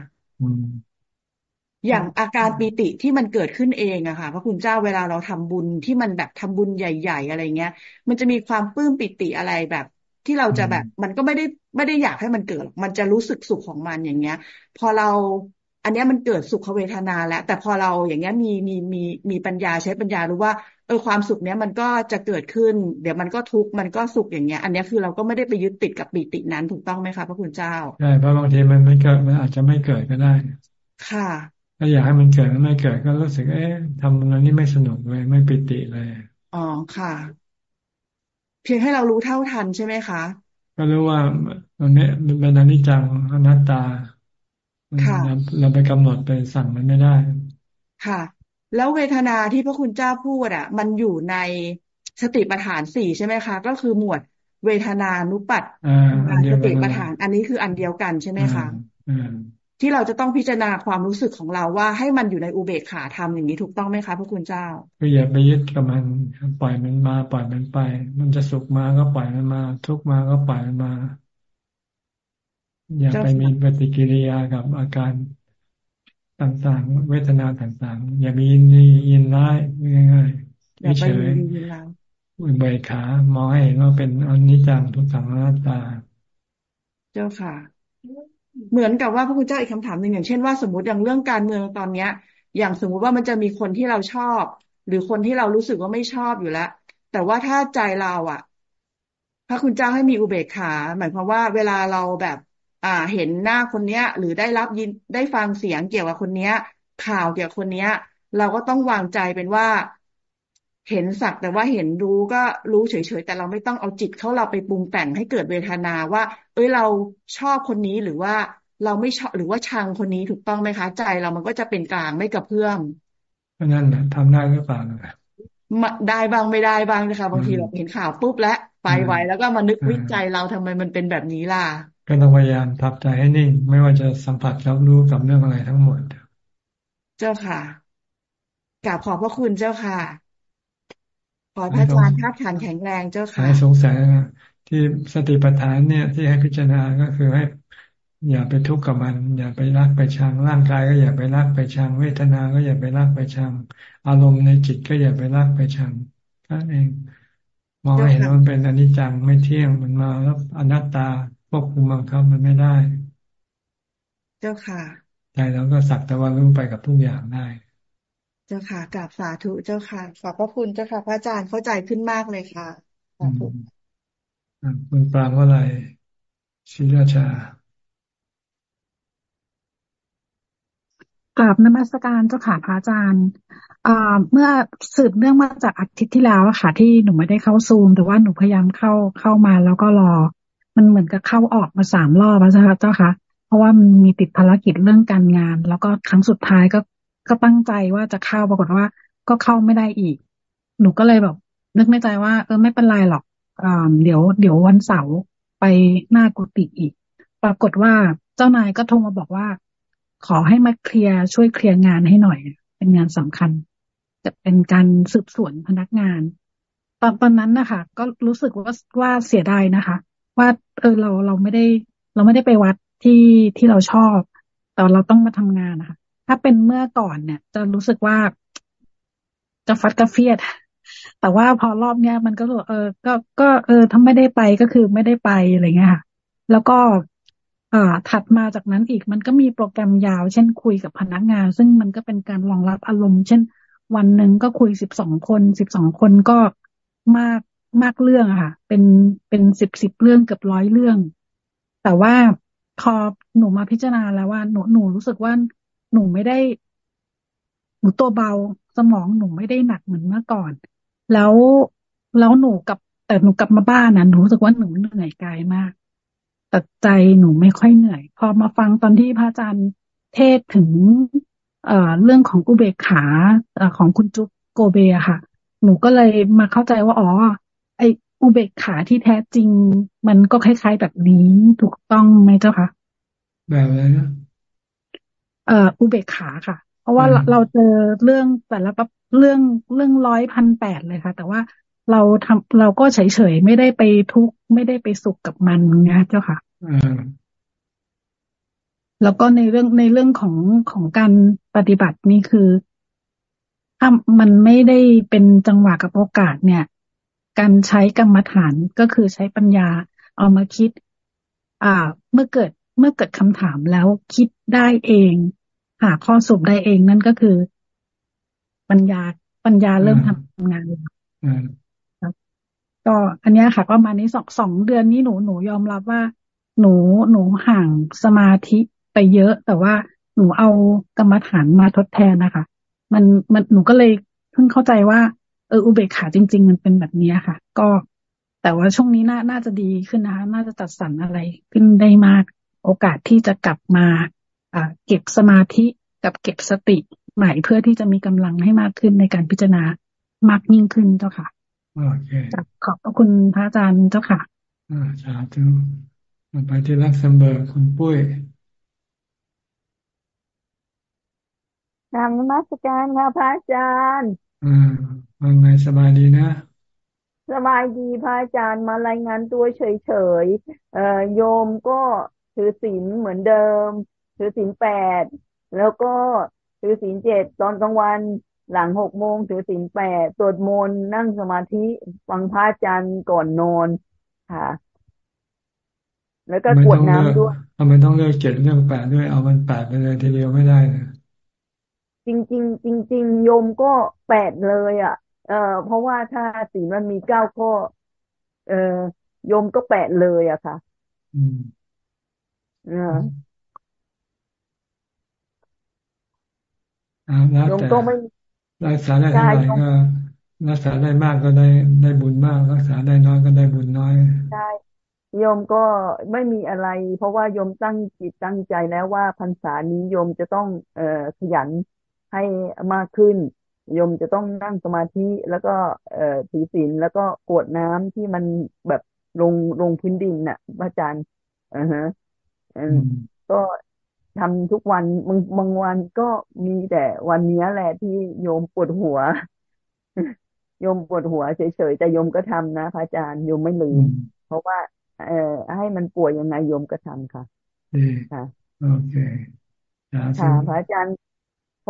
อย่างอาการปีติที่มันเกิดขึ้นเองอะค่ะ พระคุณเจ้าเวลาเราทำบุญที่มันแบบทำบุญใหญ่ ๆ อะไรเงี้ย มันจะมีความปลื้มปิติอะไรแบบ ที่เราจะแบบ มันก็ไม่ได้ไม่ได้อยากให้มันเกิด มันจะรู้สึกสุขของมันอย่างเงี้ย พอเรา อันนี้มันเกิดสุขเวทนาแล้ว แต่พอเราอย่างเงี้ยมีมีมีมีปัญญาใช้ปัญญารู้ว่าเออความสุขเนี้ยมันก็จะเกิดขึ้น เดี๋ยวมันก็ทุกข์มันก็สุขอย่างเงี้ย อันนี้คือเราก็ไม่ได้ไปยึดติดกับปีตินั้นถูกต้องไหมคะพระคุณเจ้าใช่เพราะบางทีมันไม่เกิดมันอาจจะไม่เกิดก็ได้ ค่ะถ้าอยากให้มันเกิดมันไม่เกิดก็รู้สึกเอ๊ะทำอะไรนี่ไม่สนุกเลยไม่ปิติเลยอ๋อค่ะ เพียงให้เรารู้เท่าทันใช่ไหมคะก็รู้ว่าตรงนี้เป็นอนิจจังอนัตตา เราไปกำหนดไปสั่งมันไม่ได้ ค่ะ แล้วเวทนาที่พระคุณเจ้าพูดอะ มันอยู่ในสติปัฏฐานสี่ใช่ไหมคะ ก็คือหมวดเวทนานุปัฏสติปัฏฐาน อันนี้คืออันเดียวกันใช่ไหมคะที่เราจะต้องพิจารณาความรู้สึกของเราว่าให้มันอยู่ในอุเบกขาธรรมอย่างนี้ถูกต้องไหมคะพระคุณเจ้าคืออย่าไปยึดกับมันปล่อยมันมา ปล่อยมันไป มันจะสุขมาก็ปล่อยมันมา ทุกมาก็ปล่อยมันมาอ ย่าไปมีปฏิกิริยากับอาการต่างๆ เวทนาต่างๆ อย่ามียินดียินร้ายง่ายๆเฉยอุเบกขามองให้เห็นว่าเป็นอนิจจังทุกขังอนัตตา เจ้าค่ะ เหมือนกับว่าพระคุณเจ้าอีกคำถามหนึ่งอย่างเช่นว่าสมมติอย่างเรื่องการเมืองตอนเนี้ย อย่างสมมุติว่ามันจะมีคนที่เราชอบ หรือคนที่เรารู้สึกว่าไม่ชอบอยู่แล้ว แต่ว่าถ้าใจเราอะ พระคุณเจ้าให้มีอุเบกขา หมายความว่าเวลาเราแบบ อ่า เห็นหน้าคนเนี้ย หรือได้รับยินได้ฟังเสียงเกี่ยวกับคนเนี้ย ข่าวเกี่ยวกับคนเนี้ย เราก็ต้องวางใจเป็นว่า เห็นสักแต่ว่าเห็นรู้ก็รู้เฉยๆแต่เราไม่ต้องเอาจิตเข้าเราไปปรุงแต่งให้เกิดเวทนาว่า เอ้ยเราชอบคนนี้หรือว่าเราไม่ชอบหรือว่าชังคนนี้ถูกต้องไหมคะ ใจเรามันก็จะเป็นกลางไม่กระเพื่อมก็นั่นแหละทำได้หรือเปล่าได้บ้างไม่ได้บ้างนะคะบางทีเราเห็นข่าวปุ๊บแล้วไปไวแล้วก็มานึกวิจัยเราทำไมมันเป็นแบบนี้ล่ะ ก็ต้องพยายามทับใจให้นิ่ง ไม่ว่าจะสัมผัสรับรู้กับเรื่องอะไรทั้งหมด เจ้าค่ะกราบขอบพระคุณเจ้าค่ะ ขอพระอาจารย์ทับฐานแข็งแรงเจ้าค่ะสงสัยนะที่สติปัฏฐานเนี่ย ที่ให้พิจารณาก็คือให้อย่าไปทุกข์กับมัน อย่าไปรักไปชังร่างกายก็อย่าไปรักไปชัง เวทนา ก็อย่าไปรักไปชัง อารมณ์ในจิตก็อย่าไปรักไปชังนั่นเองมองเห็นว่ามันเป็นอนิจจังไม่เที่ยงมันมาแล้วอนัตตา ควบคุมบังคับมันไม่ได้ เจ้าค่ะใจเราก็สักแต่ว่ารู้ไปกับทุกอย่างได้ เจ้าค่ะกราบสาธุเจ้าค่ะขอบพระคุณเจ้าค่ะ พระอาจารย์เข้าใจขึ้นมากเลยค่ะสาธุคุณปรางว่าอะไรศิราชากราบนมัสการเจ้าค่ะพระอาจารย์เมื่อสืบเนื่องมาจากอาทิตย์ที่แล้วค่ะที่หนูไม่ได้เข้าซูม แต่ว่าหนูพยายามเข้าเข้ามาแล้วก็รอ มันเหมือนกับเข้าออกมาสามรอบแล้วเจ้าคะเพราะว่ามันมีติดภารกิจเรื่องการงาน แล้วก็ครั้งสุดท้ายก็ก็ตั้งใจว่าจะเข้าปรากฏว่า ก็เข้าไม่ได้อีก หนูก็เลยแบบ นึกในใจว่า เออไม่เป็นไรหรอกอเดี๋ยวเดี๋ยววันเสาร์ไปหน้ากุฏิอีก ปรากฏว่าเจ้านายก็โทรมาบอกว่า ขอให้มาเคลียร์ช่วยเคลียร์งานให้หน่อย เป็นงานสำคัญ จะเป็นการสืบสวนพนักงาน ตอนตอนนั้นนะคะก็รู้สึกว่าว่าเสียดายนะคะ ว่า เออเราเราไม่ได้ เราไม่ได้ไปวัดที่ที่เราชอบ แต่เราต้องมาทำงานนะคะถ้าเป็นเมื่อก่อนเนี่ย จะรู้สึกว่าจะฟัดกระเฟียด แต่ว่าพอรอบเนี้ยมันก็เออ ก็ก็เออถ้าไม่ได้ไปก็คือไม่ได้ไปอะไรเงี้ยค่ะ แล้วก็อ่าถัดมาจากนั้นอีกมันก็มีโปรแกรมยาว เช่นคุยกับพนักงาน ซึ่งมันก็เป็นการรองรับอารมณ์ เช่น วันหนึ่งก็คุยสิบสองคนสิบสองคนก็มาก มากเรื่องอะค่ะ เป็นเป็นสิบสิบเรื่องเกือบร้อยเรื่อง แต่ว่าพอหนูมาพิจารณาแล้วว่าหนูหนูรู้สึกว่าหนูไม่ได้ หนูตัวเบาสมองหนูไม่ได้หนักเหมือนเมื่อก่อน แล้วแล้วหนูกับแต่หนูกลับมาบ้านนะหนูรู้สึกว่าหนูเหนื่อยกายมากแต่ใจหนูไม่ค่อยเหนื่อย พอมาฟังตอนที่พระอาจารย์เทศถึงเอ่อเรื่องของอุเบกขาของคุณจุ๊กโกเบะค่ะ หนูก็เลยมาเข้าใจว่าอ๋อ ไออุเบกขาที่แท้จริง มันก็คล้าย ๆ แบบนี้ถูกต้องไหมเจ้าคะแบบอะไรนะเอ่ออุเบกขาค่ะ เพราะว่าเราเจอเรื่องแต่ละเรื่องเรื่องร้อยพันแปดเลยค่ะ แต่ว่าเราทำเราก็เฉยๆไม่ได้ไปทุกข์ไม่ได้ไปสุขกับมันนะเจ้าค่ะแล้วก็ในเรื่องในเรื่องของของการปฏิบัตินี่คือ ถ้ามันไม่ได้เป็นจังหวะกับโอกาสเนี่ย การใช้กรรมฐานก็คือใช้ปัญญาเอามาคิด อ่า เมื่อเกิดเมื่อเกิดคำถามแล้วคิดได้เอง หาข้อสรุปได้เองนั่นก็คือ ปัญญาปัญญาเริ่มทำงานแล้วก็อันนี้ค่ะก็มานี้สองสองเดือนนี้หนูหนูยอมรับว่า หนูหนูห่างสมาธิไปเยอะ แต่ว่าหนูเอากรรมฐานมาทดแทนนะคะ มันมันหนูก็เลยเพิ่งเข้าใจว่า เอออุเบกขาจริง ๆ มันเป็นแบบนี้ค่ะ ก็แต่ว่าช่วงนี้น่าน่าจะดีขึ้นนะคะน่าจะจัดสรรอะไรขึ้นได้มาก โอกาสที่จะกลับมาเก็บสมาธิกับเก็บสติใหม่เพื่อที่จะมีกำลังให้มากขึ้นในการพิจารณามากยิ่งขึ้นเจ้าค่ะโอเคขอบพระคุณพระอาจารย์เจ้าค่ะ อ่าสาธุมาไปที่ลักเซมเบิร์กคุณปุ้ยนามนมัสการค่ะพระอาจารย์อ่า ว่าไงสบายดีนะ สบายดีพระอาจารย์มารายงานตัวเฉยๆเอ่อโยมก็ถือศีลเหมือนเดิม ถือศีลแปดแล้วก็ถือศีลเจ็ดตอนกลางวันหลังหกโมงถือศีลแปดสวดมนต์นั่งสมาธิฟังพระอาจารย์ก่อนนอนค่ะ แล้วก็กวดน้ำด้วยทำไมต้องเลือกเจ็ดเรื่องแปดด้วยเอามันแปดไปเลยทีเดียวไม่ได้นะจริงจริงจริงจริงโยมก็แปดเลย อะ เออเพราะว่าถ้าศีลมันมีเก้าข้อ เออโยมก็แปดเลยอะค่ะ อืมเออแล้วแต่รักษาได้เท่าไหร่ก็รักษาได้มากก็ได้ได้บุญมาก รักษาได้น้อยก็ได้บุญน้อยใช่โยมก็ไม่มีอะไร เพราะว่าโยมตั้งจิตตั้งใจแล้วว่าพรรษานี้โยมจะต้องเอ่อขยันให้มากขึ้น โยมจะต้องนั่งสมาธิแล้วก็เอ่อถือศีลแล้วก็กวดน้ำที่มันแบบลงลงพื้นดินน่ะอาจารย์อ่าฮะก็ทำทุกวันบางบางวันก็มีแต่วันนี้แหละที่โยมปวดหัว โยมปวดหัวเฉยๆแต่โยมก็ทำนะพระอาจารย์โยมไม่ลืม เพราะว่า เอ่อให้มันป่วยยังไงโยมก็ทำค่ะดีค่ะโอเคค่ะพระอาจารย์ข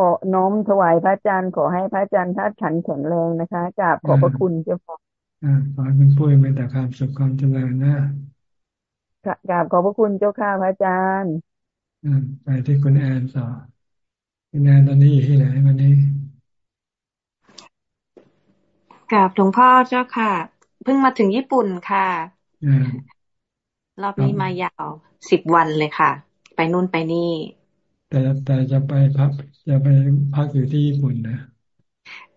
อน้อมถวายพระอาจารย์ขอให้พระอาจารย์ท่าฉันแข็งแรงนะคะกราบขอบพระคุณเจ้าค่ะขอให้คุณปุ้ยมีแต่ความสุขความเจริญนะกราบขอบพระคุณเจ้าค่ะพระอาจารย์ไปที่คุณแอนต่อคุณแอนตอนนี้อยู่ที่ไหนวันนี้กราบหลวงพ่อเจ้าค่ะ เพิ่งมาถึงญี่ปุ่นค่ะรอบนี้มายาวสิบวันเลยค่ะ ไปนู่นไปนี่ แต่แต่จะไปพักจะไปพักอยู่ที่ญี่ปุ่นนะ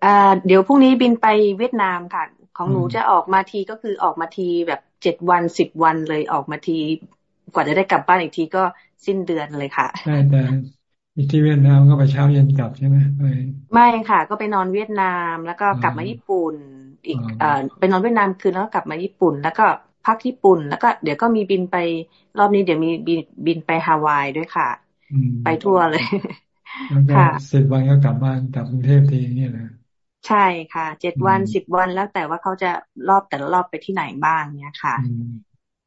อ่าเดี๋ยวพรุ่งนี้บินไปเวียดนามค่ะ ของหนูจะออกมาทีก็คือออกมาทีแบบเจ็ดวันสิบวันเลยออกมาที กว่าจะได้กลับบ้านอีกทีก็สิ้นเดือนเลยค่ะใช่แต่ที่เวียดนามก็ไปเช้าเย็นกลับใช่ไหมไม่ไม่ค่ะ ก็ไปนอนเวียดนามแล้วก็กลับมาญี่ปุ่น อีกเอ่อไปนอนเวียดนามคืนแล้วก็กลับมาญี่ปุ่น แล้วก็พักญี่ปุ่น แล้วก็เดี๋ยวก็มีบินไปรอบนี้เดี๋ยวมีบินบินไปฮาวายด้วยค่ะ ไปทั่วเลยค่ะสิบวันก็กลับบ้านกลับกรุงเทพทีนี่แหละใช่ค่ะเจ็ดวันสิบวันแล้วแต่ว่าเขาจะรอบแต่ละรอบไปที่ไหนบ้างเนี้ยค่ะ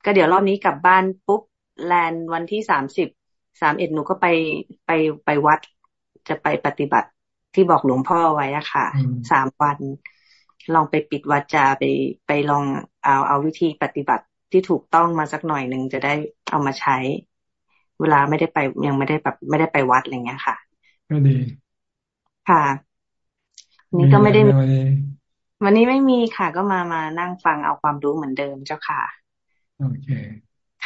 ก็เดี๋ยวรอบนี้กลับบ้านปุ๊บแลนวันที่สามสิบสามเอ็ดหนูก็ไปไปไปวัด จะไปปฏิบัติที่บอกหลวงพ่อไว้อะค่ะสามวัน ลองไปปิดวัดจาไปไปลองเอาเอาวิธีปฏิบัติที่ถูกต้องมาสักหน่อยหนึ่งจะได้เอามาใช้ เวลาไม่ได้ไปยังไม่ได้แบบไม่ได้ไปวัดอะไรเงี้ยค่ะ ก็ดี ค่ะนี่ก็ไม่ได้วันนี้ไม่มีค่ะ ก็มามานั่งฟังเอาความรู้เหมือนเดิมเจ้าค่ะโอเค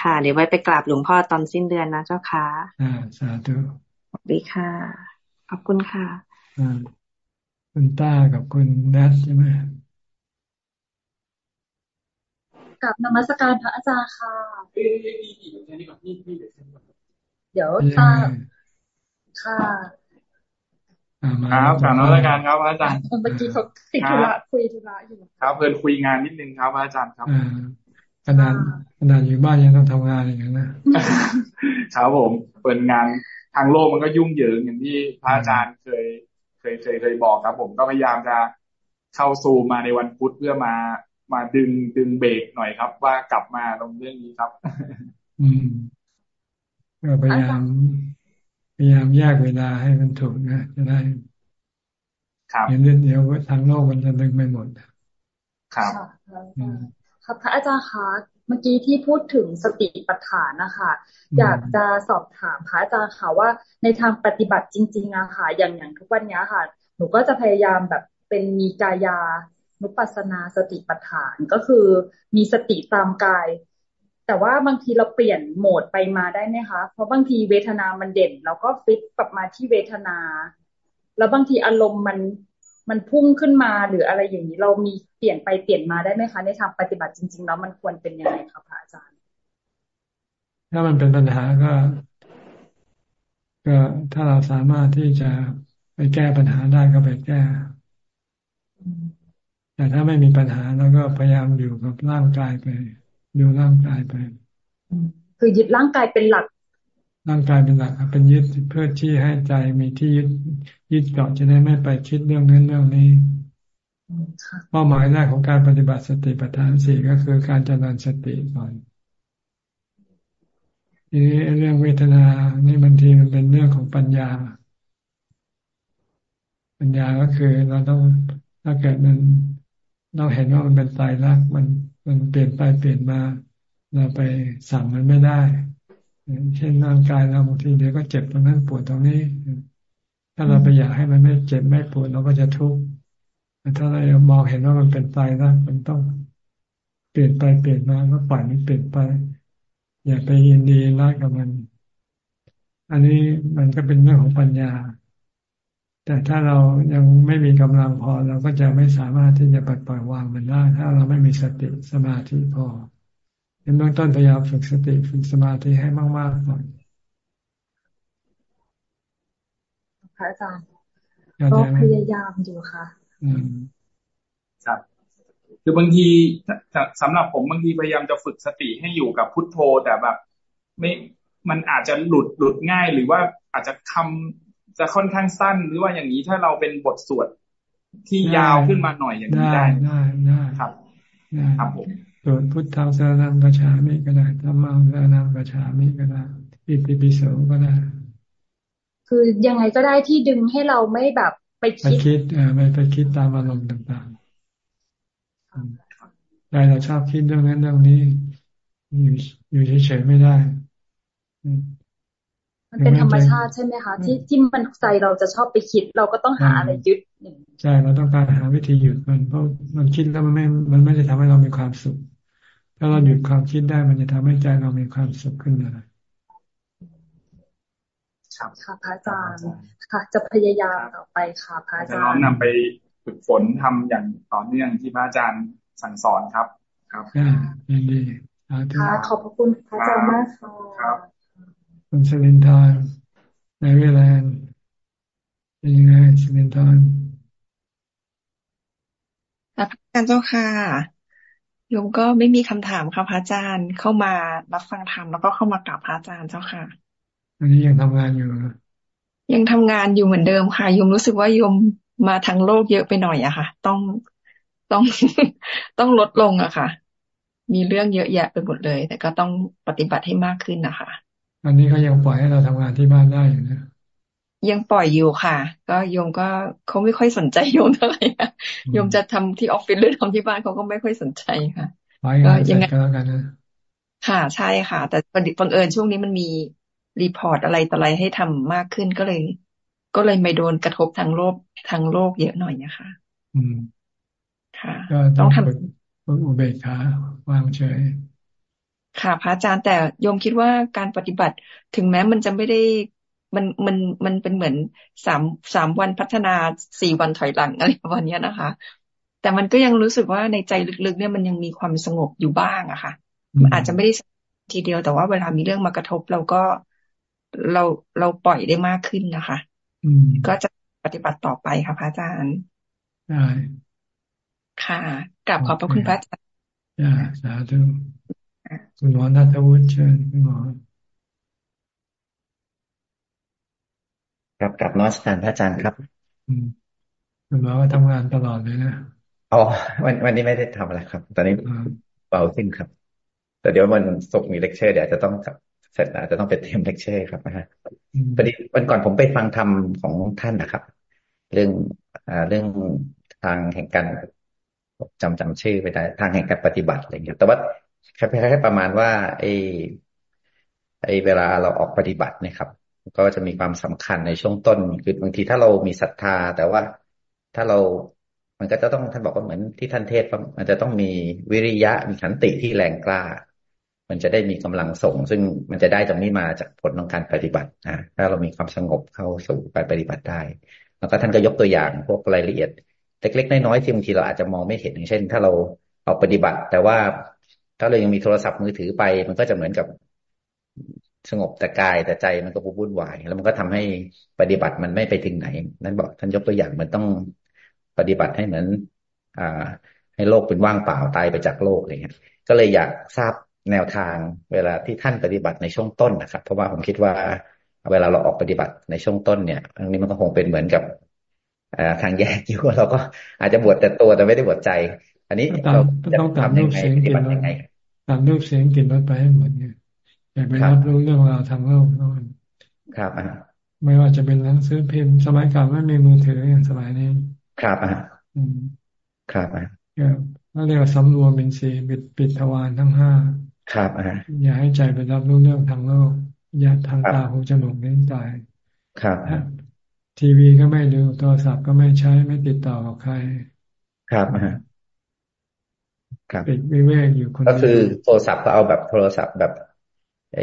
ค่ะ เดี๋ยวไว้ไปกราบหลวงพ่อตอนสิ้นเดือนนะเจ้าค่ะอ่าสาธุสวัสดีค่ะ ขอบคุณค่ะอ่าคุณต้ากับคุณนัทใช่ไหมกับนมัสการพระอาจารย์ค่ะ เดี๋ยวถ้าค่ะครับกลับนมัสการครับอาจารย์เมื่อกี้เขาติดธุระคุยธุระอยู่ครับเพื่อนคุยงานนิดนึงครับอาจารย์ครับขนาดขนาดอยู่บ้านยังต้องทำงานอย่างนั้นนะครับผมเปิดงานทางโลกมันก็ยุ่งเหยิงอย่างที่พระอาจารย์เคยเคยเคยเคยบอกครับ ผมก็พยายามจะเข้าซูมมาในวันพุธเพื่อมามาดึงดึงเบรกหน่อยครับ ว่ากลับมาตรงเรื่องนี้ครับ อืม ก็พยายามพยายามแยกเวลาให้มันถูกนะจะได้ครับเดี๋ยวเดี๋ยวทางโลกมันจะดึงไม่หมดครับครับพระอาจารย์คะเมื่อกี้ที่พูดถึงสติปัฏฐานนะคะอยากจะสอบถามพระอาจารย์ค่ะว่าในทางปฏิบัติจริงๆอะค่ะ อย่างอย่างทุกวันนี้ค่ะ หนูก็จะพยายามแบบเป็นมีกายานุปัสนาสติปัฏฐานก็คือมีสติตามกาย แต่ว่าบางทีเราเปลี่ยนโหมดไปมาได้ไหมคะ เพราะบางทีเวทนามันเด่นเราก็ฟิตกลับมาที่เวทนา แล้วบางทีอารมณ์มันมันพุ่งขึ้นมาหรืออะไรอย่างนี้ เรามีเปลี่ยนไปเปลี่ยนมาได้ไหมคะ ในทางปฏิบัติจริง ๆ แล้วมันควรเป็นยังไงคะพระอาจารย์ ถ้ามันเป็นปัญหาก็ ก็ถ้าเราสามารถที่จะไปแก้ปัญหาได้ก็ไปแก้ แต่ถ้าไม่มีปัญหาเราก็พยายามอยู่กับร่างกายไป ดูร่างกายไป คือยึดร่างกายเป็นหลัก ร่างกายเป็นหลักครับ เป็นยึดเพื่อที่ให้ใจมีที่ยึดยึดเกาะจะได้ไม่ไปคิดเรื่องนั้นเรื่องนี้เป้าหมายแรกของการปฏิบัติสติปัฏฐานสี่ก็คือการเจริญสติก่อนทีนี้เรื่องเวทนา นี่บางทีมันเป็นเรื่องของปัญญา ปัญญาก็คือเราต้องถ้าเกิดมันเราเห็นว่ามันเป็นตายรักมัน มันเปลี่ยนไปเปลี่ยนมา เราไปสั่งมันไม่ได้ เช่นร่างกายเราบางทีเดี๋ยวก็เจ็บตรงนั้นปวดตรงนี้ ถ้าเราไปอยากให้มันไม่เจ็บไม่ปวดเราก็จะทุกข์ถ้าเรามองเห็นว่ามันเป็นตายรักมันต้องเปลี่ยนไปเปลี่ยนมาก็ปล่อยมันเปลี่ยนไป อย่าไปยินดีรักกับมัน อันนี้มันก็เป็นเรื่องของปัญญา แต่ถ้าเรายังไม่มีกำลังพอเราก็จะไม่สามารถที่จะปล่อยวางมันได้ ถ้าเราไม่มีสติสมาธิพอในเบื้องต้นพยายามฝึกสติฝึกสมาธิให้มากๆก่อนพระอาจารย์ก็พยายามอยู่ค่ะอืมครับคือบางทีสำหรับผมบางทีพยายามจะฝึกสติให้อยู่กับพุทโธแต่แบบ ไม่มันอาจจะหลุดหลุดง่าย หรือว่าอาจจะคำ จะค่อนข้างสั้นหรือว่าอย่างนี้ถ้าเราเป็นบทสวดที่ยาวขึ้นมาหน่อยอย่างนี้ได้ได้ได้ครับครับผมสวดพุทธังสรนังกัจฉามิก็ได้ธรรมังสรนังกัจฉามิก็ได้อิติปิโสก็ได้ คือยังไงก็ได้ที่ดึงให้เราไม่แบบไปคิดไปคิดอ่าไม่ไปคิดตามอารมณ์ต่างใจเราชอบคิดเรื่องนั้นเรื่องนี้ อยู่อยู่เฉยๆไม่ได้ มันเป็นธรรมชาติใช่ไหมคะที่ที่มันใจเราจะชอบไปคิด เราก็ต้องหาอะไรยึดใช่เราต้องการหาวิธีหยุดมันเพราะมันคิดแล้วมันไม่ มันไม่ได้ทำให้เรามีความสุข ถ้าเราหยุดความคิดได้มันจะทำให้ใจเรามีความสุขขึ้นมาครับค่ะพระอาจารย์ค่ะ จะพยายามต่อไปค่ะพระอาจารย์จะน้อมนำไปฝึกฝนทำอย่างต่อเนื่องที่พระอาจารย์สั่งสอนครับ ครับยินดีค่ะขอบพระคุณพระอาจารย์มากค่ะ คุณสลินทานในเวลาเป็นยังไงสลินทานพระอาจารย์เจ้าค่ะโยมก็ไม่มีคำถามค่ะพระอาจารย์เข้ามารับฟังธรรมแล้วก็เข้ามากราบพระอาจารย์เจ้าค่ะ อันนี้ยังทำงานอยู่ยังทำงานอยู่เหมือนเดิมค่ะโยมรู้สึกว่าโยมมาทางโลกเยอะไปหน่อยอะค่ะ ต้องต้องต้องลดลงอะค่ะ มีเรื่องเยอะแยะไปหมดเลย แต่ก็ต้องปฏิบัติให้มากขึ้นนะคะ อันนี้เขายังปล่อยให้เราทำงานที่บ้านได้อยู่นะยังปล่อยอยู่ค่ะ ก็โยมก็เขาไม่ค่อยสนใจโยมเท่าไหร่ค่ะโยมจะทำที่ออฟฟิศหรือทำที่บ้านเขาก็ไม่ค่อยสนใจค่ะก็ยังไงก็แล้วกันนะค่ะใช่ค่ะ แต่ประดิษฐ์บังเอิญช่วงนี้มันมี report อะไรต่ออะไรให้ทำมากขึ้นก็เลย ก็เลยไม่โดนกระทบทางโลกทางโลกเยอะหน่อยนะคะอืม ค่ะก็ต้องทำอุเบกขาวางเฉย ค่ะพระอาจารย์แต่โยมคิดว่าการปฏิบัติถึงแม้มันจะไม่ได้มันมันมันเป็นเหมือนสามสามวันพัฒนาสี่วันถอยหลังอะไรประมาณนี้นะคะ แต่มันก็ยังรู้สึกว่าในใจลึกๆ เนี่ยมันยังมีความสงบอยู่บ้างอะค่ะมันอาจจะไม่ได้ทีเดียวแต่ว่าเวลามีเรื่องมากระทบเราก็เราเราปล่อยได้มากขึ้นนะคะอืมก็จะปฏิบัติต่อไปค่ะพระอาจารย์ได้ค่ะกราบขอบพระคุณพระอาจารย์สาธุ คุณหมอนัทวุฒิเชิญคุณหมอครับกราบนมัสการพระอาจารย์ครับคุณหมอว่าทำงานตลอดเลยนะอ๋อวันวันนี้ไม่ได้ทำอะไรครับ ตอนนี้เบาขึ้นครับ แต่เดี๋ยวมันส่งมีเลคเชอร์เดี๋ยวจะต้องเสร็จแล้วจะต้องไปเตรียมเลคเชอร์ครับนะฮะพอดีวันก่อนผมไปฟังธรรมของท่านนะครับ เรื่องอ่าเรื่องทางแห่งการจำจำชื่อไปได้ทางแห่งการปฏิบัติอะไรเงี้ยแต่ว่า แค่แค่ประมาณว่าไอ้ไอ้เวลาเราออกปฏิบัตินะครับ ก็จะมีความสำคัญในช่วงต้น คือบางทีถ้าเรามีศรัทธา แต่ว่าถ้าเรามันก็จะต้องท่านบอกว่าเหมือนที่ท่านเทศมันจะต้องมีวิริยะมีขันติที่แรงกล้า มันจะได้มีกำลังส่ง ซึ่งมันจะได้ตรงนี้มาจากผลของการปฏิบัตินะถ้าเรามีความสงบเข้าสู่การปฏิบัติได้ แล้วก็ท่านก็ยกตัวอย่างพวกรายละเอียดเล็กๆน้อยๆที่บางทีเราอาจจะมองไม่เห็นอย่างเช่น ถ้าเราออกปฏิบัติ แต่ว่า ถ้าเรายังมีโทรศัพท์มือถือไป มันก็จะเหมือนกับสงบแต่กายแต่ใจมันก็วุ่นวาย แล้วมันก็ทำให้ปฏิบัติมันไม่ไปถึงไหน นั่นบอกท่านยกตัวอย่างมันต้องปฏิบัติให้เหมือน อ่า ให้โลกเป็นว่างเปล่าตายไปจากโลกอะไรเงี้ย ก็เลยอยากทราบแนวทางเวลาที่ท่านปฏิบัติในช่วงต้นนะครับ เพราะว่าผมคิดว่า เวลาเราออกปฏิบัติในช่วงต้นเนี่ยอันนี้มันก็คงเป็นเหมือนกับทางแยกอยู่เราก็อาจจะบวชแต่ตัวแต่ไม่ได้บวชใจ อันนี้เราต้องตามรูปเสียงกลิ่นรส ตามรูปเสียงกลิ่นรสไปให้หมดเนี่ยอย่าไปรับรู้เรื่องราวทางโลกนั่นครับอ่าไม่ว่าจะเป็นหนังสือพิมพ์สมัยก่อนไม่มีมือถืออย่างสมัยนี้ ครับอะครับอะก็เรียกว่าสำรวมเป็นสีปิดปิดทวารทั้งห้าครับอะอย่าให้ใจไปรับรู้เรื่องทางโลก อย่าทางตาหูจมูกนิ้วใจครับทีวีก็ไม่ดูโทรศัพท์ก็ไม่ใช้ไม่ติดต่อกับใคร ครับอะครับ ปิดวิเวกอยู่คนก็คือโทรศัพท์ก็เอาแบบโทรศัพท์แบบ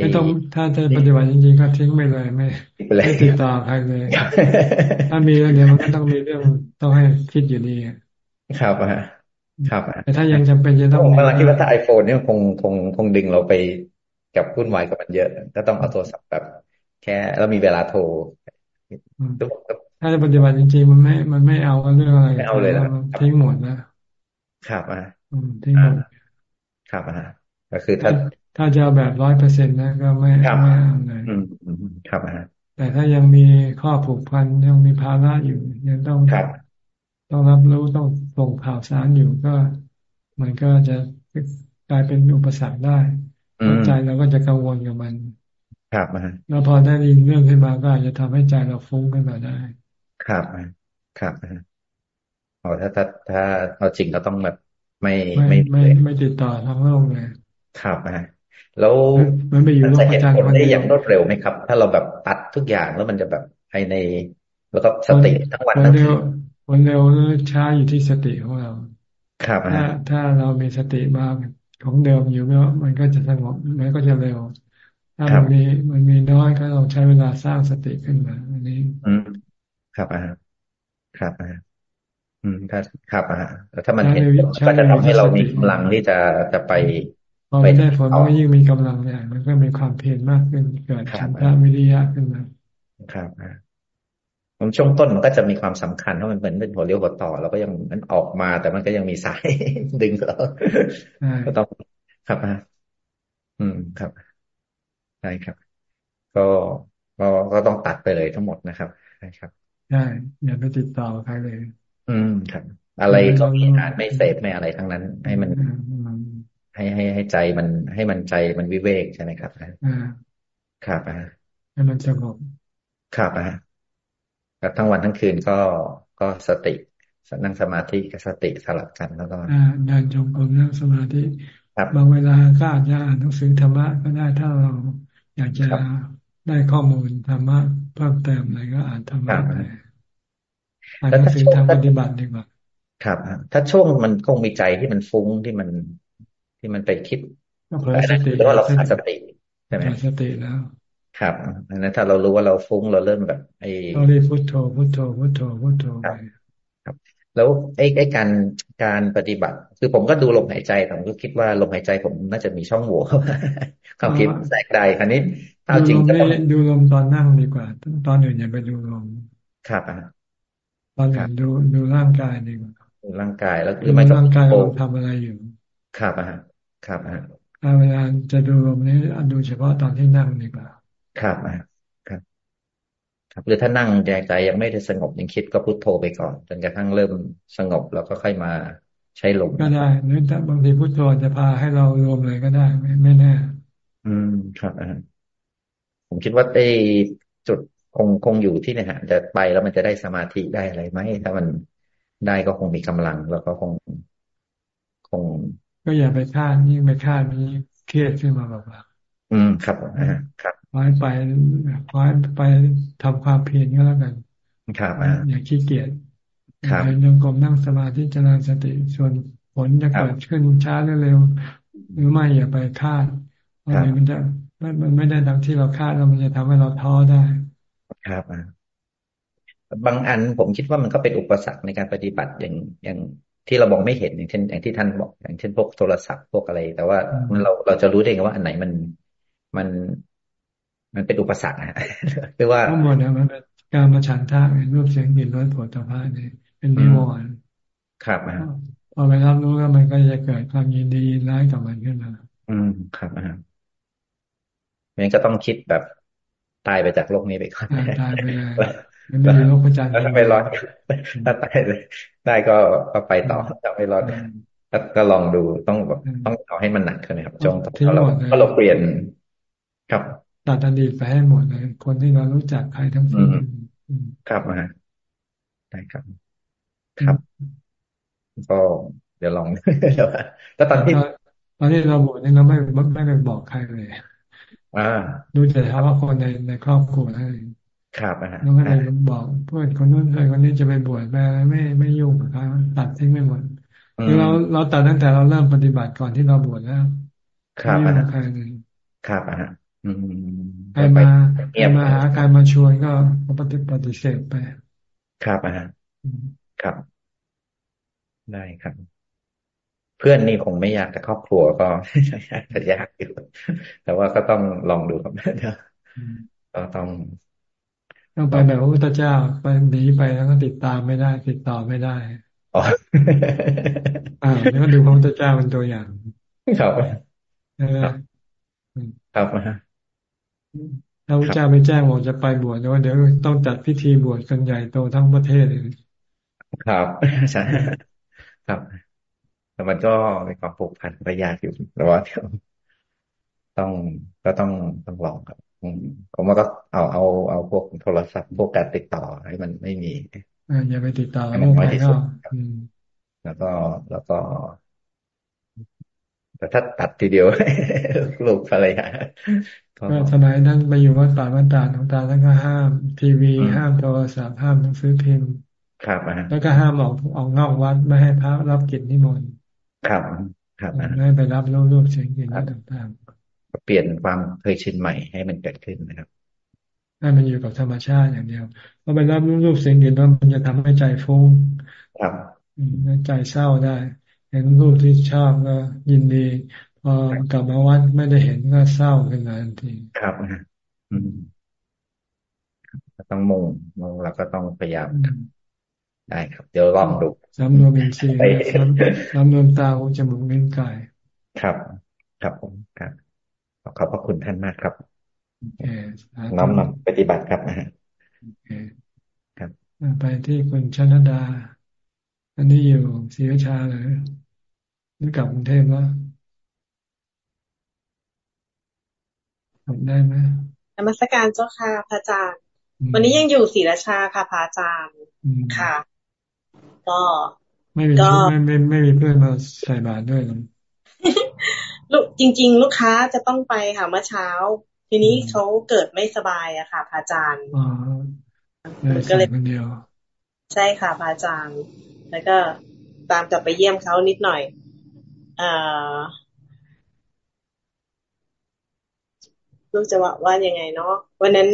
ไม่ต้องถ้าจะปฏิบัติจริงๆก็ทิ้งไปเลยไม่ไม่ติดต่อใครเลย ถ้ามีแล้วเดี๋ยวมันก็ต้องมีเรื่องต้องให้คิดอยู่ดีครับอะครับแต่ถ้ายังจำเป็นจะต้องเวลาคิดว่าถ้าไอโฟนเนี่ยคงคงคงดึงเราไปกับวุ่นวายกับมันเยอะ ก็ต้องเอาโทรศัพท์แบบ แค่แล้วมีเวลาโทรถ้าจะปฏิบัติจริงๆมันไม่ มันไม่เอาเรื่องอะไรไม่เอาเลยนะทิ้งหมดนะครับอะ ทิ้งหมดครับอะก็คือถ้าถ้าจะแบบร้อยเปอร์เซ็นต์นะก็ไม่ไม่เอาเลยครับอะแต่ถ้ายังมีข้อผูกพันยังมีภาระอยู่ ยังต้องต้องรับรู้ต้องส่งข่าวสารอยู่ก็ มันก็จะกลายเป็นอุปสรรคได้ใจเราก็จะกังวลกับมัน ครับแล้วพอได้ยินเรื่องขึ้นมาก็อาจจะทำให้ใจเราฟุ้งขึ้นมาได้ ครับครับอ๋อถ้าถ้าถ้าเอาจริงก็ต้องแบบ ไม่ไม่ไม่ไม่ติดต่อทั้งโลกเลยครับฮะแล้วมันไปอยู่โลกอาจารย์คนได้อย่างรวดเร็วไหมครับ ถ้าเราแบบตัดทุกอย่างแล้วมันจะแบบภายใน แล้วก็สติทั้งวันทั้งคืนวันเร็วช้าอยู่ที่สติของเรา ครับถ้าถ้าเรามีสติมากของเดิมอยู่แล้วมันก็จะสงบมันก็จะเร็ว ถ้ามันมีมันมีน้อยก็เราใช้เวลาสร้างสติขึ้นมา อันนี้อืมครับอ่าครับอ่า อืมครับครับอ่าแล้วถ้ามันเห็นก็จะทำให้เรามีกำลังที่จะจะไปพอได้ผลมันก็ยิ่งมีกำลังเนี่ยมันก็มีความเพียรมากขึ้นเกิดฉันทะวิริยะขึ้นมาครับอ่าผมช่วงต้นมันก็จะมีความสำคัญเพราะมันเหมือนเป็นหัวเลี้ยวหัวต่อเราก็ยังมันออกมา แต่มันก็ยังมีสายดึงเราก็ต้องครับอ่าอืมครับใช่ครับ ก็ก็ก็ต้องตัดไปเลยทั้งหมดนะครับใช่ครับใช่อย่าไปติดต่อใครเลย อืมครับ อะไรก็มีอาจไม่เสพไม่อะไรทั้งนั้น ให้มันให้ให้ให้ใจมันให้มันใจมันวิเวกใช่ไหมครับอ่าครับอ่าให้มันสงบครับอ่ากับทั้งวันทั้งคืนก็ก็สตินั่งสมาธิกับสติสลับกันแล้วก็เดินจงกรมนั่งสมาธิบางเวลาก็อาจจะอ่านหนังสือธรรมะก็ได้ถ้าเราอยากจะได้ข้อมูลธรรมะเพิ่มเติมอะไรก็อ่านธรรมะไป อ่านหนังสือทางปฏิบัติดีกว่าครับถ้าช่วงมันคงมีใจที่มันฟุ้งที่มันที่มันไปคิดก็เผลอสติว่าเราขาดสติใช่ไหมสติแล้วครับอันนั้นถ้าเรารู้ว่าเราฟุ้งเราเริ่มแบบไอ้เราเรียกพุทโธพุทโธพุทโธพุทโธครับ แล้วไอ้ไอ้การการปฏิบัติ คือผมก็ดูลมหายใจผมก็คิดว่าลมหายใจผมน่าจะมีช่องโหว่ความคิดแทรกได้คราวนี้ถ้าจริงก็ต้องดูลมตอนนั่งดีกว่า ตอนอื่นอย่าไปดูลมครับอะ ตอนอื่นดูดูร่างกายดีกว่าดูร่างกายแล้วคือไม่ร่างกายเราทำอะไรอยู่ครับอะครับอะเวลาจะดูลมนี้ดูเฉพาะตอนที่นั่งดีกว่าครับอะครับ ครับหรือถ้านั่งใจใจยังไม่ได้สงบยังคิดก็พุทโธไปก่อนจนกระทั่งเริ่มสงบแล้วก็ค่อยมาใช้ลมก็ได้หรือถ้าบางทีพุทโธจะพาให้เรารวมเลยก็ได้ไม่ไม่แน่ อืมครับอ่าผมคิดว่าไอ้จุด คงคงอยู่ที่เนี่ยฮะจะไปแล้วมันจะได้สมาธิได้อะไรไหมถ้ามันได้ก็คงมีกำลังแล้วก็คงคง ก็อย่าไปคาดยิ่งไปคาดนี้เครียดขึ้นมาแบบว่าอืมครับอ่าครับคอยไปคอยไปทำความเพียรก็แล้วกัน ครับอ่าอย่าขี้เกียจครับเดินกรมนั่งสมาธิเจริญสติส่วนผลจะเกิดขึ้นช้าหรือเร็ว หรือไม่อย่าไปคาดเพราะมันจะมันไม่ได้ดังที่เราคาดแล้วมันจะทำให้เราท้อได้ ครับอ่าบางอันผมคิดว่ามันก็เป็นอุปสรรคในการปฏิบัติอย่างอย่างที่เราบอกไม่เห็นอย่างเช่น อย่างที่ท่านบอก อย่างเช่นพวกโทรศัพท์พวกอะไร แต่ว่ามันเราเราจะรู้ได้ไงว่าอันไหนมันมัน มันเป็นอุปสรรคอะหรือว่าทั้งหมดเนี่ยมันเป็นการมาฉันทะรูปเสียงกลิ่นรสผลิภัณฑ์เนี่ยเป็นนิวรณ์ครับพอไปรับรู้แล้วมันก็จะเกิดความยินดีร้ายกับมันขึ้นมาอืมครับอ่ามันก็ต้องคิดแบบ ตายไปจากโลกนี้ไปก่อนตายไปเลยไม่มีโลกประจันทร์ถ้าไม่รอดถ้าตายได้ก็ก็ไปต่อถ้าไม่รอดก็ลองดูต้องแบบต้องเอาให้มันหนักขึ้นนะครับ จงถ้าเราถ้าเราเปลี่ยนครับตัดอดีตไปให้หมดเลยคนที่เรารู้จักใครทั้งสิ้นครับนะได้ครับ ครับก็เดี๋ยวลองแล้วตอนที่ตอนที่เราบวชนี่เราไม่ไม่ไปบอกใครเลย อ่าดูแต่เฉพาะคนในในครอบครัวให้ครับนะฮะแล้วก็เลยบอกเพื่อนคนนู้นเพื่อนคนนี้จะไปบวชไปไม่ไม่ยุ่งกับเขาตัดทิ้งไม่หมดคือเราเราตัดตั้งแต่เราเริ่มปฏิบัติก่อนที่เราบวชแล้วครับไม่ยุ่งกับใครเลยครับอะใครมาใครมาหาใครมาชวนก็ปฏิปฏิเสธไป ครับอะครับ ได้ครับ เพื่อนนี่คงไม่ยากแต่ครอบครัวก็จะยากอยู่แต่ว่าก็ต้องลองดูครับก็ต้องต้องไปแบบพระพุทธเจ้าไปหนีไปแล้วก็ติดตามไม่ได้ ติดต่อไม่ได้อ๋ออ่าแล้วก็ดูพระพุทธเจ้าเป็นตัวอย่างครับครับครับฮะถ้าพระเจ้าไม่แจ้งบอกจะไปบวชว่าเดี๋ยวต้องจัดพิธีบวชกันใหญ่โตทั้งประเทศเลยครับใช่ครับ แต่มันก็มีความผูกพันระยะอยู่แต่ว่าต้องก็ต้องต้องลองครับผมว่าก็เอาเอาเอาพวกโทรศัพท์พวกการติดต่อให้มันไม่มีอย่าไปติดต่อให้มันน้อยที่สุดแล้วก็แล้วก็ แต่ถ้าตัดทีเดียวลูกอะไรฮะก็สมัยนั้นไปอยู่วัดป่าวัดตาของตาแล้วก็ห้าม ทีวีห้ามโทรศัพท์ห้ามหนังสือพิมพ์ครับแล้วก็ห้ามออกออกนอกวัดไม่ให้พระรับกิจนิมนต์ ครับ ครับไม่ให้ไปรับรูปเสียงกลิ่นต่างเปลี่ยนความเคยชินใหม่ให้มันเกิดขึ้นนะครับให้มันอยู่กับธรรมชาติอย่างเดียวพอไปรับรูปเสียงกลิ่นแล้วมันจะทำให้ใจฟุ้งครับใจเศร้าได้ เห็นรูปที่ชอบก็ยินดีพอกลับมาวัดไม่ได้เห็นก็เศร้าขึ้นมาทันทีครับอืมต้องมงมงแล้วก็ต้องพยายาม ได้ครับ เดี๋ยวลองดูสำรวมอินทรีย์สำรวมตาหูจมูกนิ้วกาย ครับ ครับผมครับขอบพระคุณท่านมากครับน้อมนำปฏิบัติครับนะฮะครับไปที่คุณชนดา อันนี้อยู่ศรีราชาเลยหรือกลับกรุงเทพแล้วทำได้ไหมนมัสการเจ้าค่ะพระอาจารย์ วันนี้ยังอยู่ศรีราชาค่ะพระอาจารย์ค่ะ ก็ไม่มีไม่ไม่ไม่มีเพื่อนมาใส่บาตรด้วยหรอลูกจริง ๆ ลูกค้าจะต้องไปค่ะเมื่อเช้า ทีนี้เขาเกิดไม่สบายอะค่ะพระอาจารย์ก็เลยเดียว ใช่ค่ะพระอาจารย์ แล้วก็ตามกลับไปเยี่ยมเขานิดหน่อยอ่าลูกจะว่าว่ายังไงเนาะวันนั้น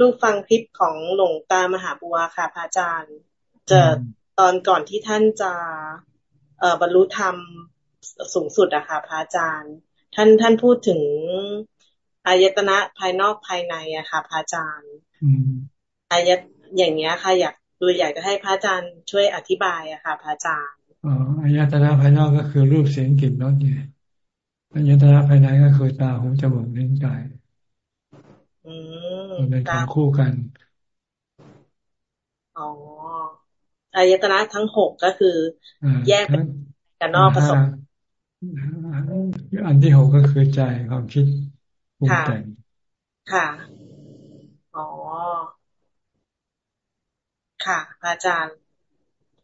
ลูกฟังคลิปของหลวงตามหาบัวค่ะพระอาจารย์จะ ตอนก่อนที่ท่านจะเอ่อบรรลุธรรมสูงสุดอะค่ะพระอาจารย์ ท่านท่านพูดถึงอายตนะภายนอกภายในอะค่ะพระอาจารย์อายตอย่างเงี้ยค่ะ อยากดูอยากจะให้พระอาจารย์ช่วยอธิบายอะค่ะพระอาจารย์อ๋ออายตนะภายนอกก็คือรูปเสียงกลิ่นรสเนี่ยอายตนะภายในก็คือตาหูจมูกลิ้นกายมันเป็นของคู่กันอ๋อ อายตนะทั้งหกก็คือ แยกเป็นกันนอกผสมอันที่หกก็คือใจความคิดปรุงแต่งค่ะ อ๋อ ค่ะพระอาจารย์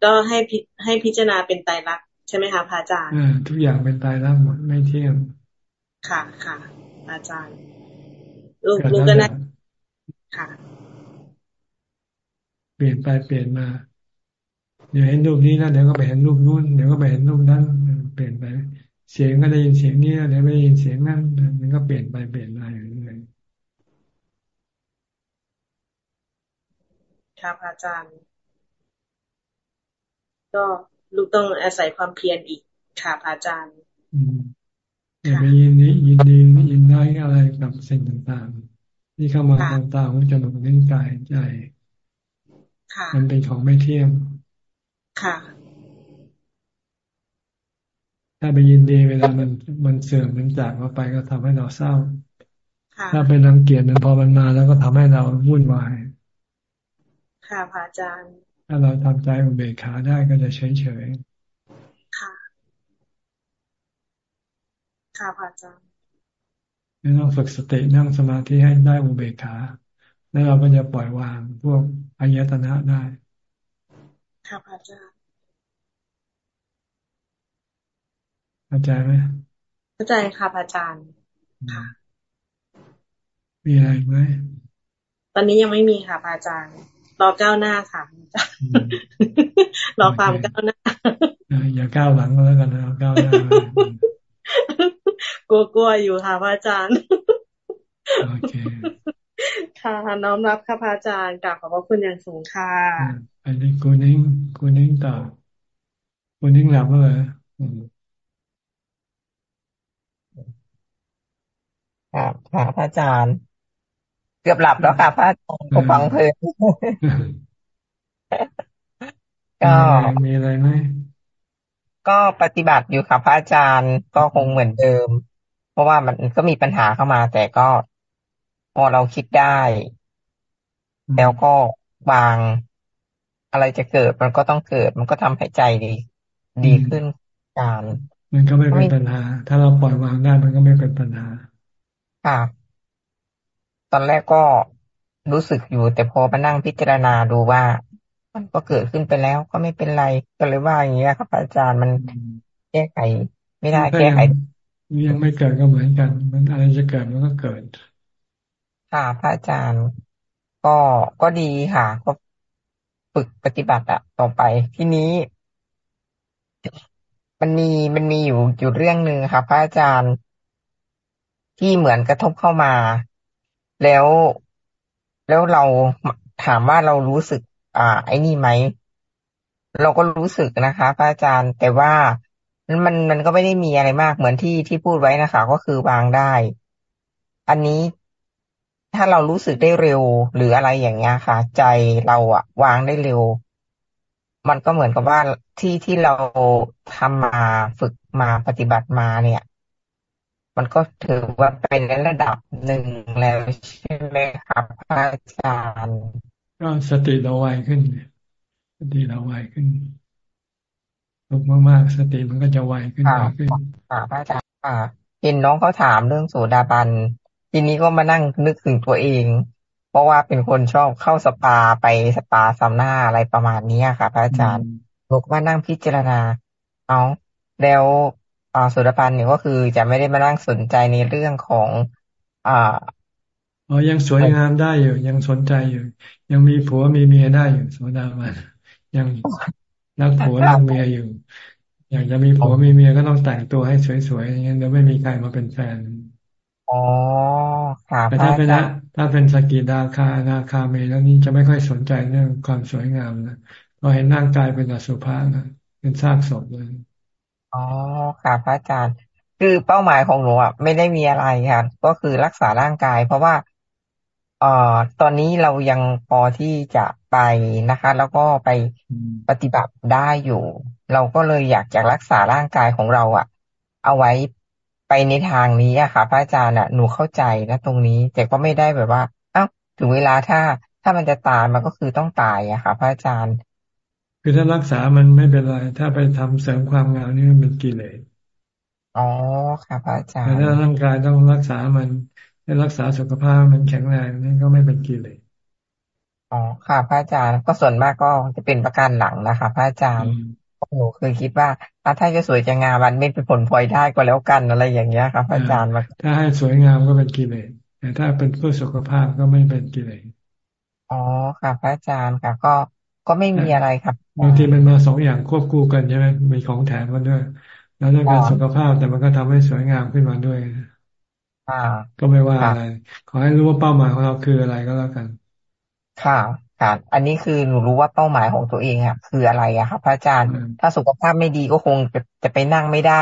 ก็ให้พิให้พิจารณาเป็นไตรลักษณ์ใช่ไหมคะพระอาจารย์ทุกอย่างเป็นไตรลักษณ์หมดไม่เที่ยงค่ะค่ะ อาจารย์ลูกลูกก็น่าค่ะ เปลี่ยนไปเปลี่ยนมา เดี๋ยวเห็นรูปนี้นะเดี๋ยวก็ไปเห็นรูปนู้นเดี๋ยวก็ไปเห็นรูปนั้นเปลี่ยนไป เสียงก็ได้ยินเสียงนี้เดี๋ยวไม่ได้ยินเสียงนั้นมันก็เปลี่ยนไปเปลี่ยนมาอย่างนี้ครับอาจารย์ ก็ลูกต้องอาศัยความเพียรอีกค่ะอาจารย์อืมอย่าไปยินดียินดียินได้อะไรกับสิ่งต่างๆ ที่เข้ามาทางตาหูจมูกนิ้วกายใจ มันเป็นของไม่เที่ยง ค่ะ ถ้าไปยินดีเวลามันมันเสื่อมมันจากเราไปก็ทำให้เราเศร้า ถ้าไปรังเกียจมันพอมันมาแล้วก็ทำให้เราวุ่นวาย ค่ะพระอาจารย์ ถ้าเราทำใจอุเบกขาได้ก็จะเฉยเฉยค่ะ ค่ะพระอาจารย์ไม่ต้องฝึกสตินั่งสมาธิให้ได้อุเบกขา แล้วเราก็จะปล่อยวางพวกอายตนะได้ ค่ะพระอาจารย์เข้าใจไหมเข้าใจค่ะพระอาจารย์ค่ะ มีอะไรไหมตอนนี้ยังไม่มีค่ะพระอาจารย์ รอก้าวหน้าค่ะรอความก้าวหน้าอย่าก้าวหลังก็แล้วกันนะก้าวหน้ากลัวๆอยู่ค่ะพระอาจารย์โอเค ค่ะน้อมรับค่ะพระอาจารย์กราบขอบพระคุณอย่างสูงค่ะอันนี้กูนิ่งกูนิ่งต่อกูนิ่งหลับเลยครับค่ะพระอาจารย์ เกือบหลับแล้วค่ะพระอาจารย์ผมฟังเพลินก็มีอะไรไหมก็ปฏิบัติอยู่ค่ะพระอาจารย์ก็คงเหมือนเดิม เพราะว่ามันก็มีปัญหาเข้ามา แต่ก็ พอเราคิดได้ แล้วก็วางอะไรจะเกิดมันก็ต้องเกิด มันก็ทำให้ใจดี ดีขึ้นการมันก็ไม่เป็นปัญหา ถ้าเราปล่อยวางได้มันก็ไม่เป็นปัญหาค่ะตอนแรกก็รู้สึกอยู่ แต่พอมานั่งพิจารณาดูว่า มันก็เกิดขึ้นไปแล้วก็ไม่เป็นไรก็เลยว่าอย่างนี้ครับอาจารย์มันแก้ไขไม่ได้แก้ไขยังไม่เกิดก็เหมือนกัน มันอะไรจะเกิดมันก็เกิด ค่ะพระอาจารย์ ก็ก็ดีค่ะ ก็ฝึกปฏิบัติอะต่อไป ที่นี้ มันมีมันมีอยู่อยู่เรื่องหนึ่งค่ะพระอาจารย์ที่เหมือนกระทบเข้ามา แล้วแล้วเราถามว่าเรารู้สึก อ่า ไอ้นี่ไหม เราก็รู้สึกนะคะพระอาจารย์ แต่ว่ามันมันก็ไม่ได้มีอะไรมากเหมือนที่ที่พูดไว้นะคะ ก็คือวางได้ อันนี้ ถ้าเรารู้สึกได้เร็วหรืออะไรอย่างเงี้ยค่ะ ใจเราอะวางได้เร็ว มันก็เหมือนกับว่าที่ที่เราทำมาฝึกมาปฏิบัติมาเนี่ย มันก็ถือว่าเป็นระดับหนึ่งแล้วใช่ไหมครับอาจารย์ก็สติเราไวขึ้นสติเราไวขึ้นฝึกมากๆสติมันก็จะไวขึ้นไวขึ้นค่ะพระอาจารย์ค่ะเห็นน้องเขาถามเรื่องโสดาบัน ทีนี้ก็มานั่งนึกถึงตัวเอง เพราะว่าเป็นคนชอบเข้าสปาไปสปาซัมหน้าอะไรประมาณนี้ค่ะพระอาจารย์บอกว่านั่งพิจารณา เอาแล้วอ่าสุรพันธ์เนี่ยก็คือจะไม่ได้มานั่งสนใจในเรื่องของอ่าอ๋อยังสวยงามได้อยู่ ยังสนใจอยู่ ยังมีผัวมีเมียได้อยู่โสดาบันยังรักผัวรักเมียอยู่ อยากจะมีผัวมีเมียก็ต้องแต่งตัวให้สวยๆอย่างนี้เดี๋ยวไม่มีใครมาเป็นแฟน อ๋อค่ะแต่ถ้าเป็นนะถ้าเป็นสกิดาคานาคาเมแล้วนี่จะไม่ค่อยสนใจเรื่องความสวยงามนะเราเห็นร่างกายเป็นอสุภะนะเป็นซากศพเลยอ๋อค่ะพระอาจารย์ คือเป้าหมายของหนูอะไม่ได้มีอะไรค่ะก็คือรักษาร่างกาย เพราะว่าเอ่อตอนนี้เรายังพอที่จะไปนะคะ แล้วก็ไปปฏิบัติได้อยู่ เราก็เลยอยากจะรักษาร่างกายของเราอะ เอาไว้ ไปในทางนี้อะค่ะ พระอาจารย์อะหนูเข้าใจนะตรงนี้ แต่ก็ไม่ได้แบบว่า เอ้าถึงเวลาถ้าถ้ามันจะตายมันก็คือต้องตายอะค่ะ พระอาจารย์ คือถ้ารักษามันไม่เป็นไร ถ้าไปทำเสริมความงามนี่มันเป็นกิเลสอ๋อค่ะ พระอาจารย์แต่ถ้าร่างกายต้องรักษามันให้รักษาสุขภาพมันแข็งแรงนี่ก็ไม่เป็นกิเลสอ๋อค่ะ พระอาจารย์ก็ส่วนมากก็จะเป็นประการหลังนะคะ พระอาจารย์ หนูเคยคิดว่าถ้าจะสวยจะงามมันไม่เป็นผลพลอยได้ก็แล้วกันอะไรอย่างเงี้ยครับพระอาจารย์ถ้าให้สวยงามก็เป็นกิเลสแต่ถ้าเป็นเพื่อสุขภาพก็ไม่เป็นกิเลสอ๋อค่ะพระอาจารย์ค่ะ ก็ก็ไม่มีอะไรครับบางทีมันมาสองอย่างควบคู่กันใช่ไหมมีของแถมกันด้วย แล้วเรื่องการสุขภาพแต่มันก็ทำให้สวยงามขึ้นมาด้วยก็ไม่ว่าอะไร ขอให้รู้ว่าเป้าหมายของเราคืออะไรก็แล้วกัน ค่ะ ค่ะอันนี้คือหนูรู้ว่าเป้าหมายของตัวเองอะคืออะไรอะครับพระอาจารย์ ถ้าสุขภาพไม่ดีก็คงจะจะไปนั่งไม่ได้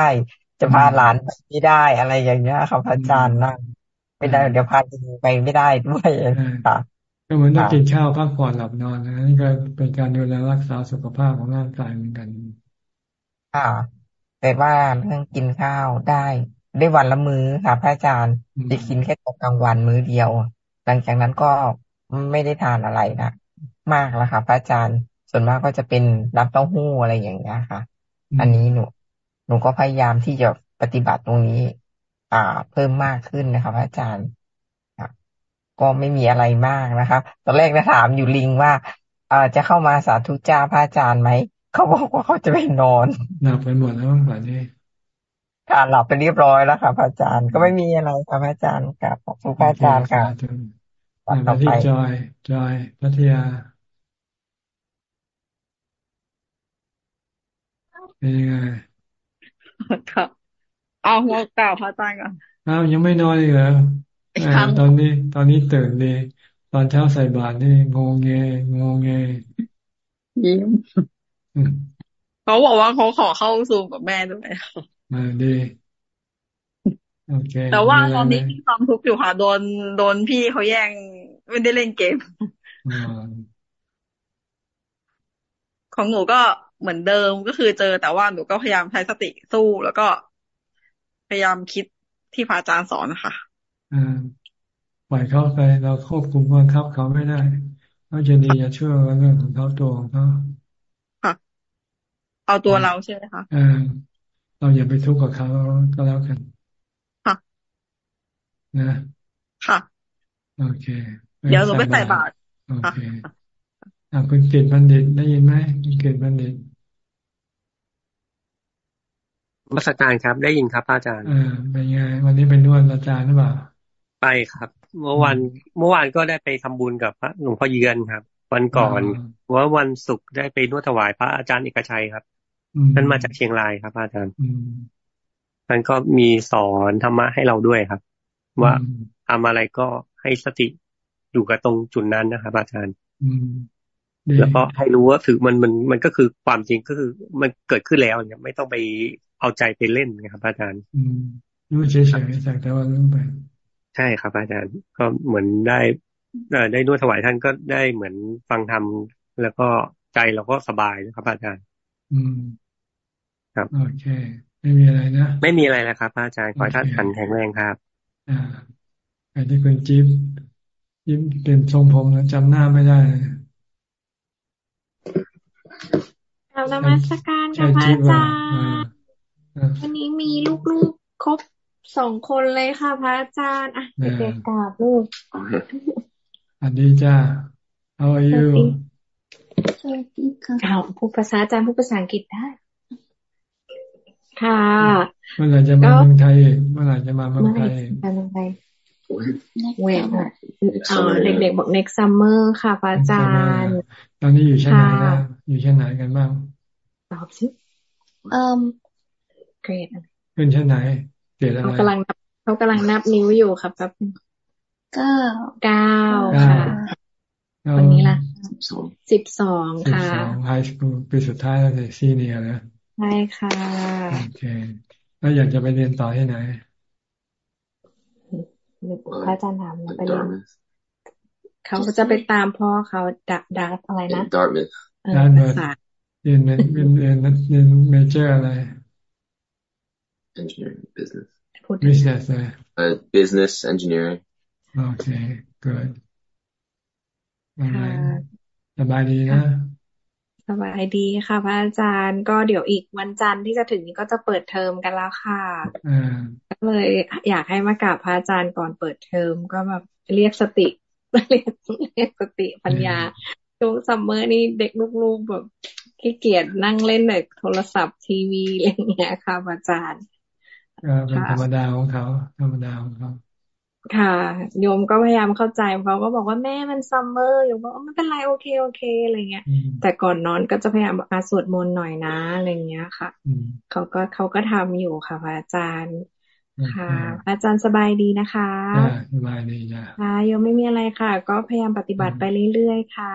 จะพาหลานไปไม่ได้อะไรอย่างเงี้ยครับพระอาจารย์นั่งไม่ได้เดี๋ยวพาไปไม่ได้ด้วยค่ะก็เหมือนต้องกินข้าวพักผ่อนหลับนอนนะนี่ก็เป็นการดูแลรักษาสุขภาพของร่างกายเหมือนกันค่ะแต่ว่าเรื่องกินข้าวได้ได้วันละมื้อค่ะพระอาจารย์จะกินแค่ตอนกลางวันมื้อเดียว หลังจากนั้นก็ไม่ได้ทานอะไรนะ มากแล้วค่ะพระอาจารย์ ส่วนมากก็จะเป็นน้ำเต้าหู้อะไรอย่างเงี้ยค่ะ อันนี้หนูหนูก็พยายามที่จะปฏิบัติตรงนี้ อ่า เพิ่มมากขึ้นนะครับอาจารย์ก็ไม่มีอะไรมากนะคะตอนแรกนะถามอยู่ลิงว่าเอ่อจะเข้ามาสาธุจ้าพระอาจารย์ไหม เขาบอกว่าเขาจะไปนอนหลับไปหมดแล้วป่านนี้ค่ะหลับไปเรียบร้อยแล้วค่ะพระอาจารย์ ก็ไม่มีอะไรค่ะพระอาจารย์กับขอบคุณพระอาจารย์ค่ะต่อไปจอย จอยพัทยา เป็นยังไงครับเอาหัวเก่าพระอาจารย์ก่อนอ้าวยังไม่นอนอีกเหรอตอนนี้ ตอนนี้ตื่นดีตอนเช้าใส่บาตรนี่งงเงงงเงยิ้มเขาบอกว่าเขาขอเข้าซูมกับแม่ด้วยมาดีโอเค แต่ว่าตอนนี้มีความทุกข์อยู่ค่ะ โดนโดนพี่เขาแย่งไม่ได้เล่นเกมของหนูก็ เหมือนเดิมก็คือเจอแต่ว่าหนูก็พยายามใช้สติสู้แล้วก็พยายามคิดที่พระอาจารย์สอนนะคะอ่าปล่อยเขาไปเราควบคุมบังคับเขาไม่ได้เขาจะดีจะช่วยเรื่องของเขาตัวของเขาค่ะ เอาตัวเราใช่ไหมคะอ่าเราอย่าไปทุกข์กับเขาก็แล้วกัน ค่ะ นะ ค่ะ โอเค เดี๋ยวหนูไปใส่บาตรโอเคอ่า คุณเกศบัณฑิตได้ยินไหมคุณเกศบัณฑิตมาสการครับ ได้ยินครับอาจารย์อ่าเป็นไงวันนี้เป็นนวดอาจารย์หรือเปล่าไปครับ เมื่อวันเมื่อวานก็ได้ไปทำบุญกับพระหลวงพ่อเยือนครับ วันก่อนว่าวันศุกร์ได้ไปนวดถวายพระอาจารย์เอกชัยครับท่านมาจากเชียงรายครับ อาจารย์ท่านก็มีสอนธรรมะให้เราด้วยครับ ว่าทำอะไรก็ให้สติอยู่กับตรงจุดนั้นนะครับ อาจารย์ แล้วก็ให้รู้ว่าถือมันมันมันก็คือความจริงก็คือมันเกิดขึ้นแล้วเนี่ยไม่ต้องไปเอาใจไปเล่นนะครับอาจารย์รู้เฉยๆแต่ว่ารู้ไปใช่ครับ อาจารย์ก็เหมือนได้ได้นวดถวายท่านก็ได้เหมือนฟังธรรมแล้วก็ใจเราก็สบายนะครับ อาจารย์ อืม ครับโอเค ไม่มีอะไรนะไม่มีอะไรแล้วครับ อาจารย์ขอท่านขันแข็งแรงครับ อ่าไอ้ที่คุณจิ๊บจิ๊บเป็นทรงผมแล้วจำหน้าไม่ได้เรานมัสการค่ะพระอาจารย์วันนี้มีลูกๆครบสองคนเลยค่ะ พระอาจารย์อะเด็กๆกราบลูกอันนี้จ้า How are you สวัสดีค่ะอ้าวพูดภาษาอาจารย์พูดภาษาอังกฤษได้ ค่ะ เมื่อไหร่จะมาเมืองไทยเมื่อไหร่จะมาเมืองไทย เมืองไทยเวทเออเด็กๆ บอก next summer ค่ะพระอาจารย์ ตอนนี้อยู่ชั้นไหนนะอยู่ชั้นไหนกันบ้าง ตอบสิเอ่อเกรดเป็นชั้นไหนเกิดอะไรเขากำลังนับเขากำลังนับนิ้วอยู่ครับครับเก้าเก้าค่ะวันนี้ละสิบสองค่ะไฮสคูลปีสุดท้ายแล้วเลยซีเนียแล้วใช่ค่ะโอเคแล้วอยากจะไปเรียนต่อที่ไหน พระอาจารย์ถามไปเรียนเขาจะไปตามพ่อเขาดักดักอะไรนะดาร์มิดาร์มิเรียนเรียนเรียนเรียนเมเจอร์อะไร engineering business business uh, business engineering okay good สบายดีนะ สบายดีค่ะพระอาจารย์ก็เดี๋ยวอีกวันจันทร์ที่จะถึงนี้ก็จะเปิดเทอมกันแล้วค่ะก็เลยอยากให้มากราบพระอาจารย์ก่อนเปิดเทอมก็แบบเรียกสติเรียกเรียกสติปัญญาช่วง summer นี่เด็กลูกๆแบบขี้เกียจนั่งเล่นแบบโทรศัพท์ทีวีอะไรเงี้ยค่ะอาจารย์เป็นธรรมดาของเขาธรรมดาของเขา ค่ะ โยมก็พยายามเข้าใจเขาก็บอกว่าแม่มันซัมเมอร์โยมบอกไม่เป็นไรโอเคโอเคอะไรเงี้ย แต่ก่อนนอนก็จะพยายามอาสวดมนต์หน่อยนะอะไรเงี้ยค่ะเขาก็เขาก็ทำอยู่ค่ะพระอาจารย์ ค่ะอาจารย์สบายดีนะคะสบายดีจ้ะค่ะโยมไม่มีอะไรค่ะ ก็พยายามปฏิบัติไปเรื่อยๆค่ะ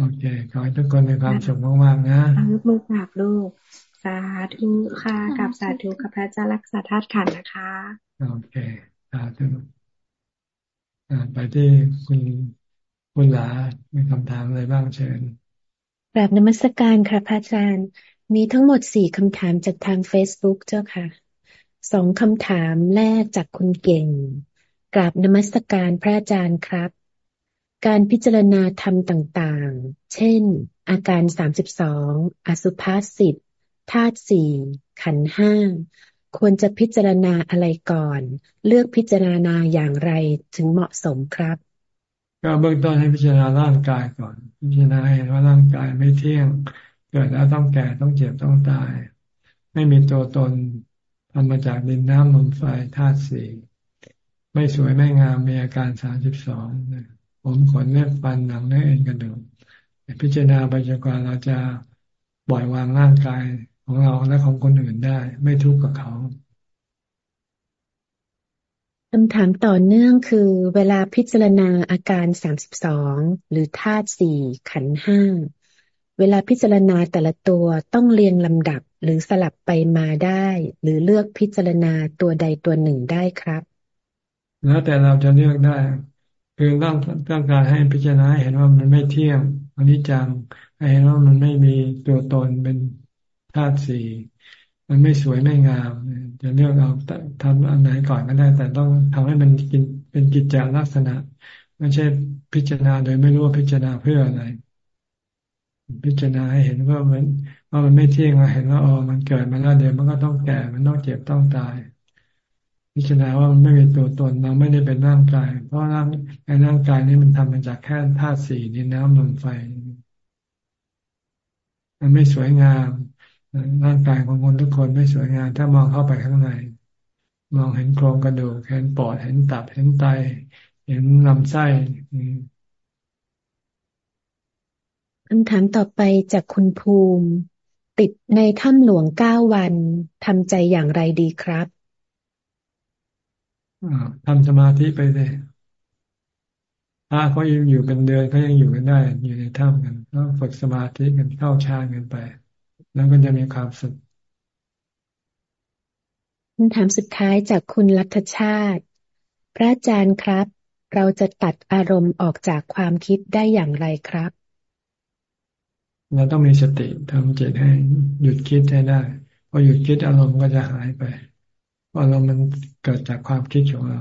โอเคขอให้ทุกคนมีความสุขมากๆนะยกมือกราบลูกสาธุค่ะกับสาธุกับพระเจ้ารักษาธาตุขันนะคะโอเคสาธุ ไปที่คุณคุณหลามีคำถามอะไรบ้างเชิญแบบนมัสการค่ะพระอาจารย์ มีทั้งหมดสี่คำถามจากทาง Facebook เจ้าค่ะ สองคำถามแรกจากคุณเก่ง กราบนมัสการพระอาจารย์ครับ การพิจารณาธรรมต่างๆ เช่น อาการสามสิบสองอสุภาษิตธาตุสี่ขันห้า ควรจะพิจารณาอะไรก่อน เลือกพิจารณาอย่างไรถึงเหมาะสมครับ ก็เบื้องต้นให้พิจารณาร่างกายก่อน พิจารณาเห็นว่าร่างกายไม่เที่ยง เกิดแล้วต้องแก่ต้องเจ็บต้องตาย ไม่มีตัวตนทำมาจากดินน้ำลมไฟธาตุสี่ไม่สวยไม่งามมีอาการสามสิบสองผมขนเล็บฟันหนังเนื้อเอ็นกระดูกพิจารณาไปจนกว่าเราจะปล่อยวางร่างกาย ของเราและของคนอื่นได้ ไม่ทุกข์กับเขาคำถามต่อเนื่องคือเวลาพิจารณาอาการสามสิบสองหรือธาตุสี่ขันห้าเวลาพิจารณาแต่ละตัวต้องเรียงลำดับหรือสลับไปมาได้ หรือเลือกพิจารณาตัวใดตัวหนึ่งได้ครับ แล้วแต่เราจะเลือกได้ คือต้องต้องการให้พิจารณาเห็นว่ามันไม่เที่ยงอันนี้จังให้เห็นว่ามันไม่มีตัวตนเป็น ธาตุสี่มันไม่สวยไม่งาม จะเลือกเอาทำอันไหนก่อนก็ได้ แต่ต้องทำให้มันกินเป็นกิจจลักษณะ ไม่ใช่พิจารณาโดยไม่รู้ว่าพิจารณาเพื่ออะไร พิจารณาให้เห็นว่ามันว่ามันไม่เที่ยงเราเห็นว่าอ๋อมันเกิดมาแล้วเดี๋ยวมันก็ต้องแก่ มันต้องเจ็บต้องตาย พิจารณาว่ามันไม่มีตัวตนเราไม่ได้เป็นร่างกาย เพราะร่างในร่างกายนี้มันทำมาจากแค่ธาตุสี่ดินน้ำลมไฟ มันไม่สวยงาม ร่างกายของคนทุกคนไม่สวยงามถ้ามองเข้าไปข้างใน มองเห็นโครงกระดูกเห็นปอดเห็นตับเห็นไต เห็นลำไส้คำถามต่อไปจากคุณภูมิ ติดในถ้ำหลวงเก้าวันทำใจอย่างไรดีครับทำสมาธิไปเลยถ้าเขายังอยู่เป็นเดือนเขายังอยู่กันได้ อยู่ในถ้ำกันก็ฝึกสมาธิกันเข้าฌานกันไป แล้วก็จะมีความสุขคำถามสุดท้ายจากคุณรัฐชาติ พระอาจารย์ครับ เราจะตัดอารมณ์ออกจากความคิดได้อย่างไรครับ เราต้องมีสติทำจิตให้หยุดคิดให้ได้พอหยุดคิดอารมณ์ก็จะหายไปอารมณ์มันเกิดจากความคิดของเรา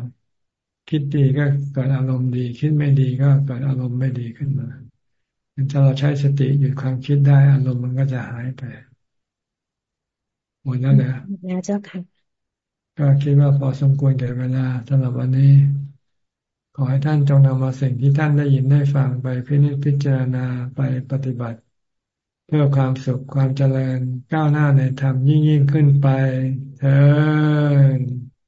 คิดดีก็เกิดอารมณ์ดี คิดไม่ดีก็เกิดอารมณ์ไม่ดีขึ้นมา ถ้าเราใช้สติหยุดความคิดได้อารมณ์มันก็จะหายไปหมดแล้วนะแล้วเจ้าค่ะ ก็คิดว่าพอสมควรแก่เวลาสำหรับวันนี้ ขอให้ท่านจงนำมาสิ่งที่ท่านได้ยินได้ฟังไปพิจิตพิจารณาไปปฏิบัติ เพื่อความสุขความเจริญก้าวหน้าในธรรมยิ่งยิ่งขึ้นไปเถิด